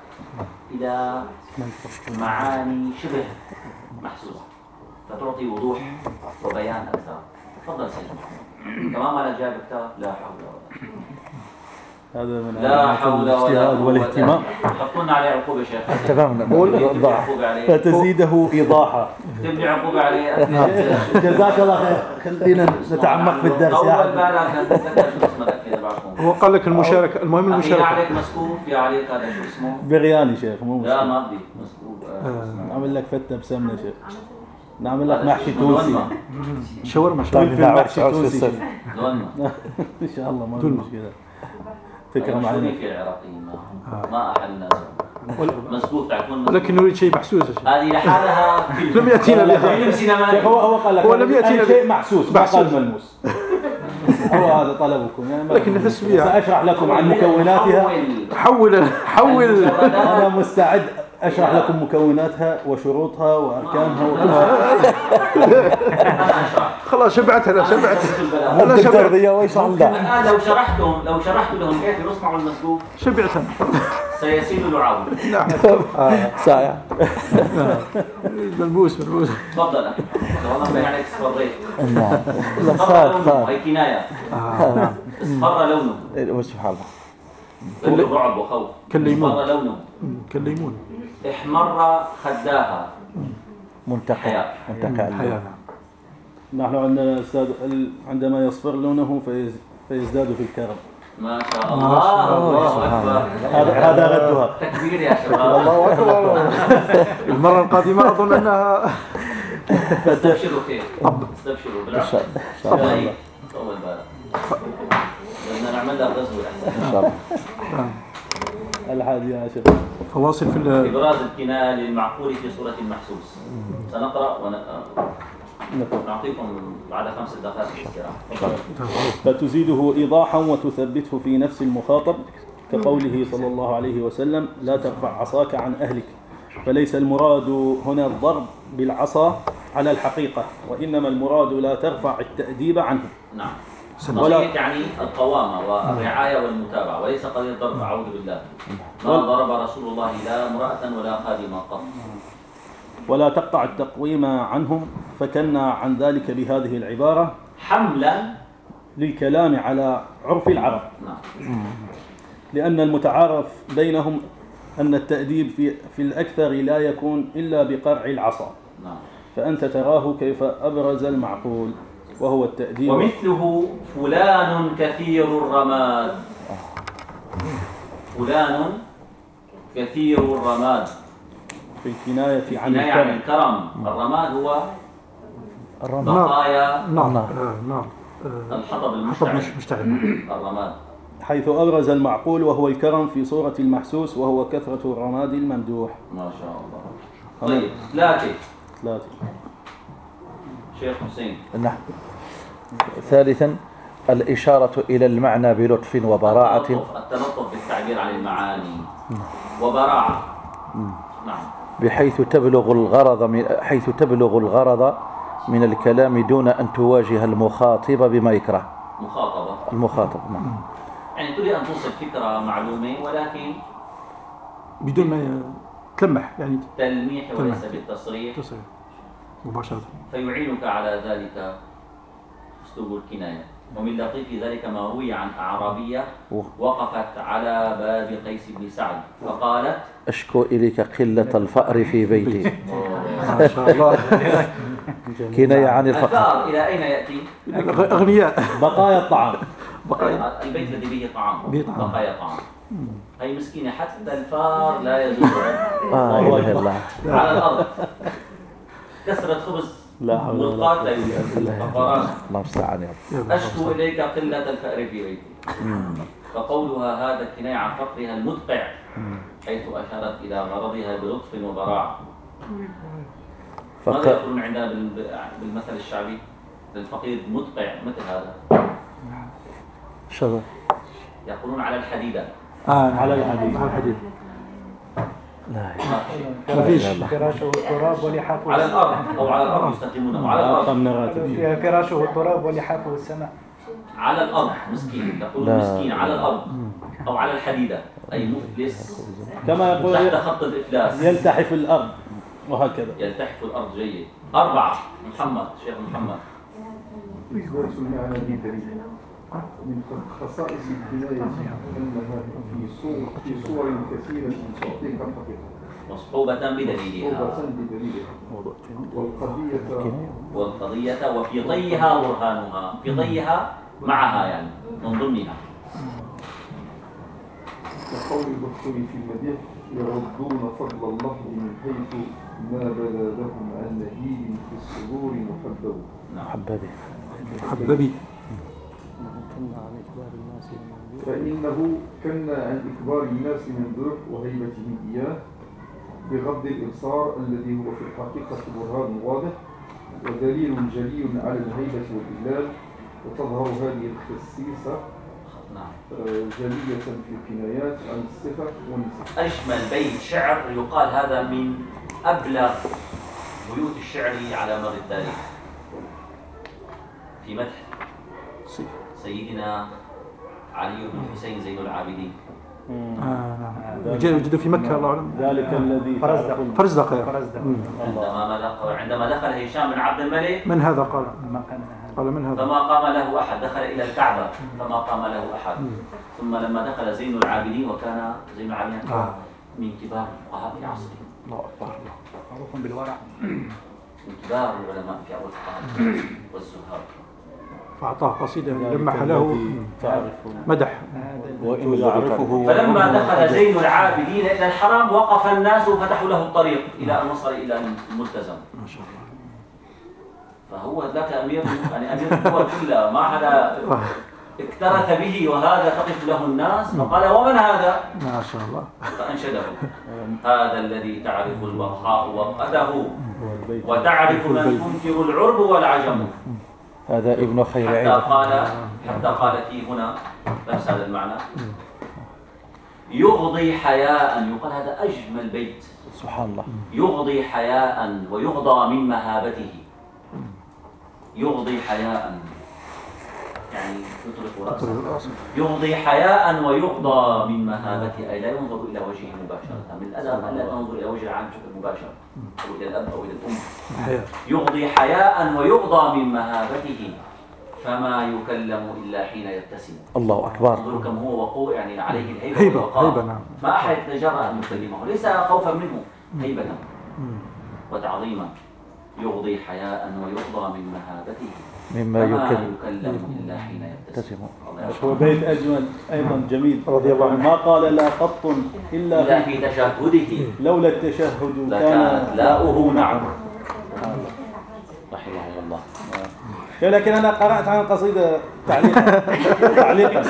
[SPEAKER 1] إلى معاني شبه محسوسة. فتعطي وضوح وبيان أكثر. تفضل سيدي تمام أنا جايب كتاب لا حول ولا
[SPEAKER 7] هذا من
[SPEAKER 1] لا حول ولا
[SPEAKER 7] الاجتهاد
[SPEAKER 1] قوة
[SPEAKER 7] والاهتمام.
[SPEAKER 1] حطوا لنا عليه عقوبة يا شيخ عليه.
[SPEAKER 7] فتزيده إيضاحا.
[SPEAKER 1] تكتب لي عقوبة عليه. أثناء-
[SPEAKER 7] جزاك الله خير. خلينا نتعمق في الدرس. يا
[SPEAKER 1] ما ذكر تبعكم
[SPEAKER 3] هو قال لك المشاركة. المهم
[SPEAKER 1] أخي
[SPEAKER 3] المشاركة.
[SPEAKER 1] عليك مسكوب في عليك هذا شو اسمه؟
[SPEAKER 7] برياني شيخ مو
[SPEAKER 1] لا. ما بدي مسكوب. آه،
[SPEAKER 7] نعمل لك فتة بسمنة شيخ. نعمل لك محشي
[SPEAKER 1] دولمة.
[SPEAKER 3] شاورما
[SPEAKER 2] طيب
[SPEAKER 3] شاورما
[SPEAKER 7] في
[SPEAKER 2] نعود
[SPEAKER 7] محشي
[SPEAKER 1] دولمة.
[SPEAKER 7] إن شاء الله ما في
[SPEAKER 3] دولمة.
[SPEAKER 7] علينا
[SPEAKER 1] في العراقيين ما ما أحد الناس مسكوب تعرفون.
[SPEAKER 3] ولكن يريد شيء محسوس يا شيخ.
[SPEAKER 1] هذه لحالها
[SPEAKER 3] لم يأتينا بها
[SPEAKER 7] هو هو قال لك
[SPEAKER 3] هو لم يأتينا
[SPEAKER 7] أي شيء محسوس ما
[SPEAKER 3] محسوس.
[SPEAKER 7] ملموس. هو هذا طلبكم. يعني ما-
[SPEAKER 3] لكن نحس بها.
[SPEAKER 7] سأشرح لكم عن مكوناتها.
[SPEAKER 1] حول.
[SPEAKER 3] حول.
[SPEAKER 7] أنا مستعد. أشرح لكم مكوناتها وشروطها
[SPEAKER 1] أنا أشرح.
[SPEAKER 3] خلاص شبعت. أنا شبعت.
[SPEAKER 2] أنا
[SPEAKER 3] شبعت
[SPEAKER 2] ذي ويشرح لنا
[SPEAKER 1] لو شرحتم لو شرحت لهم كيف يصنع المسكوب
[SPEAKER 3] شبعت أنا
[SPEAKER 1] سيسيل لعابه
[SPEAKER 2] ساعة
[SPEAKER 3] ملبوس ملبوس.
[SPEAKER 1] تفضل. والله باين عليك اصفريت
[SPEAKER 2] نعم. لا
[SPEAKER 1] اصفر لونه هي كناية. اصفر لونه.
[SPEAKER 2] إيه، سبحان الله.
[SPEAKER 1] رعب وخوف. اصفر لونه.
[SPEAKER 3] كالليمون.
[SPEAKER 1] احمر خداها.
[SPEAKER 2] منتقى. منتقى.
[SPEAKER 3] حياة.
[SPEAKER 7] نحن عندنا أستاذ ال- عندما يصفر لونه فيز فيزداد في الكرم.
[SPEAKER 1] ما شاء الله. الله. أكبر.
[SPEAKER 7] هذا هذا ردها
[SPEAKER 1] تكبير يا شباب.
[SPEAKER 3] الله أكبر. المرة القادمة أظن انها
[SPEAKER 1] استبشروا خير. استبشروا.
[SPEAKER 2] إن
[SPEAKER 1] بالعكس.
[SPEAKER 2] شاء الله.
[SPEAKER 1] جاي. طول بالك. بدنا نعمل لها غزوه
[SPEAKER 2] إن شاء الله.
[SPEAKER 7] الحادي عشر
[SPEAKER 3] فواصل في ال-
[SPEAKER 1] إبراز الكناية للمعقول في صورة المحسوس سنقرأ ونعطيكم بعد خمس دقائق
[SPEAKER 7] فتزيده إيضاحا وتثبته في نفس المخاطب كقوله صلى الله عليه وسلم لا ترفع عصاك عن أهلك. فليس المراد هنا الضرب بالعصا على الحقيقة وإنما المراد لا ترفع التأديب عنه.
[SPEAKER 1] نعم.
[SPEAKER 7] ولا-
[SPEAKER 1] قضية يعني القوامة والرعاية والمتابعة وليس قضية ضرب أعوذ بالله. ما ضرب رسول الله لا امرأة ولا خادمة قط.
[SPEAKER 7] ولا تقطع التقويم عنهم فكنا عن ذلك بهذه العبارة
[SPEAKER 1] حملا
[SPEAKER 7] للكلام على عرف العرب.
[SPEAKER 1] نعم.
[SPEAKER 7] لأن المتعارف بينهم أن التأديب في, في الأكثر لا يكون إلا بقرع العصا.
[SPEAKER 1] نعم.
[SPEAKER 7] فأنت تراه كيف أبرز المعقول. وهو التأديب.
[SPEAKER 1] ومثله فلان كثير الرماد. فلان كثير الرماد.
[SPEAKER 7] في الكناية عن
[SPEAKER 1] كناية عن
[SPEAKER 7] الكرم.
[SPEAKER 1] الكرم. الرماد هو
[SPEAKER 2] الرماد.
[SPEAKER 1] بقايا
[SPEAKER 3] نار
[SPEAKER 2] نار.
[SPEAKER 3] آه، نار آه،
[SPEAKER 1] الحطب
[SPEAKER 3] حطب
[SPEAKER 1] المشتعل
[SPEAKER 3] مش مشتعل
[SPEAKER 1] الرماد.
[SPEAKER 7] حيث أبرز المعقول وهو الكرم في صورة المحسوس وهو كثرة الرماد الممدوح.
[SPEAKER 1] ما شاء الله. طيب ثلاثة
[SPEAKER 7] ثلاثة
[SPEAKER 1] شيخ حسين.
[SPEAKER 2] نعم. ثالثا الإشارة إلى المعنى بلطف وبراعة.
[SPEAKER 1] التلطف التلطف بالتعبير عن المعاني. وبراعة. نعم.
[SPEAKER 2] بحيث تبلغ الغرض من حيث تبلغ الغرض من الكلام دون أن تواجه المخاطب بما يكره.
[SPEAKER 1] مخاطبة.
[SPEAKER 2] المخاطب نعم.
[SPEAKER 1] يعني تريد أن توصل فكرة معلومة ولكن
[SPEAKER 3] بدون ما تلمح يعني
[SPEAKER 1] تلميح وليس. بالتصريح.
[SPEAKER 3] تصير مباشرة.
[SPEAKER 1] فيعينك على ذلك أسلوب الكناية. ومن لطيف ذلك ما روي عن أعرابية وقفت على باب قيس بن سعد فقالت
[SPEAKER 2] أشكو إليك قلة الفأر في بيتي.
[SPEAKER 3] ما شاء الله.
[SPEAKER 2] كناية عن الفقر
[SPEAKER 1] الفأر إلى أين يأتي؟
[SPEAKER 3] أغنياء.
[SPEAKER 7] بقايا الطعام.
[SPEAKER 3] بقايا.
[SPEAKER 1] البيت الذي به طعام. بقايا طعام. هي مسكينة حتى الفأر لا يزورها
[SPEAKER 2] آه
[SPEAKER 1] على الأرض. كسرة خبز
[SPEAKER 7] لا حول ولا قوة
[SPEAKER 1] لا يوجد الفراشة
[SPEAKER 2] الله المستعان يا رب
[SPEAKER 1] أشكو إليك قلة الفأر في بيتي فقولها هذا كناية عن فقرها المدقع حيث أشارت إلى غرضها بلطف وبراعة ماذا. يقولون عندنا بال- بالمثل الشعبي؟ للفقير مدقع مثل هذا؟
[SPEAKER 2] شغل
[SPEAKER 1] يقولون على الحديدة.
[SPEAKER 3] آه
[SPEAKER 7] على الحديد.
[SPEAKER 2] لا
[SPEAKER 3] ما فيش.
[SPEAKER 6] فراشه التراب ولحافه
[SPEAKER 1] على الأرض. أو على الأرض يستخدمونه. على
[SPEAKER 7] نراتب
[SPEAKER 6] فراشه التراب ولحافه السماء
[SPEAKER 1] على الأرض. مسكين. يقول
[SPEAKER 2] لا.
[SPEAKER 1] مسكين. على الأرض. أو على الحديدة. أي مفلس
[SPEAKER 7] كما يقول
[SPEAKER 1] تحت خط الإفلاس.
[SPEAKER 7] يلتحف الأرض. وهكذا.
[SPEAKER 1] يلتحف الأرض جيد. أربعة. محمد. شيخ محمد.
[SPEAKER 5] من خصائص الكناية أنها في صور في صور كثيرة تعطيك الحقيقة.
[SPEAKER 1] مصحوبة بدليلها.
[SPEAKER 5] والقضية
[SPEAKER 1] والقضية وفي طيها برهانها. في طيها معها يعني. من ضمنها
[SPEAKER 5] كقول الدكتور في المديح يردون فضل الله من حيث ما بدا لهم عن نهيل في الصدور محبب
[SPEAKER 1] نعم
[SPEAKER 2] حبابي
[SPEAKER 3] حببي
[SPEAKER 5] فإنه كان عن إكبار الناس من ذوق وهيبتهم إياه بغض الإبصار الذي هو في الحقيقة برهان واضح ودليل جلي على الهيبة والإجلال وتظهر هذه الخصيصة
[SPEAKER 1] نعم.
[SPEAKER 5] آه، جلية في الكنايات عن الصفة والنسب
[SPEAKER 1] أجمل بيت شعر يقال هذا من أبلغ بيوت الشعر على مر التاريخ. في مدح سيدنا علي بن الحسين زين العابدين.
[SPEAKER 3] آه نعم. وجدوا في مكة الله أعلم.
[SPEAKER 7] ذلك الذي
[SPEAKER 6] فرزدق.
[SPEAKER 3] فرزدق.
[SPEAKER 1] عندما دخل عندما دخل هشام بن عبد الملك
[SPEAKER 3] من هذا قال؟ قال من هذا؟
[SPEAKER 1] فما قام له أحد دخل إلى الكعبة. فما قام له أحد. ثم لما دخل زين العابدين وكان زين العابدين
[SPEAKER 3] آه.
[SPEAKER 1] من كبار الفقهاء في عصره.
[SPEAKER 3] الله أكبر
[SPEAKER 6] معروف بالورع.
[SPEAKER 1] من كبار العلماء في الفقهاء والزهاد
[SPEAKER 3] فأعطاه قصيدة لمح له مدح.
[SPEAKER 7] وإن يعرفه
[SPEAKER 1] فلما دخل زين العابدين إلى الحرم وقف الناس وفتحوا له الطريق إلى أن وصل إلى الملتزم.
[SPEAKER 3] ما شاء الله.
[SPEAKER 1] فهو ذاك أمير يعني أمير الدول كلها. ما حدا اكترث به وهذا تقف له الناس. فقال ومن هذا؟
[SPEAKER 3] ما شاء الله.
[SPEAKER 1] فأنشده. هذا الذي تعرف البطحاء وقته وتعرف من تنكر العرب والعجم.
[SPEAKER 2] هذا ابن خير
[SPEAKER 1] حتى
[SPEAKER 2] عيد.
[SPEAKER 1] قال حتى قال فيه هنا نفس هذا المعنى. يغضي حياء يقال هذا أجمل بيت.
[SPEAKER 2] سبحان الله.
[SPEAKER 1] يغضي حياء ويغضى من مهابته. يغضي حياء. يعني يطرق رأسه يغضي حياء ويغضى من مهابته أي لا ينظر إلى وجهه مباشرة. من الأدب أن لا تنظر إلى وجه العام بشكل مباشر أو إلى الأب أو إلى الأم. يغضي حياء ويغضى من مهابته فما يكلم إلا حين يبتسم.
[SPEAKER 2] الله أكبر.
[SPEAKER 1] انظروا كم هو وقوع يعني عليه الهيبة
[SPEAKER 3] هيبة
[SPEAKER 1] والوقار.
[SPEAKER 3] هيبة نعم.
[SPEAKER 1] ما أحد يتجرأ أن يكلمه ليس خوفا منه هيبة. وتعظيما يغضي حياء ويغضى من مهابته.
[SPEAKER 2] مما يكلم
[SPEAKER 1] يكلم إلا حين يبتسم.
[SPEAKER 7] هو بيت أجمل أيضا جميل.
[SPEAKER 3] رضي الله عنه.
[SPEAKER 7] ما قال لا قط
[SPEAKER 1] إلا
[SPEAKER 7] إلا
[SPEAKER 1] في تشهده.
[SPEAKER 7] لولا التشهد كان
[SPEAKER 1] لاؤه نعم رحمه الله.
[SPEAKER 7] لكن أنا قرأت عن القصيدة تعليقا. تعليقا.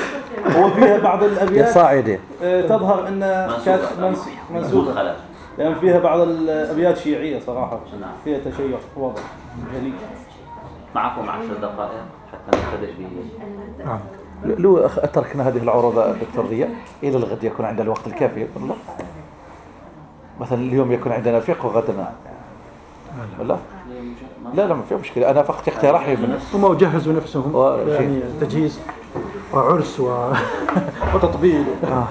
[SPEAKER 7] هو فيها بعض
[SPEAKER 2] يا
[SPEAKER 7] الأبيات.
[SPEAKER 2] صاعدي
[SPEAKER 7] آه، تظهر أن كانت منس- منسوبة
[SPEAKER 1] مدخلة
[SPEAKER 7] لأن فيها بعض الأبيات شيعية صراحة.
[SPEAKER 1] نعم.
[SPEAKER 7] فيها تشيع واضح. جلي
[SPEAKER 1] معكم عشر دقائق حتى نبتدئ به
[SPEAKER 3] نعم
[SPEAKER 2] لو تركنا هذه العروض دكتور ضياء. إلى الغد يكون عندنا الوقت الكافي والله مثلا اليوم يكون عندنا فقه وغدا ولا؟ لا لا ما في مشكلة. أنا فقط اقتراحي من
[SPEAKER 3] هم جهزوا نفسهم.
[SPEAKER 2] و-
[SPEAKER 3] يعني تجهيز وعرس و... وتطبيل.
[SPEAKER 2] آه.